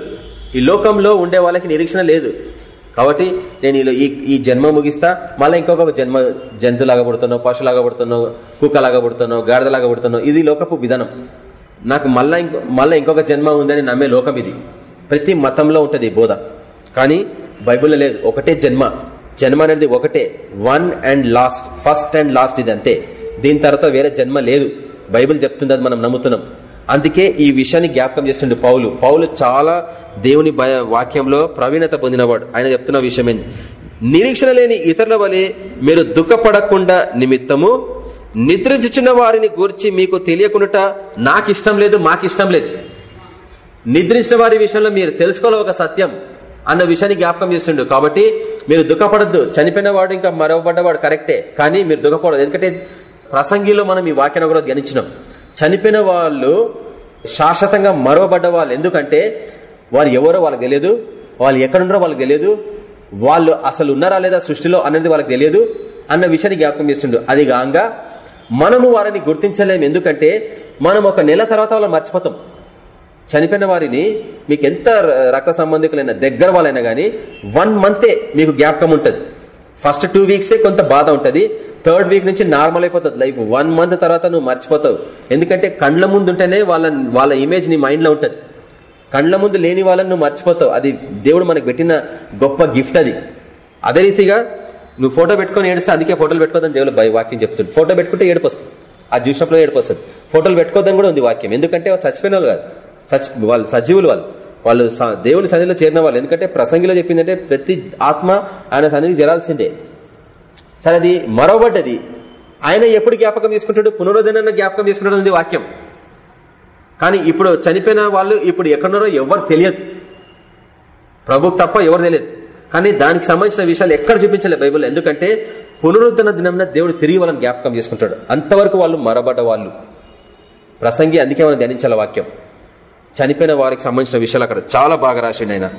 ఈ లోకంలో ఉండే వాళ్ళకి నిరీక్షణ లేదు. కాబట్టి నేను ఈ ఈ జన్మ ముగిస్తా. మళ్ళీ ఇంకొక జన్మ జంతులాగా పుడుతున్నావు పశులాగా పుడుతున్నావు కుక్కలాగా పుడుతున్నావు గాడిదలాగా పుడుతున్నావు. ఇది లోకపు విధానం. నాకు మళ్ళా ఇంకో మళ్ళీ ఇంకొక జన్మ ఉందని నమ్మే లోకం ఇది. ప్రతి మతంలో ఉంటది బోధ. కానీ బైబుల్లో లేదు. ఒకటే జన్మ. జన్మ అనేది ఒకటే. One and last. First and last ఇది అంతే. దీని తర్వాత వేరే జన్మ లేదు. బైబిల్ చెప్తుంది అది మనం నమ్ముతున్నాం. అందుకే ఈ విషయాన్ని జ్ఞాపకం చేస్తుండే పౌలు. పౌలు చాలా దేవుని భయ వాక్యంలో ప్రవీణత పొందినవాడు. ఆయన చెప్తున్న విషయం ఏంది? నిరీక్షణ లేని ఇతరుల వలె మీరు దుఃఖపడకుండా నిమిత్తము నిద్రించుచున్న వారిని గూర్చి మీకు తెలియకుండా నాకు ఇష్టం లేదు మాకు ఇష్టం లేదు. నిద్రించిన వారి విషయంలో మీరు తెలుసుకోవాలి ఒక సత్యం అన్న విషయాన్ని జ్ఞాపకం చేస్తుండు. కాబట్టి మీరు దుఃఖపడద్దు. చనిపోయిన వాడు ఇంకా మరవబడ్డవాడు కరెక్టే. కానీ మీరు దుఃఖపడదు ఎందుకంటే ప్రసంగిలో మనం ఈ వాక్యాన్ని కూడా ధ్యానించినాం. చనిపోయిన వాళ్ళు శాశ్వతంగా మరవబడ్డ వాళ్ళు ఎందుకంటే వాళ్ళు ఎవరో వాళ్ళకి తెలియదు. వాళ్ళు ఎక్కడున్నారో వాళ్ళకి తెలియదు. వాళ్ళు అసలు ఉన్నారా లేదా సృష్టిలో అనేది వాళ్ళకి తెలియదు అన్న విషయాన్ని జ్ఞాపకం చేస్తుండు. అది కాగా మనము వారిని గుర్తించలేము. ఎందుకంటే మనం ఒక నెల తర్వాత వాళ్ళని మర్చిపోతాం. చనిపోయిన వారిని మీకు ఎంత రక్త సంబంధికులైన దగ్గర వాళ్ళైనా గానీ వన్ మంతే మీకు జ్ఞాపకం ఉంటుంది. ఫస్ట్ టూ వీక్సే కొంత బాధ ఉంటుంది. థర్డ్ వీక్ నుంచి నార్మల్ అయిపోతుంది లైఫ్ వన్ మంత్ తర్వాత నువ్వు మర్చిపోతావు. ఎందుకంటే కండ్ల ముందు ఉంటేనే వాళ్ళ వాళ్ళ ఇమేజ్ నీ మైండ్లో కండ్ల ముందు లేని వాళ్ళని నువ్వు మర్చిపోతావు. అది దేవుడు మనకు పెట్టిన గొప్ప గిఫ్ట్ అది. అదే రీతిగా నువ్వు ఫోటో పెట్టుకొని ఏడిస్తే అందుకే ఫోటోలు పెట్టుకోదని దేవుడు బై వాక్యం చెప్తుంది ఫోటో పెట్టుకుంటే ఏడుపు ఆ చూసినప్పుడు ఏడుపు ఫోటోలు పెట్టుకోదని కూడా ఉంది వాక్యం. ఎందుకంటే చచ్చిపోయిన వాళ్ళు కాదు. వాళ్ళు సజీవులు వాళ్ళు. వాళ్ళు స- దేవుని సన్నిధిలో చేరిన వాళ్ళు. ఎందుకంటే ప్రసంగిలో చెప్పిందంటే ప్రతి ఆత్మ ఆయన సన్నిధి జరాల్సిందే సరే అది మరవబడ్డది ఆయన ఎప్పుడు జ్ఞాపకం తీసుకుంటాడు పునరుద్ధరణ జ్ఞాపకం తీసుకుంటాడు ఉంది వాక్యం. కానీ ఇప్పుడు చనిపోయిన వాళ్ళు ఇప్పుడు ఎక్కడున్నారో ఎవరు తెలియదు. ప్రభుకు తప్ప ఎవరు తెలియదు. కానీ దానికి సంబంధించిన విషయాలు ఎక్కడ చూపించలే బైబుల్ ఎందుకంటే పునరుద్ధరణ దినంన దేవుడు తిరిగి వాళ్ళని జ్ఞాపకం చేసుకుంటాడు. అంతవరకు వాళ్ళు మరబడ్డ వాళ్ళు. ప్రసంగి అందుకే మనం ధ్యానించాల వాక్యం. చనిపోయిన వారికి సంబంధించిన విషయాలు అక్కడ చాలా బాగా రాసిండు ఆయన.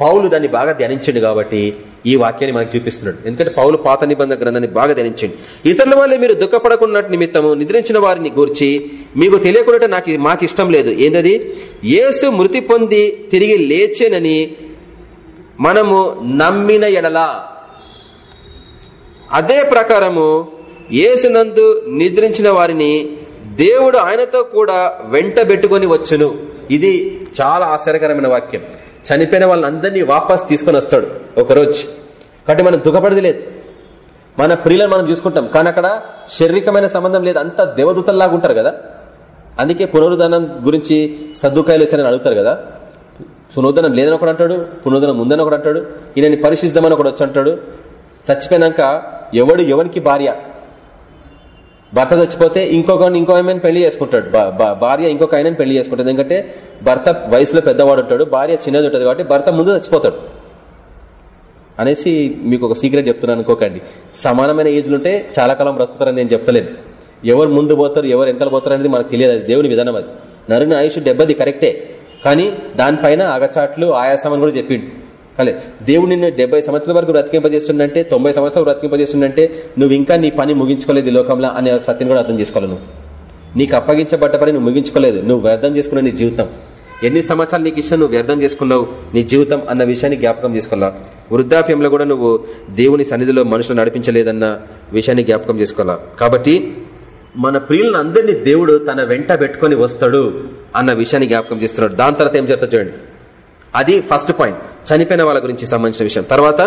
పౌలు దాన్ని బాగా ధ్యానించిండు కాబట్టి ఈ వాక్యాన్ని మనకు చూపిస్తున్నాడు. ఎందుకంటే పౌలు పాత నిబంధన గ్రంథాన్ని బాగా ధ్యానించిండు. ఇతరుల వల్లే మీరు దుఃఖపడకున్నట్టు నిమిత్తము నిద్రించిన వారిని గూర్చి మీకు తెలియకుండా నాకు మాకు ఇష్టం లేదు. ఏంటది యేసు మృతి పొంది తిరిగి లేచేనని మనము నమ్మిన ఎడలా. అదే ప్రకారము ఏసునందు నిద్రించిన వారిని దేవుడు ఆయనతో కూడా వెంట పెట్టుకొని వచ్చును. ఇది చాలా ఆశ్చర్యకరమైన వాక్యం. చనిపోయిన వాళ్ళందరినీ వాపస్ తీసుకొని వస్తాడు ఒకరోజు. కాబట్టి మనం దుఃఖపడది లేదు. మన ప్రియులను మనం చూసుకుంటాం. కానీ అక్కడ శారీరకమైన సంబంధం లేదు. అంతా దేవదూతల్లాగా ఉంటారు కదా. అందుకే పునరుద్ధరణం గురించి సర్దుకాయలు వచ్చారని అడుగుతారు కదా. పునరుద్ధరణం లేదని ఒకడు అంటాడు పునరుద్ధరణం ఉందని ఒకడు అంటాడు ఈయనని పరిశీలిద్దామని ఒకడు వచ్చి అంటాడు. చచ్చిపోయినాక ఎవడు ఎవరికి భార్య? భర్త చచ్చిపోతే ఇంకొక ఇంకో ఆమెను పెళ్ళి చేసుకుంటాడు. భార్య ఇంకొక ఆయన పెళ్ళి చేసుకుంటుంది ఎందుకంటే భర్త వయసులో పెద్దవాడు ఉంటాడు భార్య చిన్నది ఉంటుంది కాబట్టి భర్త ముందు చచ్చిపోతాడు. అనేసి మీకు ఒక సీక్రెట్ చెప్తున్నాను అనుకోకండి. సమానమైన ఏజ్లు ఉంటే చాలా కాలం బ్రతుకుతారని నేను చెప్తలేను. ఎవరు ముందు పోతారు ఎవరు ఎంతలు పోతారు అనేది మనకు తెలియదు. అది దేవుని విధానం అది. నరుని ఆయుష్ డెబ్బది కరెక్టే. కానీ దానిపైన అగచాట్లు ఆయాసం అని కూడా చెప్పిండు. కలే. దేవుడు నిన్ను డెబ్బై సంవత్సరాల వరకు బ్రతికింపజేస్తుందంటే తొంభై సంవత్సరాలు బ్రతికింపజేస్తుందంటే నువ్వు ఇంకా నీ పని ముగించుకోలేదు ఈ లోకంలో అనే సత్యం కూడా అర్థం చేసుకోవాలి నీకు అప్పగించబడ్డ పని నువ్వు ముగించుకోలేదు. నువ్వు వ్యర్థం చేసుకున్న నీ జీవితం. ఎన్ని సంవత్సరాలు నీకు ఇష్టం నువ్వు వ్యర్థం చేసుకున్నావు నీ జీవితం అన్న విషయాన్ని జ్ఞాపకం చేసుకోవాలా? వృద్ధాప్యంలో కూడా నువ్వు దేవుని సన్నిధిలో మనుషులు నడిపించలేదన్న విషయాన్ని జ్ఞాపకం చేసుకోవాలా? కాబట్టి మన ప్రియులను అందరినీ దేవుడు తన వెంట పెట్టుకొని వస్తాడు అన్న విషయాన్ని జ్ఞాపకం చేస్తున్నాడు. దాని తర్వాత ఏం చెప్తా చూడండి. అది ఫస్ట్ పాయింట్ చనిపోయిన వాళ్ళ గురించి సంబంధించిన విషయం. తర్వాత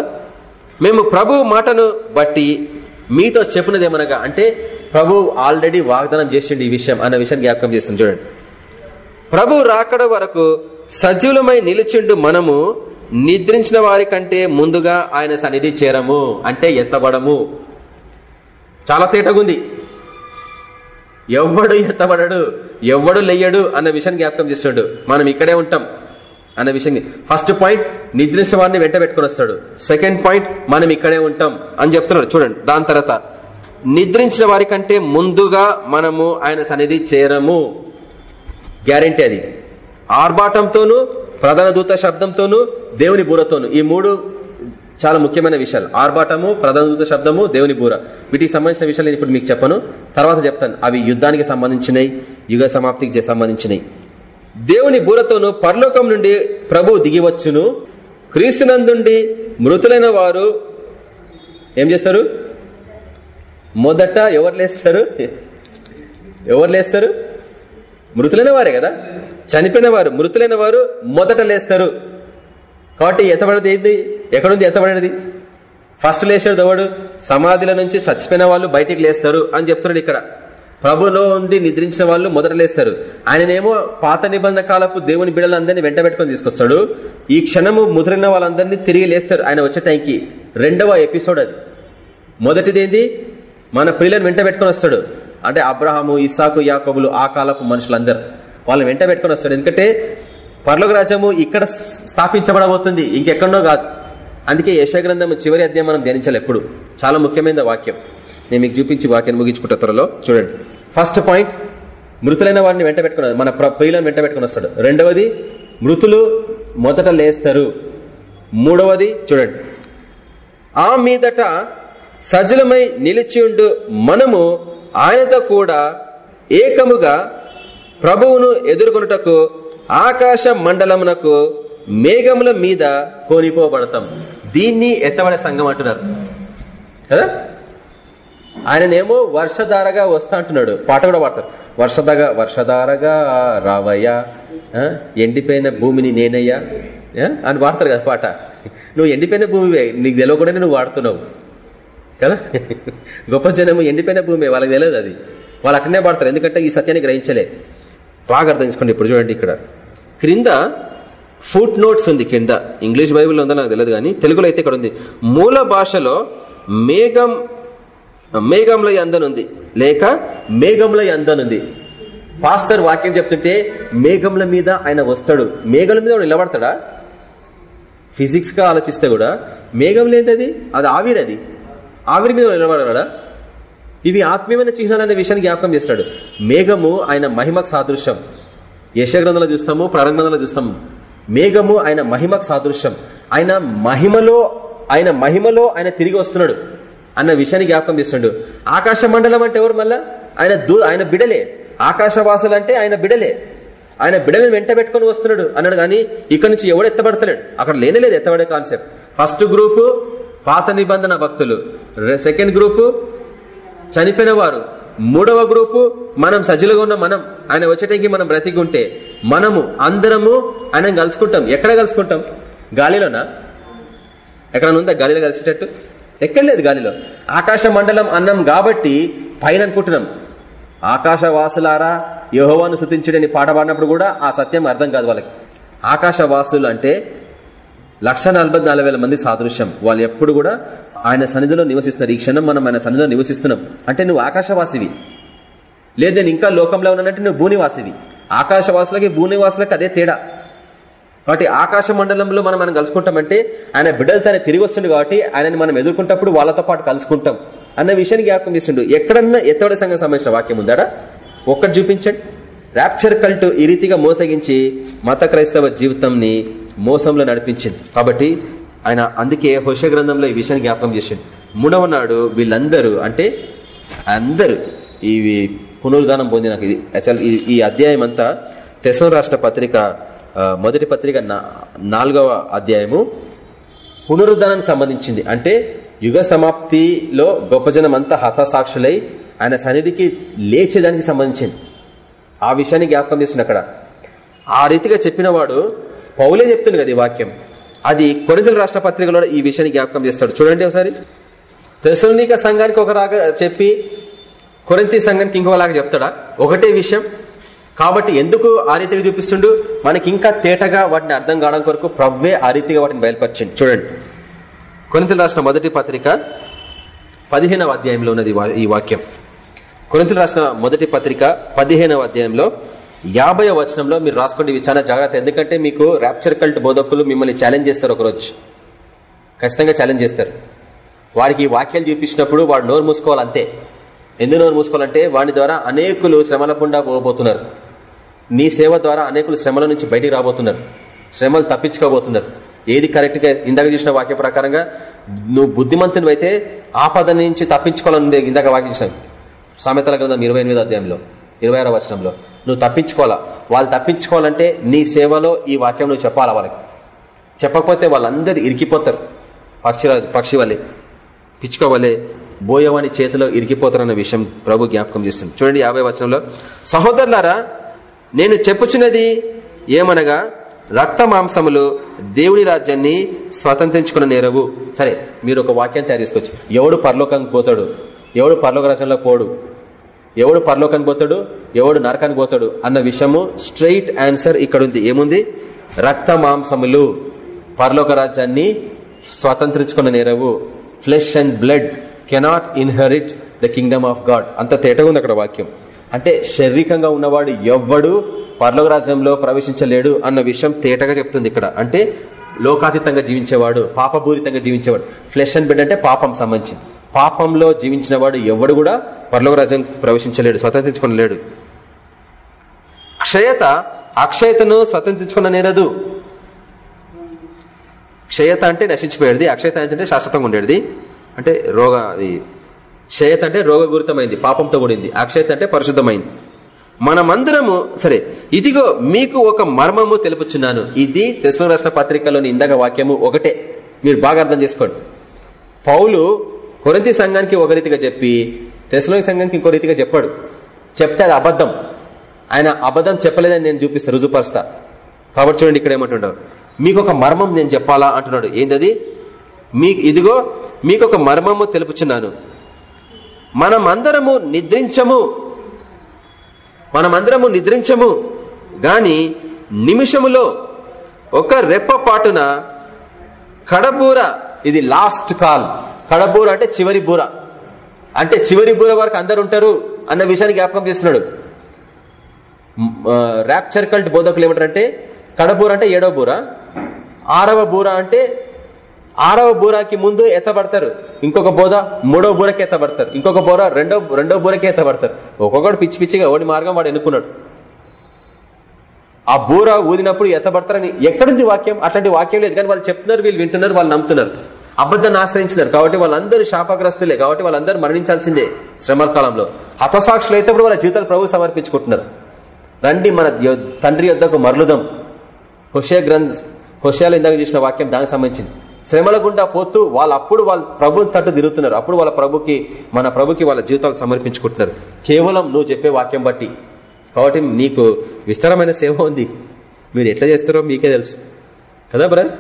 మేము ప్రభు మాటను బట్టి మీతో చెప్పినదేమనగా అంటే ప్రభు ఆల్రెడీ వాగ్దానం చేసిండు ఈ విషయం అన్న విషయాన్ని జ్ఞాపకం చేస్తుంది. చూడండి. ప్రభు రాకడ వరకు సజీవులమై నిలిచిండు మనము నిద్రించిన వారి కంటే ముందుగా ఆయన సన్నిధి చేరము అంటే ఎత్తబడము. చాలా తేటగుంది. ఎవ్వడు ఎత్తబడడు ఎవ్వడు లెయ్యడు అన్న విషయాన్ని జ్ఞాపకం చేస్తాడు. మనం ఇక్కడే ఉంటాం. అనే విషయం ఫస్ట్ పాయింట్ నిద్రించిన వారిని వెంట పెట్టుకుని వస్తాడు. సెకండ్ పాయింట్ మనం ఇక్కడే ఉంటాం అని చెప్తున్నాడు. చూడండి దాని తర్వాత నిద్రించిన వారి కంటే ముందుగా మనము ఆయన సన్నిధి చేరము. గ్యారంటీ అది. ఆర్భాటంతోను ప్రధాన దూత శబ్దంతోను దేవుని బూరతోను. ఈ మూడు చాలా ముఖ్యమైన విషయాలు. ఆర్భాటము ప్రధాన దూత శబ్దము దేవుని బూర. వీటికి సంబంధించిన విషయాలు నేను ఇప్పుడు మీకు చెప్పను. తర్వాత చెప్తాను. అవి యుద్ధానికి సంబంధించినవి యుగ సమాప్తికి సంబంధించినవి దేవుని బూరతోను పరలోకం నుండి ప్రభు దిగివచ్చును క్రీస్తునందుండి మృతులైన వారు ఏం చేస్తారు? మొదట ఎవరు లేస్తారు? ఎవరు లేస్తారు? మృతులైన వారే కదా? చనిపోయిన వారు మృతులైన వారు మొదట లేస్తారు. కాబట్టి ఎత్తబడేది ఏంది? ఎక్కడుంది ఎత్తబడేది? ఫస్ట్ లేచాడు ఎవడు? సమాధిల నుంచి చచ్చిపోయిన వాళ్ళు బయటికి లేస్తారు అని చెప్తున్నాడు ఇక్కడ. ప్రభులో ఉండి నిద్రించిన వాళ్ళు మొదట లేస్తారు. ఆయననేమో పాత నిబంధన కాలపు దేవుని బిడ్డలందరినీ వెంట పెట్టుకొని తీసుకొస్తాడు. ఈ క్షణము ముదిరిన వాళ్ళందరినీ తిరిగి లేస్తారు ఆయన వచ్చే టైంకి. రెండవ ఎపిసోడ్ అది. మొదటిదేంది? మన పిల్లలను వెంట పెట్టుకొని వస్తాడు. అంటే అబ్రహాము ఇసాకు యాకబులు ఆ కాలపు మనుషులందరూ. వాళ్ళని వెంట పెట్టుకొని వస్తాడు. ఎందుకంటే పర్లోక రాజ్యము ఇక్కడ స్థాపించబడబోతుంది. ఇంకెక్కడో కాదు. అందుకే యశగ్రంథము చివరి అధ్యాయం మనం ధ్యానించాలి ఎప్పుడు. చాలా ముఖ్యమైన వాక్యం. నేను మీకు చూపించి వాక్యాన్ని ముగించుకుంటా త్వరలో. చూడండి. ఫస్ట్ పాయింట్ మృతులైన వారిని వెంట పెట్టుకుని మన ప్ర- ప్రియులను వెంట పెట్టుకుని వస్తాడు. రెండవది మృతులు మొదట లేస్తారు. మూడవది చూడండి. ఆ మీదట సజలమై నిలిచియుండు మనము ఆయనతో కూడా ఏకముగా ప్రభువును ఎదుర్కొనుటకు ఆకాశ మండలమునకు మేఘముల మీద కోనిపోబడతాం. దీన్ని ఎత్తబడే సంఘం అంటున్నారు. కదా? ఆయననేమో వర్షధారగా వస్తా అంటున్నాడు. పాట కూడా పాడతారు. వర్షధారగా వర్షధారగా రావయ్యా ఎండిపోయిన భూమిని నేనయ్యా. అని పాడతారు కదా పాట. నువ్వు ఎండిపోయిన భూమివే నీకు తెలియకుండా నువ్వు వాడుతున్నావు. కదా? గొప్ప జనము ఎండిపోయిన భూమి వాళ్ళకి తెలియదు అది. వాళ్ళు అట్లనే పాడతారు. ఎందుకంటే ఈ సత్యాన్ని గ్రహించలే. బాగా అర్థం చేసుకోండి ఇప్పుడు చూడండి ఇక్కడ. క్రింద ఫుట్ నోట్స్ ఉంది కింద ఇంగ్లీష్ బైబిల్లో ఉందో నాకు తెలియదు కానీ తెలుగులో అయితే ఇక్కడ ఉంది. మూల భాషలో మేఘం మేఘంలో అందనుంది. లేక మేఘంలో అందనుంది. పాస్టర్ వాక్యం చెప్తుంటే మేఘంల మీద ఆయన వస్తాడు. మేఘం మీద నిలబడతాడా? ఫిజిక్స్గా ఆలోచిస్తే కూడా మేఘం లేదది అది ఆవిరి అది. ఆవిరి మీద నిలబడడా ఇవి ఆత్మీయమైన చిహ్నాలు అనే విషయాన్ని జ్ఞాపకం చేస్తాడు మేఘము ఆయన మహిమకు సాదృశ్యం. యశగ్రంథంలో చూస్తాము ప్రారంభంలో చూస్తాము. మేఘము ఆయన మహిమకు సాదృశ్యం. ఆయన మహిమలో ఆయన మహిమలో ఆయన తిరిగి వస్తున్నాడు. అన్న విషయాన్ని జ్ఞాపకం చేస్తుండు. ఆకాశ మండలం అంటే ఎవరు మళ్ళా? ఆయన దూ ఆయన బిడలే. ఆకాశవాసులు అంటే ఆయన బిడలే. ఆయన బిడలను వెంట పెట్టుకొని వస్తున్నాడు అన్నాడు కానీ ఇక్కడ నుంచి ఎవడు ఎత్తబడతలేడు. అక్కడ లేనేలేదు ఎత్తబడే కాన్సెప్ట్. ఫస్ట్ గ్రూప్ పాత నిబంధన భక్తులు. సెకండ్ గ్రూపు చనిపోయిన వారు మూడవ గ్రూపు మనం సజ్జలుగా ఉన్న మనం. ఆయన వచ్చేటకి మనం బ్రతికుంటే మనము అందరము ఆయన కలుసుకుంటాం. ఎక్కడ కలుసుకుంటాం? గాలిలోనా? ఎక్కడ ఉందా? గాలిలో కలిసేటట్టు? ఎక్కడ లేదు గాలిలో ఆకాశ మండలం అన్నం కాబట్టి పైన అనుకుంటున్నాం ఆకాశ వాసులారా యహోవాను శృతించడని పాట పాడినప్పుడు కూడా ఆ సత్యం అర్థం కాదు వాళ్ళకి. ఆకాశ వాసులు అంటే లక్ష మంది సాదృశ్యం. వాళ్ళు ఎప్పుడు కూడా ఆయన సన్నిధిలో నివసిస్తున్నారు. ఈ క్షణం మనం ఆయన సన్నిధిలో నివసిస్తున్నాం. అంటే నువ్వు ఆకాశవాసివి. లేదు నేను ఇంకా లోకంలో ఉన్నానంటే నువ్వు భూనివాసివి. ఆకాశవాసులకి భూనివాసులకి అదే తేడా. కాబట్టి ఆకాశ మండలంలో మనం మనం కలుసుకుంటామంటే ఆయన బిడ్డలతో ఆయన తిరిగి వస్తుండే కాబట్టి ఆయనని మనం ఎదుర్కొంటప్పుడు వాళ్ళతో పాటు కలుసుకుంటాం అన్న విషయాన్ని జ్ఞాపకం చేస్తుండు. ఎక్కడన్నా ఎత్తవడ సంఘం సంబంధించిన వాక్యం ఉందాడా? ఒక్కటి చూపించండి. ర్యాప్చర్ కల్ట్ ఈ రీతిగా మోసగించి మత క్రైస్తవ జీవితంని మోసంలో నడిపించింది. కాబట్టి ఆయన అందుకే హుష గ్రంథంలో ఈ విషయాన్ని జ్ఞాపకం చేసిండు. మూడవ నాడు వీళ్ళందరూ అంటే అందరూ ఇవి పునరుద్ధానం పొందిన ఇది అసలు ఈ- అధ్యాయం అంతా తెసం రాష్ట్ర పత్రిక మొదటి పత్రిక నా- నాలుగవ అధ్యాయము పునరుద్ధానానికి సంబంధించింది. అంటే యుగ సమాప్తిలో గొప్ప జనం అంతా హతసాక్షులై ఆయన సన్నిధికి లేచేదానికి సంబంధించింది. ఆ విషయాన్ని జ్ఞాపకం చేసిన అక్కడ. ఆ రీతిగా చెప్పిన వాడు పౌలే చెప్తుంది కదా ఈ వాక్యం. అది కొనుగోలు రాష్ట్ర పత్రికలో ఈ విషయాన్ని జ్ఞాపకం చేస్తాడు. చూడండి ఒకసారి. తెసలోనిక సంఘానికి ఒక రాగా చెప్పి కొరంతి సంఘానికి ఇంకోలాగా చెప్తాడా? ఒకటే విషయం. కాబట్టి ఎందుకు ఆ రీతిగా చూపిస్తుండు? మనకి ఇంకా తేటగా వాటిని అర్థం కావడం కొరకు ప్రవ్వే ఆ రీతిగా వాటిని బయలుపరిచింది చూడండి. కొరింతలు రాసిన మొదటి పత్రిక పదిహేనవ అధ్యాయంలో ఉన్నది వా- ఈ వాక్యం. కొరింతలు రాసిన మొదటి పత్రిక పదిహేనవ అధ్యాయంలో యాభై వచనంలో మీరు రాసుకోండి ఇవి చాలా జాగ్రత్త. ఎందుకంటే మీకు ర్యాప్చర్ కల్ట్ బోధకులు మిమ్మల్ని ఛాలెంజ్ చేస్తారు ఒకరోజు. ఖచ్చితంగా ఛాలెంజ్ చేస్తారు. వారికి ఈ వాక్యాలు చూపించినప్పుడు వాడు నోరు మూసుకోవాలంతే ఎందు ఎందుకు నోరు మూసుకోవాలంటే వాడి ద్వారా అనేకులు శ్రమలకుండా పోబోతున్నారు. నీ సేవ ద్వారా అనేకులు శ్రమల నుంచి బయటికి రాబోతున్నారు. శ్రమలు తప్పించుకోబోతున్నారు. ఏది కరెక్ట్గా ఇందాక చూసిన వాక్య ప్రకారంగా నువ్వు బుద్ధిమంతుని అయితే ఆపద నుంచి తప్పించుకోవాలని ఇందాక వాక్యం సామెతల గ్రంథం ఇరవై ఎనిమిదో అధ్యాయంలో ఇరవై ఆరో వచనంలో. నువ్వు తప్పించుకోవాలా? వాళ్ళు తప్పించుకోవాలంటే నీ సేవలో ఈ వాక్యం నువ్వు చెప్పాలా వాళ్ళకి? చెప్పకపోతే వాళ్ళందరూ ఇరికిపోతారు. పక్షిరాజు పక్షి వల్లే పిచ్చుక వల్లే బోయవాని చేతిలో ఇరికిపోతారన్న విషయం ప్రభు జ్ఞాపకం చేస్తుంది. చూడండి యాభై వచనంలో. సహోదరులారా నేను చెప్పుచున్నది ఏమనగా రక్త మాంసములు దేవుని రాజ్యాన్ని స్వతంత్రించుకున్న నేరవు. సరే మీరు ఒక వాక్యం తయారు చేసుకోవచ్చు. ఎవడు పరలోకానికి పోతాడు? ఎవడు పరలోక రాజ్యంలో పోడు? ఎవడు పరలోకానికి పోతాడు? ఎవడు నరకానికి పోతాడు? అన్న విషయము స్ట్రైట్ ఆన్సర్ ఇక్కడ ఉంది ఏముంది? రక్త మాంసములు పరలోక రాజ్యాన్ని స్వతంత్రించుకున్న నేరవు. Flesh and blood cannot inherit the kingdom of God. అంత తేటగా ఉంది అక్కడ వాక్యం. అంటే శారీరకంగా ఉన్నవాడు ఎవ్వడు పర్లోక రాజ్యంలో ప్రవేశించలేడు అన్న విషయం తేటగా చెప్తుంది ఇక్కడ. అంటే లోకాతీతంగా జీవించేవాడు పాపపూరితంగా జీవించేవాడు. ఫ్లెష్ అండ్ బెడ్ అంటే పాపం సంబంధించింది. పాపంలో జీవించిన వాడు ఎవడు కూడా పర్లోక రాజ్యం ప్రవేశించలేడు స్వతంత్రించుకునలేడు. క్షయత అక్షయతను స్వతంత్రించుకున్న నేరదు క్షయత అంటే నశించిపోయేది అక్షయత అంటే శాశ్వతంగా ఉండేది. అంటే రోగ అది క్షయత అంటే రోగపూరితమైంది పాపంతో కూడింది. అక్షయత అంటే పరిశుద్ధమైంది. మనమందరము సరే ఇదిగో మీకు ఒక మర్మము తెలుపుచున్నాను. ఇది తెస్లో రాష్ట్ర పత్రికలోని ఇందాక వాక్యము ఒకటే. మీరు బాగా అర్థం చేసుకోండి. పౌలు కొరంతి సంఘానికి ఒక రీతిగా చెప్పి తెస్లోని సంఘానికి ఇంకో రీతిగా చెప్పాడు. చెప్తే అది అబద్ధం. ఆయన అబద్ధం చెప్పలేదని నేను చూపిస్తా రుజుపరుస్తా కాబట్టి చూడండి ఇక్కడ ఏమంటున్నాడు మీకు ఒక మర్మం నేను చెప్పాలా అంటున్నాడు. ఏంటది మీ ఇదిగో మీకు ఒక మర్మము తెలుపుచున్నాను. మనమందరము నిద్రించము. మనమందరము నిద్రించము. గాని నిమిషములో ఒక రెప్ప పాటున కడబూర ఇది లాస్ట్ కాల్ కడబూర అంటే చివరి బూర. అంటే చివరి బూర వరకు అందరు ఉంటారు అన్న విషయాన్ని జ్ఞాపకం చేస్తున్నాడు. ర్యాప్చర్ కల్ట్ బోధకులు ఏమంటారంటే కడబూర అంటే ఏడవ బూర. ఆరవ బూర అంటే ఆరవ బూరాకి ముందు ఎత్తబడతారు. ఇంకొక బోధ మూడవ బూరకి ఎత్తబడతారు. ఇంకొక బోర రెండో రెండో బూరకి ఎత్తబడతారు. ఒక్కొక్కడు పిచ్చి పిచ్చిగా ఓడి మార్గం వాడు ఎన్నుకున్నాడు. ఆ బూర ఊదినప్పుడు ఎత్తబడతారని ఎక్కడుంది వాక్యం? అట్లాంటి వాక్యం లేదు. కానీ వాళ్ళు చెప్తున్నారు వీళ్ళు వింటున్నారు వాళ్ళు నమ్ముతున్నారు. అబద్ధాన్ని ఆశ్రయించినారు. కాబట్టి వాళ్ళందరూ శాపగ్రస్తులే. కాబట్టి వాళ్ళందరూ మరణించాల్సిందే శ్రమల కాలంలో హతసాక్షులు అయితే వాళ్ళ జీవితాలు ప్రభు సమర్పించుకుంటున్నారు. రండి మన తండ్రి యొద్దకు మరలుదాం. హుషే గ్రంథ్ హుషయాలు ఇందాక చూసిన వాక్యం దానికి సంబంధించింది. శ్రమల గుండా పోతూ వాళ్ళు అప్పుడు వాళ్ళ ప్రభు తట్టు తిరుగుతున్నారు. అప్పుడు వాళ్ళ ప్రభుకి మన ప్రభుకి వాళ్ళ జీవితాలు సమర్పించుకుంటున్నారు. కేవలం నువ్వు చెప్పే వాక్యం బట్టి. కాబట్టి నీకు విస్తారమైన సేవ ఉంది. మీరు ఎట్లా చేస్తారో మీకే తెలుసు. కదా బ్రదర్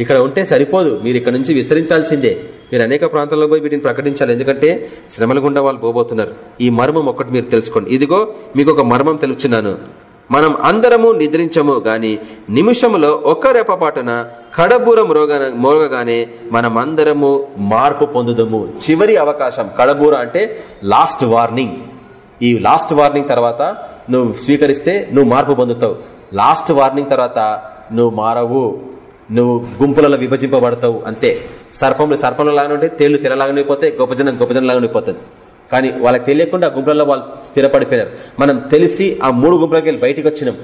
ఇక్కడ ఉంటే సరిపోదు. మీరు ఇక్కడ నుంచి విస్తరించాల్సిందే. మీరు అనేక ప్రాంతాల్లో పోయి వీటిని ప్రకటించాలి. ఎందుకంటే శ్రమల గుండా వాళ్ళు పోబోతున్నారు. ఈ మర్మం ఒక్కటి మీరు తెలుసుకోండి. ఇదిగో మీకు ఒక మర్మం తెలుచున్నాను మనం అందరము నిద్రించము గాని నిమిషంలో ఒక్క రెపపాటున కడబూరం రోగ మోగగానే మనమందరము మార్పు పొందుదము. చివరి అవకాశం కడబూర అంటే లాస్ట్ వార్నింగ్ ఈ లాస్ట్ వార్నింగ్ తర్వాత నువ్వు స్వీకరిస్తే నువ్వు మార్పు పొందుతావు. లాస్ట్ వార్నింగ్ తర్వాత నువ్వు మారవు. నువ్వు గుంపులలో విభజింపబడతావు అంతే. సర్పంలు సర్పంలో లాగానే ఉంటే తేళ్ళు తెరలాగానే పోతే గొప్పజనం గొప్పజనం లాగానే పోతుంది. కానీ వాళ్ళకి తెలియకుండా గుంపులలో వాళ్ళు స్థిరపడిపోయినారు. మనం తెలిసి ఆ మూడు గుంపులకి వెళ్ళి బయటకు వచ్చినాం.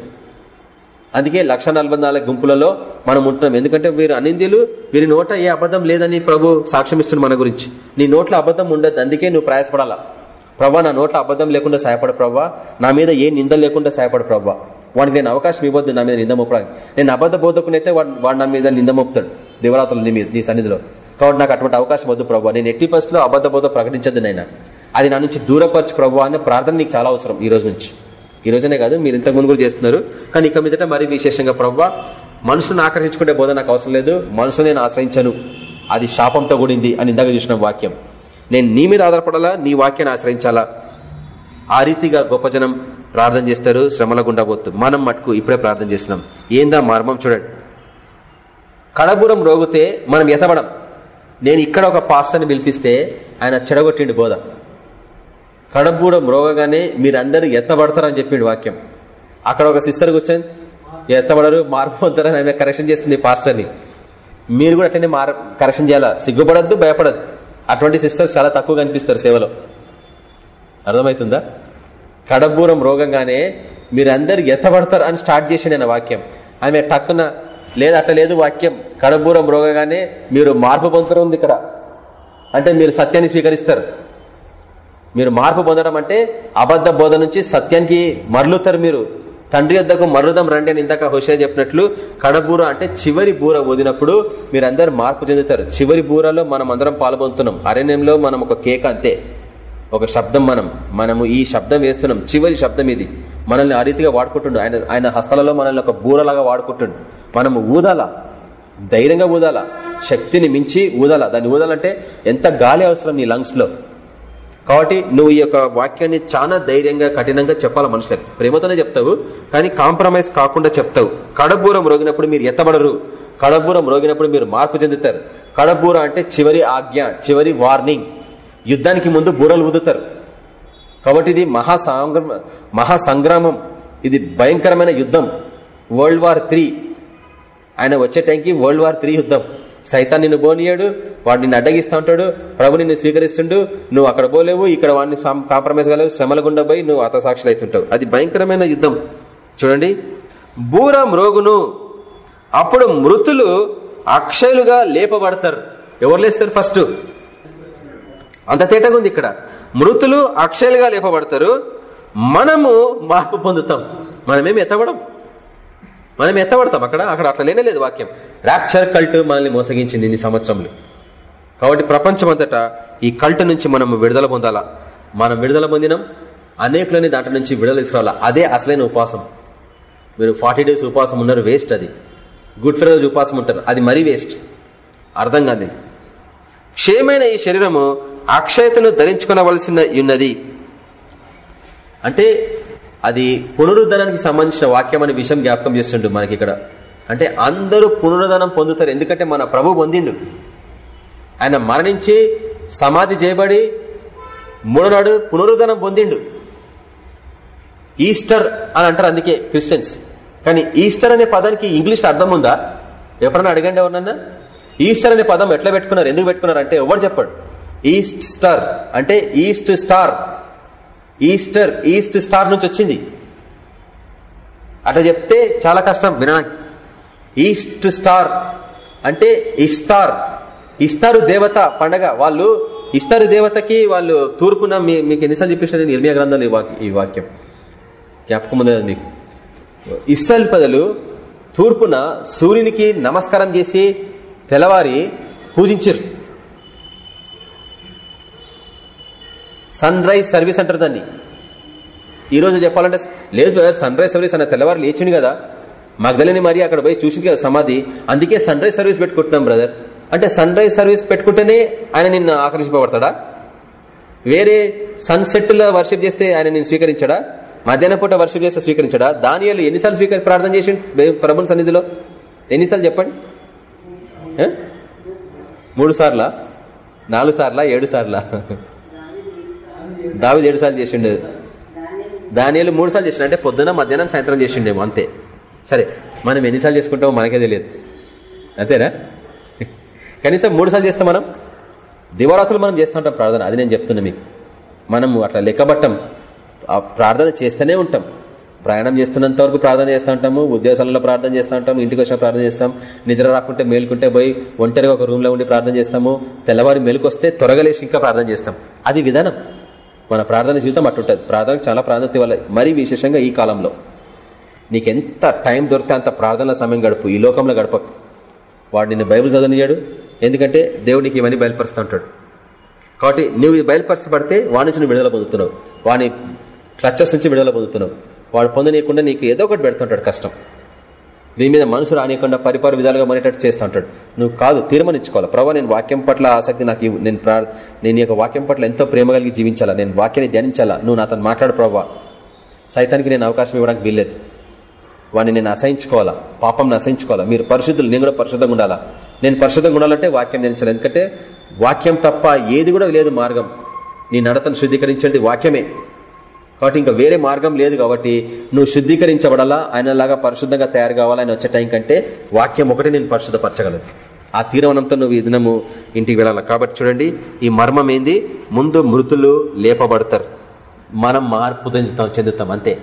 అందుకే లక్ష గుంపులలో మనం ఉంటున్నాం. ఎందుకంటే వీరు అనింద్యులు వీరి నోట ఏ అబద్ధం లేదని ప్రభు సాక్ష్యం మన గురించి. నీ నోట్లో అబద్ధం ఉండదు అందుకే నువ్వు ప్రయాసపడాలా? ప్రభా నా నోట్లో అబద్ధం లేకుండా సహాయపడ ప్రవ్వా నా మీద ఏ నింద లేకుండా సహాయపడ ప్రవ్వా వాడికి నేను అవకాశం ఇవ్వద్దు నా మీద నింద మోపడానికి. నేను అబద్ధ బోధకునైతే వాడు వాడు నా మీద నింద మోపుతాడు. దేవరాత్రులు నీ మీద నీ సన్నిధిలో. కాబట్టి నాకు అటువంటి అవకాశం వద్దు ప్రభావ నేను ఎట్టి పరిస్థితిలో అబద్ధ బోధ ప్రకటించద్దు నైనా అది నా నుంచి దూరపరచు ప్రభు అనే ప్రార్థన నీకు చాలా అవసరం ఈ రోజు నుంచి. ఈ రోజునే కాదు మీరు ఇంతకు ముందు కూడా చేస్తున్నారు. కానీ ఇక మీదట మరీ విశేషంగా ప్రభు మనుషులను ఆకర్షించుకునే బోధ నాకు అవసరం లేదు మనుషులు నేను ఆశ్రయించను. అది శాపంతో కూడింది అని ఇందాక చూసిన వాక్యం. నేను నీ మీద ఆధారపడాలా నీ వాక్యాన్ని ఆశ్రయించాలా? ఆ రీతిగా గొప్ప జనం ప్రార్థన చేస్తారు శ్రమల గుండా పోతు. మనం మటుకు ఇప్పుడే ప్రార్థన చేస్తున్నాం. ఏందా మర్మం చూడండి. కడబురం రోగితే మనం ఎతబడం. నేను ఇక్కడ ఒక పాస్టర్ని పిలిపిస్తే ఆయన చెడగొట్టిండి బోధ. కడబూడం మ్రోగగానే మీరందరూ ఎత్తబడతారని చెప్పిండు వాక్యం. అక్కడ ఒక సిస్టర్ కూర్చొని ఎత్తబడరు మార్పు ఆమె కరెక్షన్ చేస్తుంది పాస్టర్ని. మీరు కూడా అట్లనే మార్ కరెక్షన్ చేయాలా? సిగ్గుపడద్దు భయపడద్దు. అటువంటి సిస్టర్స్ చాలా తక్కువ కనిపిస్తారు సేవలో. అర్థమవుతుందా కడబూరం రోగంగానే మీరందరు ఎత్తబడతారు అని స్టార్ట్ చేసిండు ఆయన వాక్యం. ఆమె టక్కున లేదు అట్లా లేదు వాక్యం. కడబూరం రోగంగానే మీరు మార్పు పొందుతారు ఉంది ఇక్కడ. అంటే మీరు సత్యాన్ని స్వీకరిస్తారు. మీరు మార్పు పొందడం అంటే అబద్ధ బోధ నుంచి సత్యానికి మరలుతారు మీరు. తండ్రి యొద్దకు మరుదం రండి అని ఇందాక హుషే చెప్పినట్లు కడబూర అంటే చివరి బూర ఊదినప్పుడు మీరందరూ మార్పు చెందుతారు. చివరి బూరలో మనం అందరం పాల్గొంటున్నాం. అరణ్యంలో మనం ఒక కేక్ అంతే. ఒక శబ్దం మనం. మనము ఈ శబ్దం వేస్తున్నాం. చివరి శబ్దం ఇది. మనల్ని ఆ రీతిగా వాడుకుంటుండు. ఆయన ఆయన హస్తలలో మనల్ని ఒక బూరలాగా వాడుకుంటుండు. మనము ఊదాలా? ధైర్యంగా ఊదాలా? శక్తిని మించి ఊదాలా? దాన్ని ఊదాలంటే ఎంత గాలి అవసరం నీ లంగ్స్లో కాబట్టి నువ్వు ఈ యొక్క వాక్యాన్ని చాలా ధైర్యంగా కఠినంగా చెప్పాలి మనుషులకు. ప్రేమతోనే చెప్తావు కానీ కాంప్రమైజ్ కాకుండా చెప్తావు. కడబూరం రోగినప్పుడు మీరు ఎత్తబడరు. కడబూరం రోగినప్పుడు మీరు మార్పు చెందుతారు. కడబూర అంటే చివరి ఆజ్ఞ చివరి వార్నింగ్. యుద్ధానికి ముందు బూరలు ఊదుతారు. కాబట్టి ఇది మహాసంగ్రమ మహాసంగ్రామం ఇది భయంకరమైన యుద్ధం. World war three. ఆయన వచ్చే టైంకి వరల్డ్ వార్ త్రీ యుద్ధం. సైతాన్ నిన్ను బోనియాడు వాడు నిన్ను అడ్డగిస్తూ ఉంటాడు ప్రభు నిన్ను స్వీకరిస్తుండు నువ్వు అక్కడ పోలేవు ఇక్కడ వాడిని కాంప్రమైజ్ కాలేవు శ్రమల గుండా పోయి నువ్వు హతసాక్షులు అవుతుంటావు అది భయంకరమైన యుద్ధం. చూడండి. బూర మ్రోగును అప్పుడు మృతులు అక్షయులుగా లేపబడతారు. ఎవరు లేస్తారు ఫస్ట్? అంత తేటగా ఉంది ఇక్కడ. మృతులు అక్షయులుగా లేపబడతారు. మనము మార్పు పొందుతాం. మనమేమి ఎత్తబడం? మనం ఎత్తబడతాం అక్కడ? అక్కడ అట్లా లేనే లేదు వాక్యం. ర్యాప్చర్ కల్ట్ మనల్ని మోసగించింది ఇన్ని సంవత్సరంలో కాబట్టి ప్రపంచమంతటా ఈ కల్ట్ నుంచి మనం విడుదల పొందాలా? మనం విడుదల పొందినం అనేకులని దాంట్లో నుంచి విడుదల తీసుకురావాలా? అదే అసలైన ఉపవాసం. మీరు ఫార్టీ డేస్ ఉపవాసం ఉన్నారు వేస్ట్ అది. గుడ్ ఫ్రైడే ఉపవాసం ఉంటారు. అది మరీ వేస్ట్ అర్థం కాదు. క్షయమైన ఈ శరీరము అక్షయతను ధరించుకునవలసిన ఉన్నది అంటే అది పునరుద్ధరణకి సంబంధించిన వాక్యం అనే విషయం జ్ఞాపకం చేస్తుండు మనకి ఇక్కడ అంటే అందరూ పునరుద్ధరణం పొందుతారు. ఎందుకంటే మన ప్రభు పొందిండు. ఆయన మరణించి సమాధి చేయబడి మూడనాడు పునరుద్ధరణం పొందిండు. ఈస్టర్ అని అంటారు అందుకే క్రిస్టియన్స్. కానీ ఈస్టర్ అనే పదానికి ఇంగ్లీష్ అర్థం ఉందా? ఎప్పుడన్నా అడగండి ఎవరన్నా ఈస్టర్ అనే పదం ఎట్లా పెట్టుకున్నారు? ఎందుకు పెట్టుకున్నారు? అంటే ఎవరు చెప్పాడు? ఈస్ట్ స్టార్ అంటే east star. Easter east star నుంచి వచ్చింది. అట్లా చెప్తే చాలా కష్టం వినడానికి ఈస్ట్ స్టార్ అంటే ఇస్తార్. ఇస్తారు దేవత పండగ. వాళ్ళు ఇస్తారు దేవతకి వాళ్ళు తూర్పున మీకు ఎన్నిసార్లు చెప్పేసిన నిర్మయ గ్రంథాలు ఈ వాక్యం. జ్ఞాపకం ఉంది మీకు ఇస్రాయల్ ప్రజలు తూర్పున సూర్యునికి నమస్కారం చేసి తెల్లవారి పూజించారు సన్ రైజ్ సర్వీస్ అంటారు దాన్ని. ఈరోజు చెప్పాలంటే లేదు బ్రదర్ సన్ రైజ్ సర్వీస్ అన్న తెల్లవారు లేచింది కదా. మగ్ధలేని మరి అక్కడ పోయి చూసింది కదా సమాధి. అందుకే సన్ రైజ్ సర్వీస్ పెట్టుకుంటున్నాం బ్రదర్. అంటే సన్ రైజ్ సర్వీస్ పెట్టుకుంటేనే ఆయన నిన్ను ఆకర్షింపబడతాడా? వేరే సన్సెట్లో వర్షిప్ చేస్తే ఆయన నేను స్వీకరించడా? మధ్యాహ్నం పూట వర్షిప్ చేస్తే స్వీకరించడా? దానియాలు ఎన్నిసార్లు స్వీకరి ప్రార్థన చేసి ప్రభుని సన్నిధిలో? ఎన్నిసార్లు చెప్పండి? మూడు సార్లా? నాలుగు సార్లా? ఏడు సార్లా? దావిది ఏడు సార్లు చేసిండే. దానియాలు మూడు సార్లు చేసిండు. అంటే పొద్దున మధ్యాహ్నం సాయంత్రం చేసిండేమో అంతే. సరే మనం ఎన్నిసార్లు చేసుకుంటామో మనకే తెలియదు. అంతేనా? కనీసం మూడు సార్లు చేస్తాం మనం దివారాత్రులు మనం చేస్తుంటాం ప్రార్థన. అది నేను చెప్తున్నా మీకు. మనము అట్లా లెక్కబట్టం. ప్రార్థన చేస్తూనే ఉంటాం. ప్రయాణం చేస్తున్నంత వరకు ప్రార్థన చేస్తూ ఉంటాము. ఉద్యోగాలలో ప్రార్థన చేస్తూ ఉంటాం ఇంటికి వచ్చిన ప్రార్థన చేస్తాం. నిద్ర రాకుంటే మేలుకుంటే పోయి ఒంటరిగా ఒక రూమ్లో ఉండి ప్రార్థన చేస్తాము. తెల్లవారి మేలుకొస్తే త్వరగా లేచి ఇంకా ప్రార్థన చేస్తాం. అది విధానం. మన ప్రార్థన జీవితం అట్టుంటుంది ప్రార్థనకు చాలా ప్రాధాన్యత ఇవ్వాలి. మరీ విశేషంగా ఈ కాలంలో. నీకెంత టైం దొరికితే అంత ప్రార్థనల సమయం గడుపు. ఈ లోకంలో గడపకు. వాడు నిన్ను బైబిల్ చదవనియాడు ఎందుకంటే దేవుడు నీకు ఇవన్నీ బయలుపరుస్తూ ఉంటాడు కాబట్టి నువ్వు ఇది బయలుపరచబడితే వాడి నుంచి నువ్వు విడుదల పొందుతున్నావు. వాని క్లచెస్ నుంచి విడుదల పొందుతున్నావు. వాడు పొందనీయకుండా నీకు ఏదో ఒకటి పెడుతుంటాడు కష్టం. దీని మీద మనసు రానియకుండా పరిపరి విధాలుగా మనేటట్టు చేస్తూ ఉంటాడు. నువ్వు కాదు తీర్మానించుకోవాలి. ప్రభావ నేను వాక్యం పట్ల ఆసక్తి నాకు నేను నేను ఈ యొక్క వాక్యం పట్ల ఎంతో ప్రేమ కలిగి జీవించాలా? నేను వాక్యాన్ని ధ్యానించాలా? నువ్వు నాతో మాట్లాడు ప్రభావ సైతానికి నేను అవకాశం ఇవ్వడానికి వీల్లేదు. వాడిని నేను అసహించుకోవాలా? పాపం అసహించుకోవాలా? మీరు పరిశుద్ధులు నేను కూడా పరిశుద్ధంగా ఉండాలా? నేను పరిశుద్ధంగా ఉండాలంటే వాక్యం ధ్యానించాలి. ఎందుకంటే వాక్యం తప్ప ఏది కూడా లేదు మార్గం. నీ నడతను శుద్ధీకరించేది వాక్యమే. కాబట్టి ఇంకా వేరే మార్గం లేదు కాబట్టి నువ్వు శుద్ధీకరించబడాలా? ఆయనలాగా పరిశుద్ధంగా తయారు కావాలా ఆయన వచ్చే టైం కంటే వాక్యం ఒకటి నేను పరిశుద్ధపరచగలను. ఆ తీర్మానంతో నువ్వు ఈ దినము ఇంటికి వెళ్ళాలి? కాబట్టి చూడండి ఈ మర్మం ఏంది? ముందు మృతులు లేపబడతారు. మనం మార్పు చెందుతాం చెందుతాం అంతే.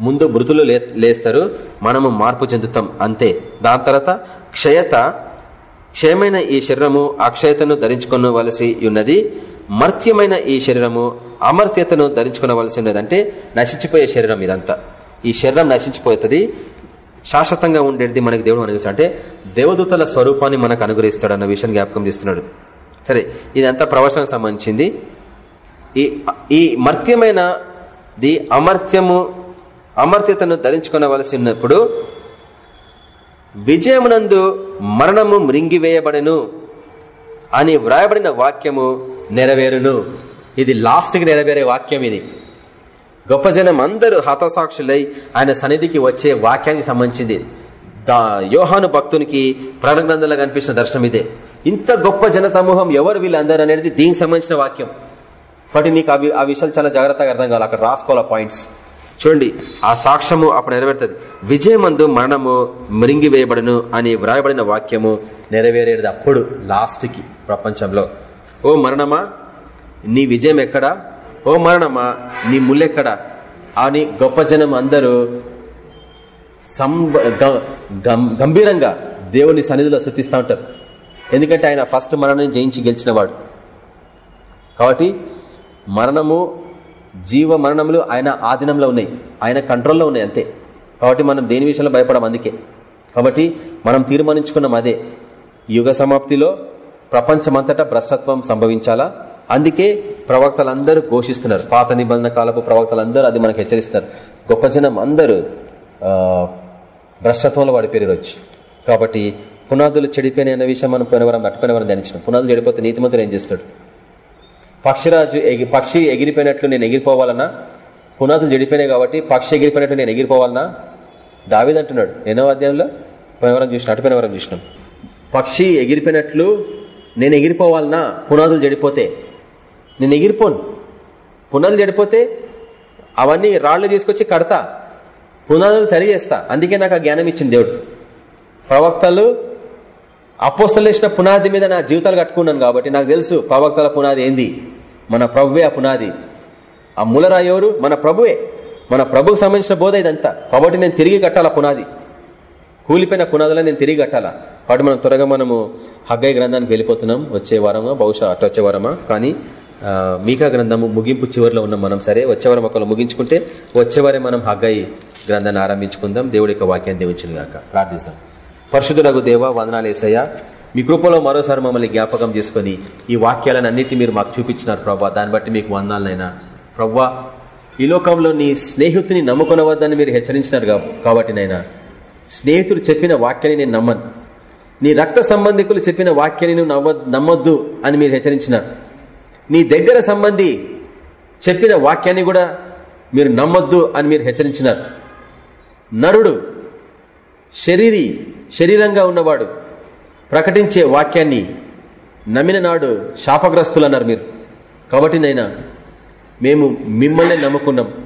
ముందు మృతులు లేస్తారు మనము మార్పు చెందుతాం అంతే. దాని తర్వాత క్షయత క్షయమైన ఈ శరీరము అక్షయతను ధరించుకొనవలసి ఉన్నది. మర్త్యమైన ఈ శరీరము అమర్త్యతను ధరించుకునవలసి ఉండేదంటే నశించిపోయే శరీరం ఇదంతా. ఈ శరీరం నశించిపోతుంది. శాశ్వతంగా ఉండేది మనకి దేవుడు అనుగ్రహిస్తాడు అంటే దేవదూతల స్వరూపాన్ని మనకు అనుగ్రహిస్తాడు అన్న విషయం జ్ఞాపకం చేస్తున్నాడు. సరే ఇదంతా ప్రవచనకు సంబంధించింది. ఈ ఈ మర్త్యమైన ది అమర్త్యము అమర్త్యతను ధరించుకునవలసి ఉన్నప్పుడు విజయమునందు మరణము మృంగివేయబడెను అని వ్రాయబడిన వాక్యము నెరవేరును. ఇది లాస్ట్కి నెరవేరే వాక్యం ఇది. గొప్ప జనం అందరూ హతసాక్షులై ఆయన సన్నిధికి వచ్చే వాక్యానికి సంబంధించింది. దా యోహాను భక్తునికి ప్రాణగ్రంథంలో కనిపించిన దర్శనం ఇదే. ఇంత గొప్ప జన సమూహం ఎవరు వీళ్ళందరూ అనేది దీనికి సంబంధించిన వాక్యం. కాబట్టి నీకు అవి ఆ విషయాలు చాలా జాగ్రత్తగా అర్థం కావాలి. అక్కడ రాసుకోవాలి పాయింట్స్? చూడండి ఆ సాక్ష్యము అప్పుడు నెరవేరుతుంది. విజయమందు మరణము మృంగివేయబడును అని వ్రాయబడిన వాక్యము నెరవేరేది అప్పుడు లాస్ట్కి ప్రపంచంలో. ఓ మరణమా? నీ విజయం ఎక్కడా? ఓ మరణమా? నీ ముల్లెక్కడా? అని గొప్ప జనం అందరూ గ- గం- గంభీరంగా దేవుని సన్నిధిలో స్థుతిస్తూ ఉంటారు. ఎందుకంటే ఆయన ఫస్ట్ మరణాన్ని జయించి గెలిచినవాడు. కాబట్టి మరణము జీవ మరణములు ఆయన ఆధీనంలో ఉన్నాయి. ఆయన కంట్రోల్లో ఉన్నాయి అంతే. కాబట్టి మనం దేని విషయంలో భయపడం అందుకే. కాబట్టి మనం తీర్మానించుకున్నాం అదే. యుగ సమాప్తిలో ప్రపంచమంతటా భ్రష్టత్వం సంభవించాలా? అందుకే ప్రవక్తలందరూ ఘోషిస్తున్నారు. పాత నిబంధన కాలపు ప్రవక్తలందరూ అది మనకు హెచ్చరిస్తున్నారు. గొప్ప జనం అందరూ భ్రష్టత్వంలో పడిపోయారు కాబట్టి పునాదులు చెడిపోయిన అనే విషయం మనం పోయినవరం అట్టుపోయినవరం ధ్యానించినాం. పునాదులు చెడిపోతే నీతిమంతులు ఏం చేస్తాడు? పక్షిరాజు ఎగి పక్షి ఎగిరిపోయినట్లు నేను ఎగిరిపోవాలన్నా? పునాదులు చెడిపోయినాయి కాబట్టి పక్షి ఎగిరిపోయినట్లు నేను ఎగిరిపోవాలన్నా? దావిదంటున్నాడు ఎన్నో అధ్యాయంలో? పోయినవరం చూసిన అటుపోయినవరం చూసినాం. పక్షి ఎగిరిపోయినట్లు నేను ఎగిరిపోవాలన్నా పునాదులు చెడిపోతే. నేను ఎగిరిపోను. పునాదులు చెడిపోతే అవన్నీ రాళ్ళు తీసుకొచ్చి కడతా. పునాదులు సరి చేస్తా. అందుకే నాకు ఆ జ్ఞానం ఇచ్చింది దేవుడు. ప్రవక్తలు అపోస్తలేసిన పునాది మీద నా జీవితాలు కట్టుకున్నాను కాబట్టి నాకు తెలుసు ప్రవక్తల పునాది ఏంది. మన ప్రభువే ఆ పునాది. ఆ మూలరాయి ఎవరు? మన ప్రభువే. మన ప్రభుకు సంబంధించిన బోధ ఇదంతా. కాబట్టి నేను తిరిగి కట్టాల పునాది. కూలిపోయిన పునాదులను నేను తిరిగి కట్టాలా? కాబట్టి మనం త్వరగా మనము హగ్గై గ్రంథానికి వెళ్ళిపోతున్నాం. వచ్చే వారమా? బహుశా అటు వచ్చే వారమా? కానీ మీకా గ్రంథము ముగింపు చివరిలో ఉన్నాం మనం సరే వచ్చే వారం ఒకళ్ళు ముగించుకుంటే వచ్చేవారే మనం హగ్గై గ్రంథాన్ని ఆరంభించుకుందాం. దేవుడి యొక్క వాక్యాన్ని దీవించిన గాక ప్రార్థిస్తాం. పరిశుద్ధులకు దేవ వందనాలు మీ కృపలో మరోసారి మమ్మల్ని జ్ఞాపకం చేసుకుని ఈ వాక్యాలను అన్నిటి మీరు మాకు చూపించినారు ప్రభా దాన్ని బట్టి మీకు వందాలనైనా ప్రవ్వా ఈ లోకంలో నీ స్నేహితుని నమ్ముకునవద్దని మీరు హెచ్చరించినారు కాబట్టి నైనా. స్నేహితుడు చెప్పిన వాక్యాన్ని నేను నమ్మను. నీ రక్త సంబంధికులు చెప్పిన వాక్యాన్ని నువ్వు నమ్మొద్దు అని మీరు హెచ్చరించినారు. నీ దగ్గర సంబంధి చెప్పిన వాక్యాన్ని కూడా మీరు నమ్మొద్దు అని మీరు హెచ్చరించినారు. నరుడు శరీరి శరీరంగా ఉన్నవాడు ప్రకటించే వాక్యాన్ని నమ్మిన నాడు శాపగ్రస్తులు అన్నారు మీరు. కాబట్టి నైనా మేము మిమ్మల్ని నమ్ముకున్నాం.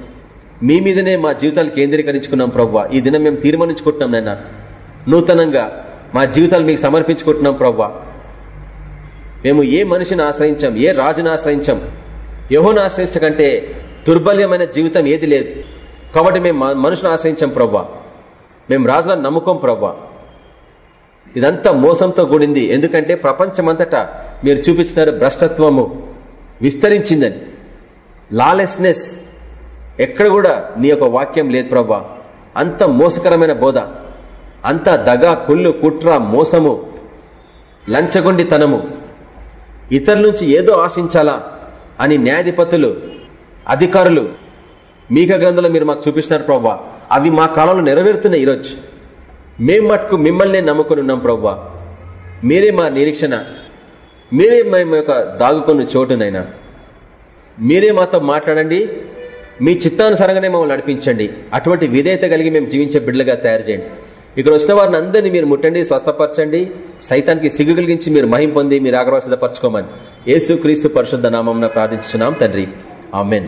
మీ మీదనే మా జీవితాలు కేంద్రీకరించుకున్నాం ప్రవ్వ. ఈ దినం మేము తీర్మానించుకుంటున్నాం నాయన. నూతనంగా మా జీవితాలు మీకు సమర్పించుకుంటున్నాం ప్రవ్వ. మేము ఏ మనిషిని ఆశ్రయించాం ఏ రాజును ఆశ్రయించాం? యహోను ఆశ్రయించకంటే దుర్బల్యమైన జీవితం ఏది లేదు. కాబట్టి మేము మనుషుని ఆశ్రయించాం ప్రవ్వ. మేము రాజులను నమ్ముకోం ప్రవ్వ. ఇదంతా మోసంతో కూడింది. ఎందుకంటే ప్రపంచమంతటా మీరు చూపించినారు భ్రష్టత్వము విస్తరించిందని లాలెస్నెస్ ఎక్కడ కూడా నీ యొక్క వాక్యం లేదు ప్రభా. అంత మోసకరమైన బోధ. అంత దగ కుళ్ళు కుట్ర మోసము లంచగొండితనము. ఇతరుల నుంచి ఏదో ఆశించాలా అని న్యాయాధిపతులు అధికారులు మీక గ్రంథంలో మీరు మాకు చూపిస్తున్నారు ప్రభా. అవి మా కాలంలో నెరవేరుతున్నాయి ఈరోజు. మేం మట్టుకు మిమ్మల్ని నమ్ముకుని ఉన్నాం ప్రవ్వా మీరే మా నిరీక్షణ. మీరే మేము యొక్క దాగుకున్న చోటునైనా. మీరే మాతో మాట్లాడండి. మీ చిత్తానుసారంగానే మమ్మల్ని నడిపించండి. అటువంటి విధేయత కలిగి మేము జీవించే బిడ్డలుగా తయారు చేయండి. ఇక్కడ వచ్చిన వారిని అందరినీ మీరు ముట్టండి స్వస్థపరచండి. సైతానికి సిగ్గు కలిగించి మీరు మహిం పొంది మీరు ఆగ్రహ సిద్ధపరచుకోమని యేసు క్రీస్తు పరిశుద్ధ నామం ప్రార్థించున్నాం తండ్రి. ఆమెన్.